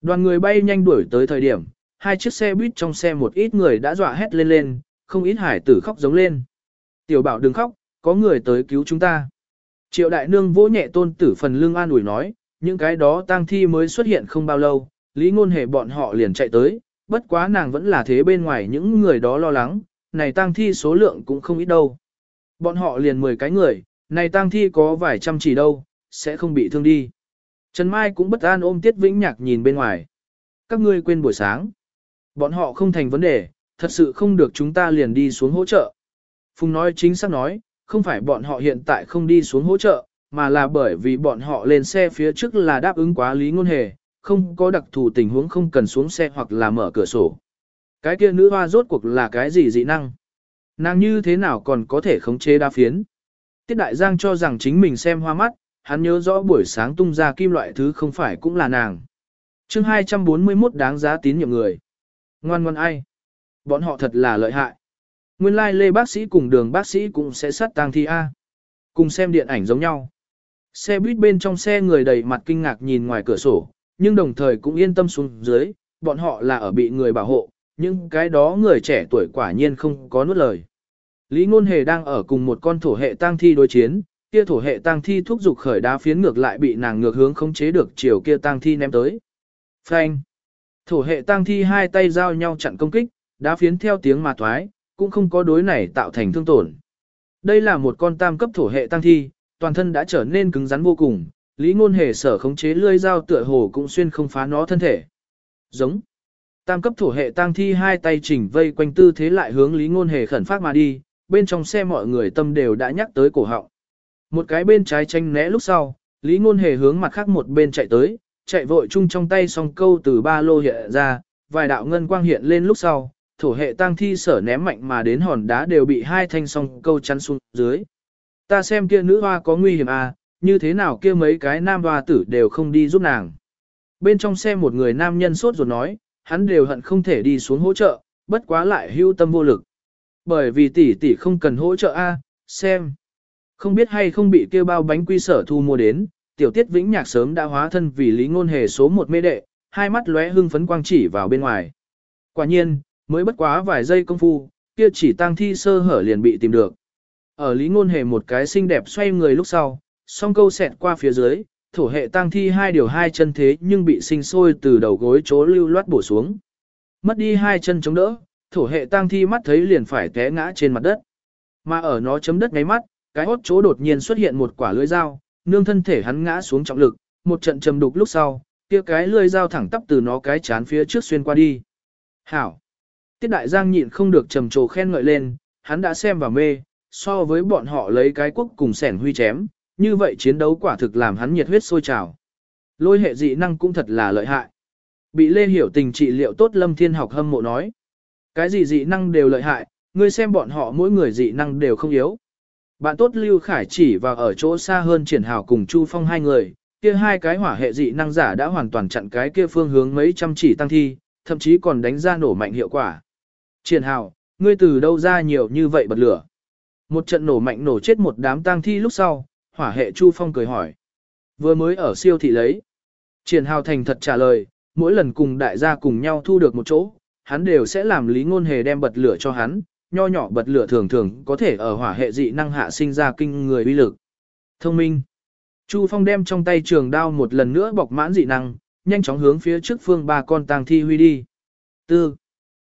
Đoàn người bay nhanh đuổi tới thời điểm, hai chiếc xe buýt trong xe một ít người đã dọa hét lên lên, không ít hải tử khóc giống lên. Tiểu bảo đừng khóc, có người tới cứu chúng ta. Triệu đại nương vỗ nhẹ tôn tử phần lưng an ủi nói, những cái đó tang thi mới xuất hiện không bao lâu, lý ngôn hề bọn họ liền chạy tới, bất quá nàng vẫn là thế bên ngoài những người đó lo lắng, này tang thi số lượng cũng không ít đâu. Bọn họ liền 10 cái người, này tang thi có vài trăm chỉ đâu, sẽ không bị thương đi. Trần Mai cũng bất an ôm Tiết Vĩnh Nhạc nhìn bên ngoài. Các ngươi quên buổi sáng. Bọn họ không thành vấn đề, thật sự không được chúng ta liền đi xuống hỗ trợ. Phùng nói chính xác nói, không phải bọn họ hiện tại không đi xuống hỗ trợ, mà là bởi vì bọn họ lên xe phía trước là đáp ứng quá lý ngôn hề, không có đặc thù tình huống không cần xuống xe hoặc là mở cửa sổ. Cái kia nữ hoa rốt cuộc là cái gì dị năng? Nàng như thế nào còn có thể khống chế đa phiến? Tiết Đại Giang cho rằng chính mình xem hoa mắt, hắn nhớ rõ buổi sáng tung ra kim loại thứ không phải cũng là nàng. chương 241 đáng giá tín nhiệm người. Ngoan ngoan ai? Bọn họ thật là lợi hại. Nguyên lai like lê bác sĩ cùng đường bác sĩ cũng sẽ sát tang thi A. Cùng xem điện ảnh giống nhau. Xe buýt bên trong xe người đầy mặt kinh ngạc nhìn ngoài cửa sổ, nhưng đồng thời cũng yên tâm xuống dưới, bọn họ là ở bị người bảo hộ, nhưng cái đó người trẻ tuổi quả nhiên không có nuốt lời. Lý Ngôn Hề đang ở cùng một con thổ hệ tang thi đối chiến, kia thổ hệ tang thi thúc dục khởi đá phiến ngược lại bị nàng ngược hướng khống chế được chiều kia tang thi ném tới. Phanh! Thổ hệ tang thi hai tay giao nhau chặn công kích, đá phiến theo tiếng mà thoái, cũng không có đối này tạo thành thương tổn. Đây là một con tam cấp thổ hệ tang thi, toàn thân đã trở nên cứng rắn vô cùng, Lý Ngôn Hề sở khống chế lưỡi dao tựa hồ cũng xuyên không phá nó thân thể. Giống. Tam cấp thổ hệ tang thi hai tay chỉnh vây quanh tư thế lại hướng Lý Ngôn Hề khẩn phát mà đi, bên trong xe mọi người tâm đều đã nhắc tới cổ họng. Một cái bên trái tranh né lúc sau, Lý Ngôn Hề hướng mặt khác một bên chạy tới, chạy vội chung trong tay song câu từ ba lô hiện ra, vài đạo ngân quang hiện lên lúc sau, thổ hệ tang thi sở ném mạnh mà đến hòn đá đều bị hai thanh song câu chắn xuống dưới. Ta xem kia nữ hoa có nguy hiểm à, như thế nào kia mấy cái nam hoa tử đều không đi giúp nàng. Bên trong xe một người nam nhân sốt ruột nói, hắn đều hận không thể đi xuống hỗ trợ, bất quá lại hưu tâm vô lực. Bởi vì tỷ tỷ không cần hỗ trợ a, xem. Không biết hay không bị kêu bao bánh quy sở thu mua đến, tiểu tiết vĩnh nhạc sớm đã hóa thân vì lý ngôn hề số một mê đệ, hai mắt lóe hưng phấn quang chỉ vào bên ngoài. Quả nhiên, mới bất quá vài giây công phu, kia chỉ tang thi sơ hở liền bị tìm được. Ở lý ngôn hề một cái xinh đẹp xoay người lúc sau, song câu xẹt qua phía dưới, thổ hệ tang thi hai điều hai chân thế nhưng bị sinh sôi từ đầu gối chỗ lưu loát bổ xuống. Mất đi hai chân chống đỡ, thổ hệ tang thi mắt thấy liền phải té ngã trên mặt đất. Mà ở nó chấm đất ngáy mắt, cái hốt chỗ đột nhiên xuất hiện một quả lưỡi dao, nương thân thể hắn ngã xuống trọng lực, một trận trầm đục lúc sau, kia cái lưỡi dao thẳng tắp từ nó cái chán phía trước xuyên qua đi. Hảo! Tiết đại giang nhịn không được trầm trồ khen ngợi lên, hắn đã xem và mê, so với bọn họ lấy cái quốc cùng sẻn huy chém, như vậy chiến đấu quả thực làm hắn nhiệt huyết sôi trào. Lôi hệ dị năng cũng thật là lợi hại. Bị Lê Hiểu Tình trị liệu tốt Lâm Thiên học hâm mộ nói. Cái gì dị năng đều lợi hại, ngươi xem bọn họ mỗi người dị năng đều không yếu. Bạn tốt Lưu Khải chỉ vào ở chỗ xa hơn triển hào cùng Chu Phong hai người, kia hai cái hỏa hệ dị năng giả đã hoàn toàn chặn cái kia phương hướng mấy trăm chỉ tăng thi, thậm chí còn đánh ra nổ mạnh hiệu quả. Triển hào, ngươi từ đâu ra nhiều như vậy bật lửa? Một trận nổ mạnh nổ chết một đám tang thi lúc sau, hỏa hệ Chu Phong cười hỏi. Vừa mới ở siêu thị lấy. Triển hào thành thật trả lời, mỗi lần cùng đại gia cùng nhau thu được một chỗ, hắn đều sẽ làm lý ngôn hề đem bật lửa cho hắn, nho nhỏ bật lửa thường thường có thể ở hỏa hệ dị năng hạ sinh ra kinh người uy lực. Thông minh. Chu Phong đem trong tay trường đao một lần nữa bọc mãn dị năng, nhanh chóng hướng phía trước phương ba con tang thi huy đi. Tư.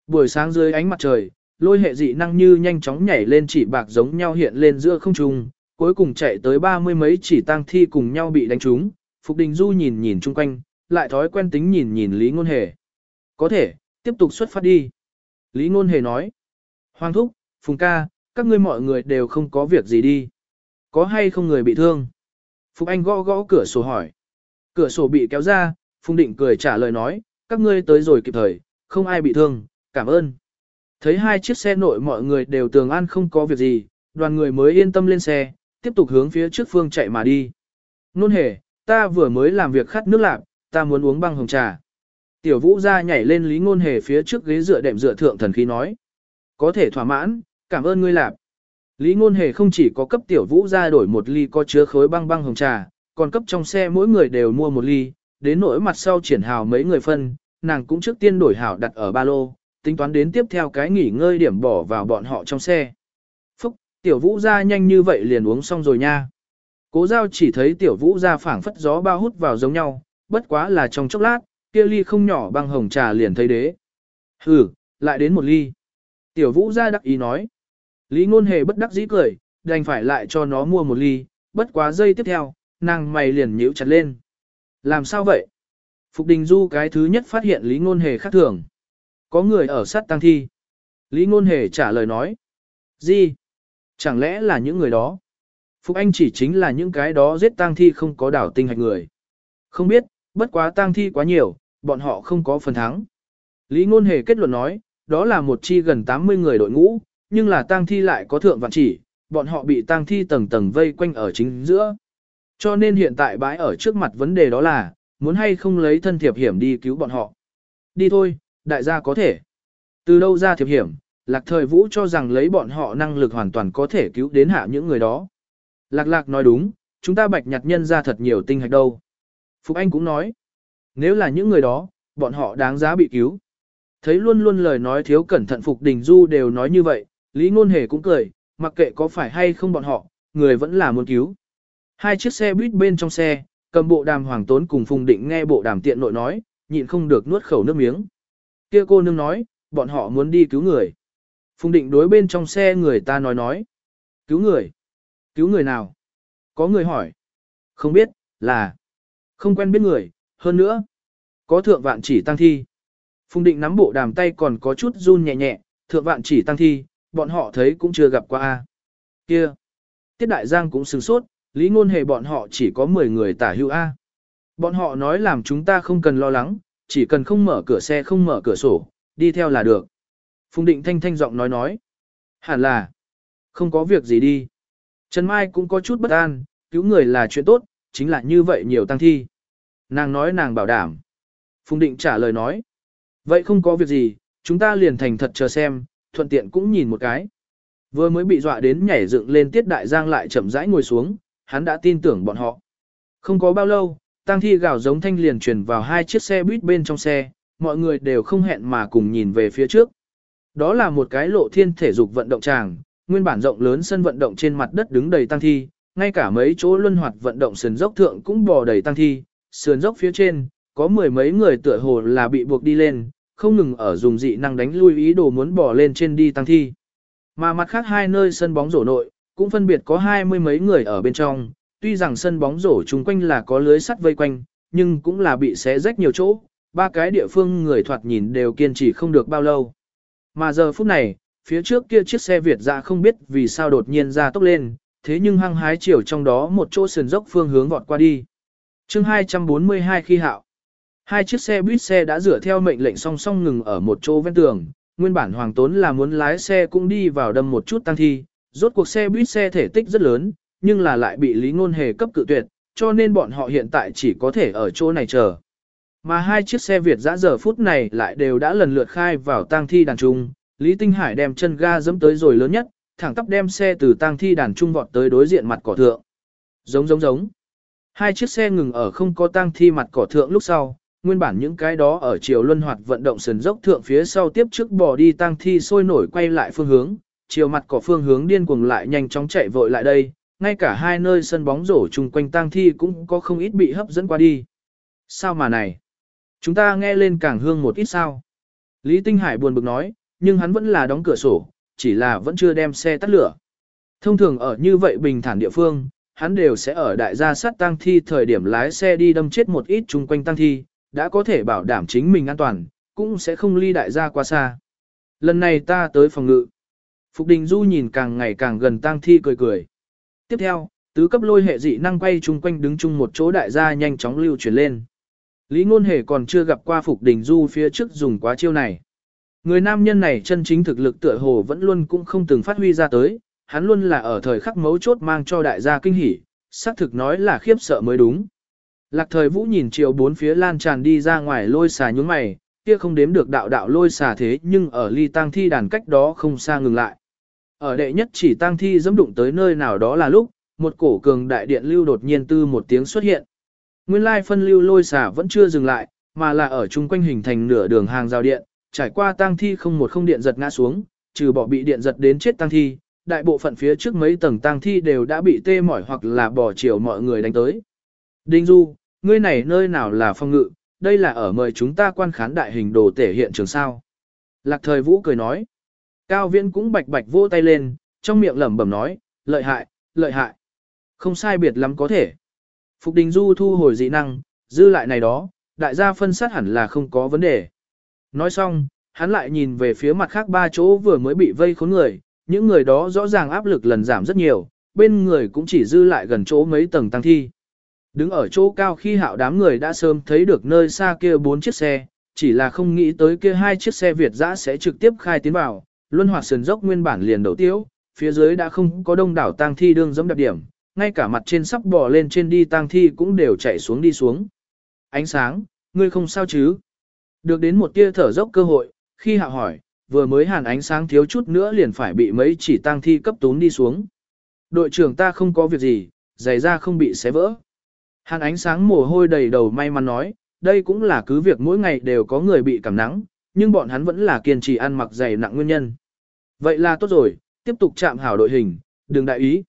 Buổi sáng dưới ánh mặt trời, lôi hệ dị năng như nhanh chóng nhảy lên chỉ bạc giống nhau hiện lên giữa không trung, cuối cùng chạy tới ba mươi mấy chỉ tang thi cùng nhau bị đánh trúng. Phục Đình Du nhìn nhìn chung quanh, lại thói quen tính nhìn nhìn Lý Ngôn Hề. Có thể, tiếp tục xuất phát đi. Lý Ngôn Hề nói. Hoàng Thúc, Phùng Ca, các ngươi mọi người đều không có việc gì đi. Có hay không người bị thương? Phục Anh gõ gõ cửa sổ hỏi. Cửa sổ bị kéo ra, Phùng Định cười trả lời nói, các ngươi tới rồi kịp thời, không ai bị thương, cảm ơn. Thấy hai chiếc xe nội mọi người đều tường an không có việc gì, đoàn người mới yên tâm lên xe, tiếp tục hướng phía trước phương chạy mà đi. Nôn hề, ta vừa mới làm việc khát nước lạc, ta muốn uống băng hồng trà. Tiểu vũ ra nhảy lên lý ngôn hề phía trước ghế dựa đệm dựa thượng thần khí nói. Có thể thỏa mãn, cảm ơn ngươi lạp. Lý ngôn hề không chỉ có cấp tiểu vũ ra đổi một ly có chứa khối băng băng hồng trà, còn cấp trong xe mỗi người đều mua một ly, đến nỗi mặt sau triển hào mấy người phân, nàng cũng trước tiên đổi hảo đặt ở ba lô, tính toán đến tiếp theo cái nghỉ ngơi điểm bỏ vào bọn họ trong xe. Tiểu vũ ra nhanh như vậy liền uống xong rồi nha. Cố giao chỉ thấy tiểu vũ ra phảng phất gió bao hút vào giống nhau, bất quá là trong chốc lát, kia ly không nhỏ băng hồng trà liền thấy đế. Hừ, lại đến một ly. Tiểu vũ ra đắc ý nói. Lý ngôn hề bất đắc dĩ cười, đành phải lại cho nó mua một ly, bất quá giây tiếp theo, nàng mày liền nhíu chặt lên. Làm sao vậy? Phục Đình Du cái thứ nhất phát hiện Lý ngôn hề khác thường. Có người ở sát tăng thi. Lý ngôn hề trả lời nói. Gì? Chẳng lẽ là những người đó? Phục Anh chỉ chính là những cái đó giết tang thi không có đảo tinh hạch người. Không biết, bất quá tang thi quá nhiều, bọn họ không có phần thắng. Lý Ngôn Hề kết luận nói, đó là một chi gần 80 người đội ngũ, nhưng là tang thi lại có thượng vạn chỉ, bọn họ bị tang thi tầng tầng vây quanh ở chính giữa. Cho nên hiện tại bãi ở trước mặt vấn đề đó là, muốn hay không lấy thân thiệp hiểm đi cứu bọn họ. Đi thôi, đại gia có thể. Từ đâu ra thiệp hiểm, Lạc Thời Vũ cho rằng lấy bọn họ năng lực hoàn toàn có thể cứu đến hạ những người đó. Lạc Lạc nói đúng, chúng ta bạch nhặt nhân ra thật nhiều tinh hạch đâu. Phục Anh cũng nói. nếu là những người đó, bọn họ đáng giá bị cứu. Thấy luôn luôn lời nói thiếu cẩn thận Phục Đình Du đều nói như vậy, Lý Ngôn Hề cũng cười, mặc kệ có phải hay không bọn họ, người vẫn là muốn cứu. Hai chiếc xe buýt bên trong xe, cầm bộ đàm hoàng tốn cùng Phùng Định nghe bộ đàm tiện nội nói, nhịn không được nuốt khẩu nước miếng. Kia cô nương nói, bọn họ muốn đi cứu người. Phùng Định đối bên trong xe người ta nói nói. Cứu người? Cứu người nào? Có người hỏi. Không biết, là. Không quen biết người, hơn nữa. Có thượng vạn chỉ tăng thi. Phùng Định nắm bộ đàm tay còn có chút run nhẹ nhẹ, thượng vạn chỉ tăng thi, bọn họ thấy cũng chưa gặp qua a. Kia. Tiết Đại Giang cũng sừng sốt, lý ngôn hề bọn họ chỉ có 10 người tả hữu A. Bọn họ nói làm chúng ta không cần lo lắng, chỉ cần không mở cửa xe không mở cửa sổ, đi theo là được. Phùng Định thanh thanh giọng nói nói. Hẳn là, không có việc gì đi. Trần Mai cũng có chút bất an, cứu người là chuyện tốt, chính là như vậy nhiều tăng thi. Nàng nói nàng bảo đảm. Phùng Định trả lời nói. Vậy không có việc gì, chúng ta liền thành thật chờ xem, thuận tiện cũng nhìn một cái. Vừa mới bị dọa đến nhảy dựng lên tiết đại giang lại chậm rãi ngồi xuống, hắn đã tin tưởng bọn họ. Không có bao lâu, tăng thi gào giống thanh liền truyền vào hai chiếc xe buýt bên trong xe, mọi người đều không hẹn mà cùng nhìn về phía trước. Đó là một cái lộ thiên thể dục vận động tràng, nguyên bản rộng lớn sân vận động trên mặt đất đứng đầy tăng thi, ngay cả mấy chỗ luân hoạt vận động sườn dốc thượng cũng bò đầy tăng thi, sườn dốc phía trên, có mười mấy người tựa hồ là bị buộc đi lên, không ngừng ở dùng dị năng đánh lui ý đồ muốn bò lên trên đi tăng thi. Mà mặt khác hai nơi sân bóng rổ nội, cũng phân biệt có hai mươi mấy người ở bên trong, tuy rằng sân bóng rổ chung quanh là có lưới sắt vây quanh, nhưng cũng là bị xé rách nhiều chỗ, ba cái địa phương người thoạt nhìn đều kiên trì không được bao lâu. Mà giờ phút này, phía trước kia chiếc xe Việt ra không biết vì sao đột nhiên ra tốc lên, thế nhưng hăng hái chiều trong đó một chỗ sườn dốc phương hướng vọt qua đi. chương 242 khi hạo, hai chiếc xe buýt xe đã rửa theo mệnh lệnh song song ngừng ở một chỗ ven tường, nguyên bản hoàng tốn là muốn lái xe cũng đi vào đâm một chút tăng thi, rốt cuộc xe buýt xe thể tích rất lớn, nhưng là lại bị Lý Ngôn Hề cấp cự tuyệt, cho nên bọn họ hiện tại chỉ có thể ở chỗ này chờ. Mà hai chiếc xe Việt dã giờ phút này lại đều đã lần lượt khai vào tang thi đàn trung, Lý Tinh Hải đem chân ga dẫm tới rồi lớn nhất, thẳng tắp đem xe từ tang thi đàn trung vọt tới đối diện mặt cỏ thượng. Giống giống giống. Hai chiếc xe ngừng ở không có tang thi mặt cỏ thượng lúc sau, nguyên bản những cái đó ở chiều luân hoạt vận động sườn dốc thượng phía sau tiếp trước bỏ đi tang thi sôi nổi quay lại phương hướng, chiều mặt cỏ phương hướng điên cuồng lại nhanh chóng chạy vội lại đây, ngay cả hai nơi sân bóng rổ chung quanh tang thi cũng có không ít bị hấp dẫn qua đi. Sao mà này? Chúng ta nghe lên càng hương một ít sao? Lý Tinh Hải buồn bực nói, nhưng hắn vẫn là đóng cửa sổ, chỉ là vẫn chưa đem xe tắt lửa. Thông thường ở như vậy bình thản địa phương, hắn đều sẽ ở đại gia sát tang thi thời điểm lái xe đi đâm chết một ít chung quanh tang thi, đã có thể bảo đảm chính mình an toàn, cũng sẽ không ly đại gia quá xa. Lần này ta tới phòng ngự. Phục Đình Du nhìn càng ngày càng gần tang thi cười cười. Tiếp theo, tứ cấp lôi hệ dị năng quay chung quanh đứng chung một chỗ đại gia nhanh chóng lưu chuyển lên. Lý Ngôn Hề còn chưa gặp qua Phục Đình Du phía trước dùng quá chiêu này. Người nam nhân này chân chính thực lực tựa hồ vẫn luôn cũng không từng phát huy ra tới, hắn luôn là ở thời khắc mấu chốt mang cho đại gia kinh hỉ, xác thực nói là khiếp sợ mới đúng. Lạc thời vũ nhìn chiều bốn phía lan tràn đi ra ngoài lôi xà nhúng mày, kia không đếm được đạo đạo lôi xà thế nhưng ở ly tang thi đàn cách đó không xa ngừng lại. Ở đệ nhất chỉ tang thi dẫm đụng tới nơi nào đó là lúc, một cổ cường đại điện lưu đột nhiên tư một tiếng xuất hiện. Nguyên lai phân lưu lôi xả vẫn chưa dừng lại, mà là ở chung quanh hình thành nửa đường hàng rào điện, trải qua tang thi không một không điện giật ngã xuống, trừ bỏ bị điện giật đến chết tang thi, đại bộ phận phía trước mấy tầng tang thi đều đã bị tê mỏi hoặc là bỏ chiều mọi người đánh tới. Đinh Du, ngươi này nơi nào là phong ngự, đây là ở mời chúng ta quan khán đại hình đồ thể hiện trường sao. Lạc thời vũ cười nói. Cao viễn cũng bạch bạch vỗ tay lên, trong miệng lẩm bẩm nói, lợi hại, lợi hại. Không sai biệt lắm có thể. Phục Đình Du thu hồi dị năng, dư lại này đó, đại gia phân sát hẳn là không có vấn đề. Nói xong, hắn lại nhìn về phía mặt khác ba chỗ vừa mới bị vây khốn người, những người đó rõ ràng áp lực lần giảm rất nhiều, bên người cũng chỉ dư lại gần chỗ mấy tầng tăng thi. Đứng ở chỗ cao khi hạo đám người đã sớm thấy được nơi xa kia bốn chiếc xe, chỉ là không nghĩ tới kia hai chiếc xe Việt dã sẽ trực tiếp khai tiến vào, luân hoạt sườn dốc nguyên bản liền đầu tiếu, phía dưới đã không có đông đảo tang thi đương dẫm đặc điểm, ngay cả mặt trên sắp bò lên trên đi tang thi cũng đều chạy xuống đi xuống. Ánh sáng, ngươi không sao chứ? Được đến một tia thở dốc cơ hội, khi hạ hỏi, vừa mới hàn ánh sáng thiếu chút nữa liền phải bị mấy chỉ tang thi cấp tún đi xuống. Đội trưởng ta không có việc gì, giày da không bị xé vỡ. Hàn ánh sáng mồ hôi đầy đầu may mắn nói, đây cũng là cứ việc mỗi ngày đều có người bị cảm nắng, nhưng bọn hắn vẫn là kiên trì ăn mặc giày nặng nguyên nhân. Vậy là tốt rồi, tiếp tục chạm hảo đội hình, đừng đại ý.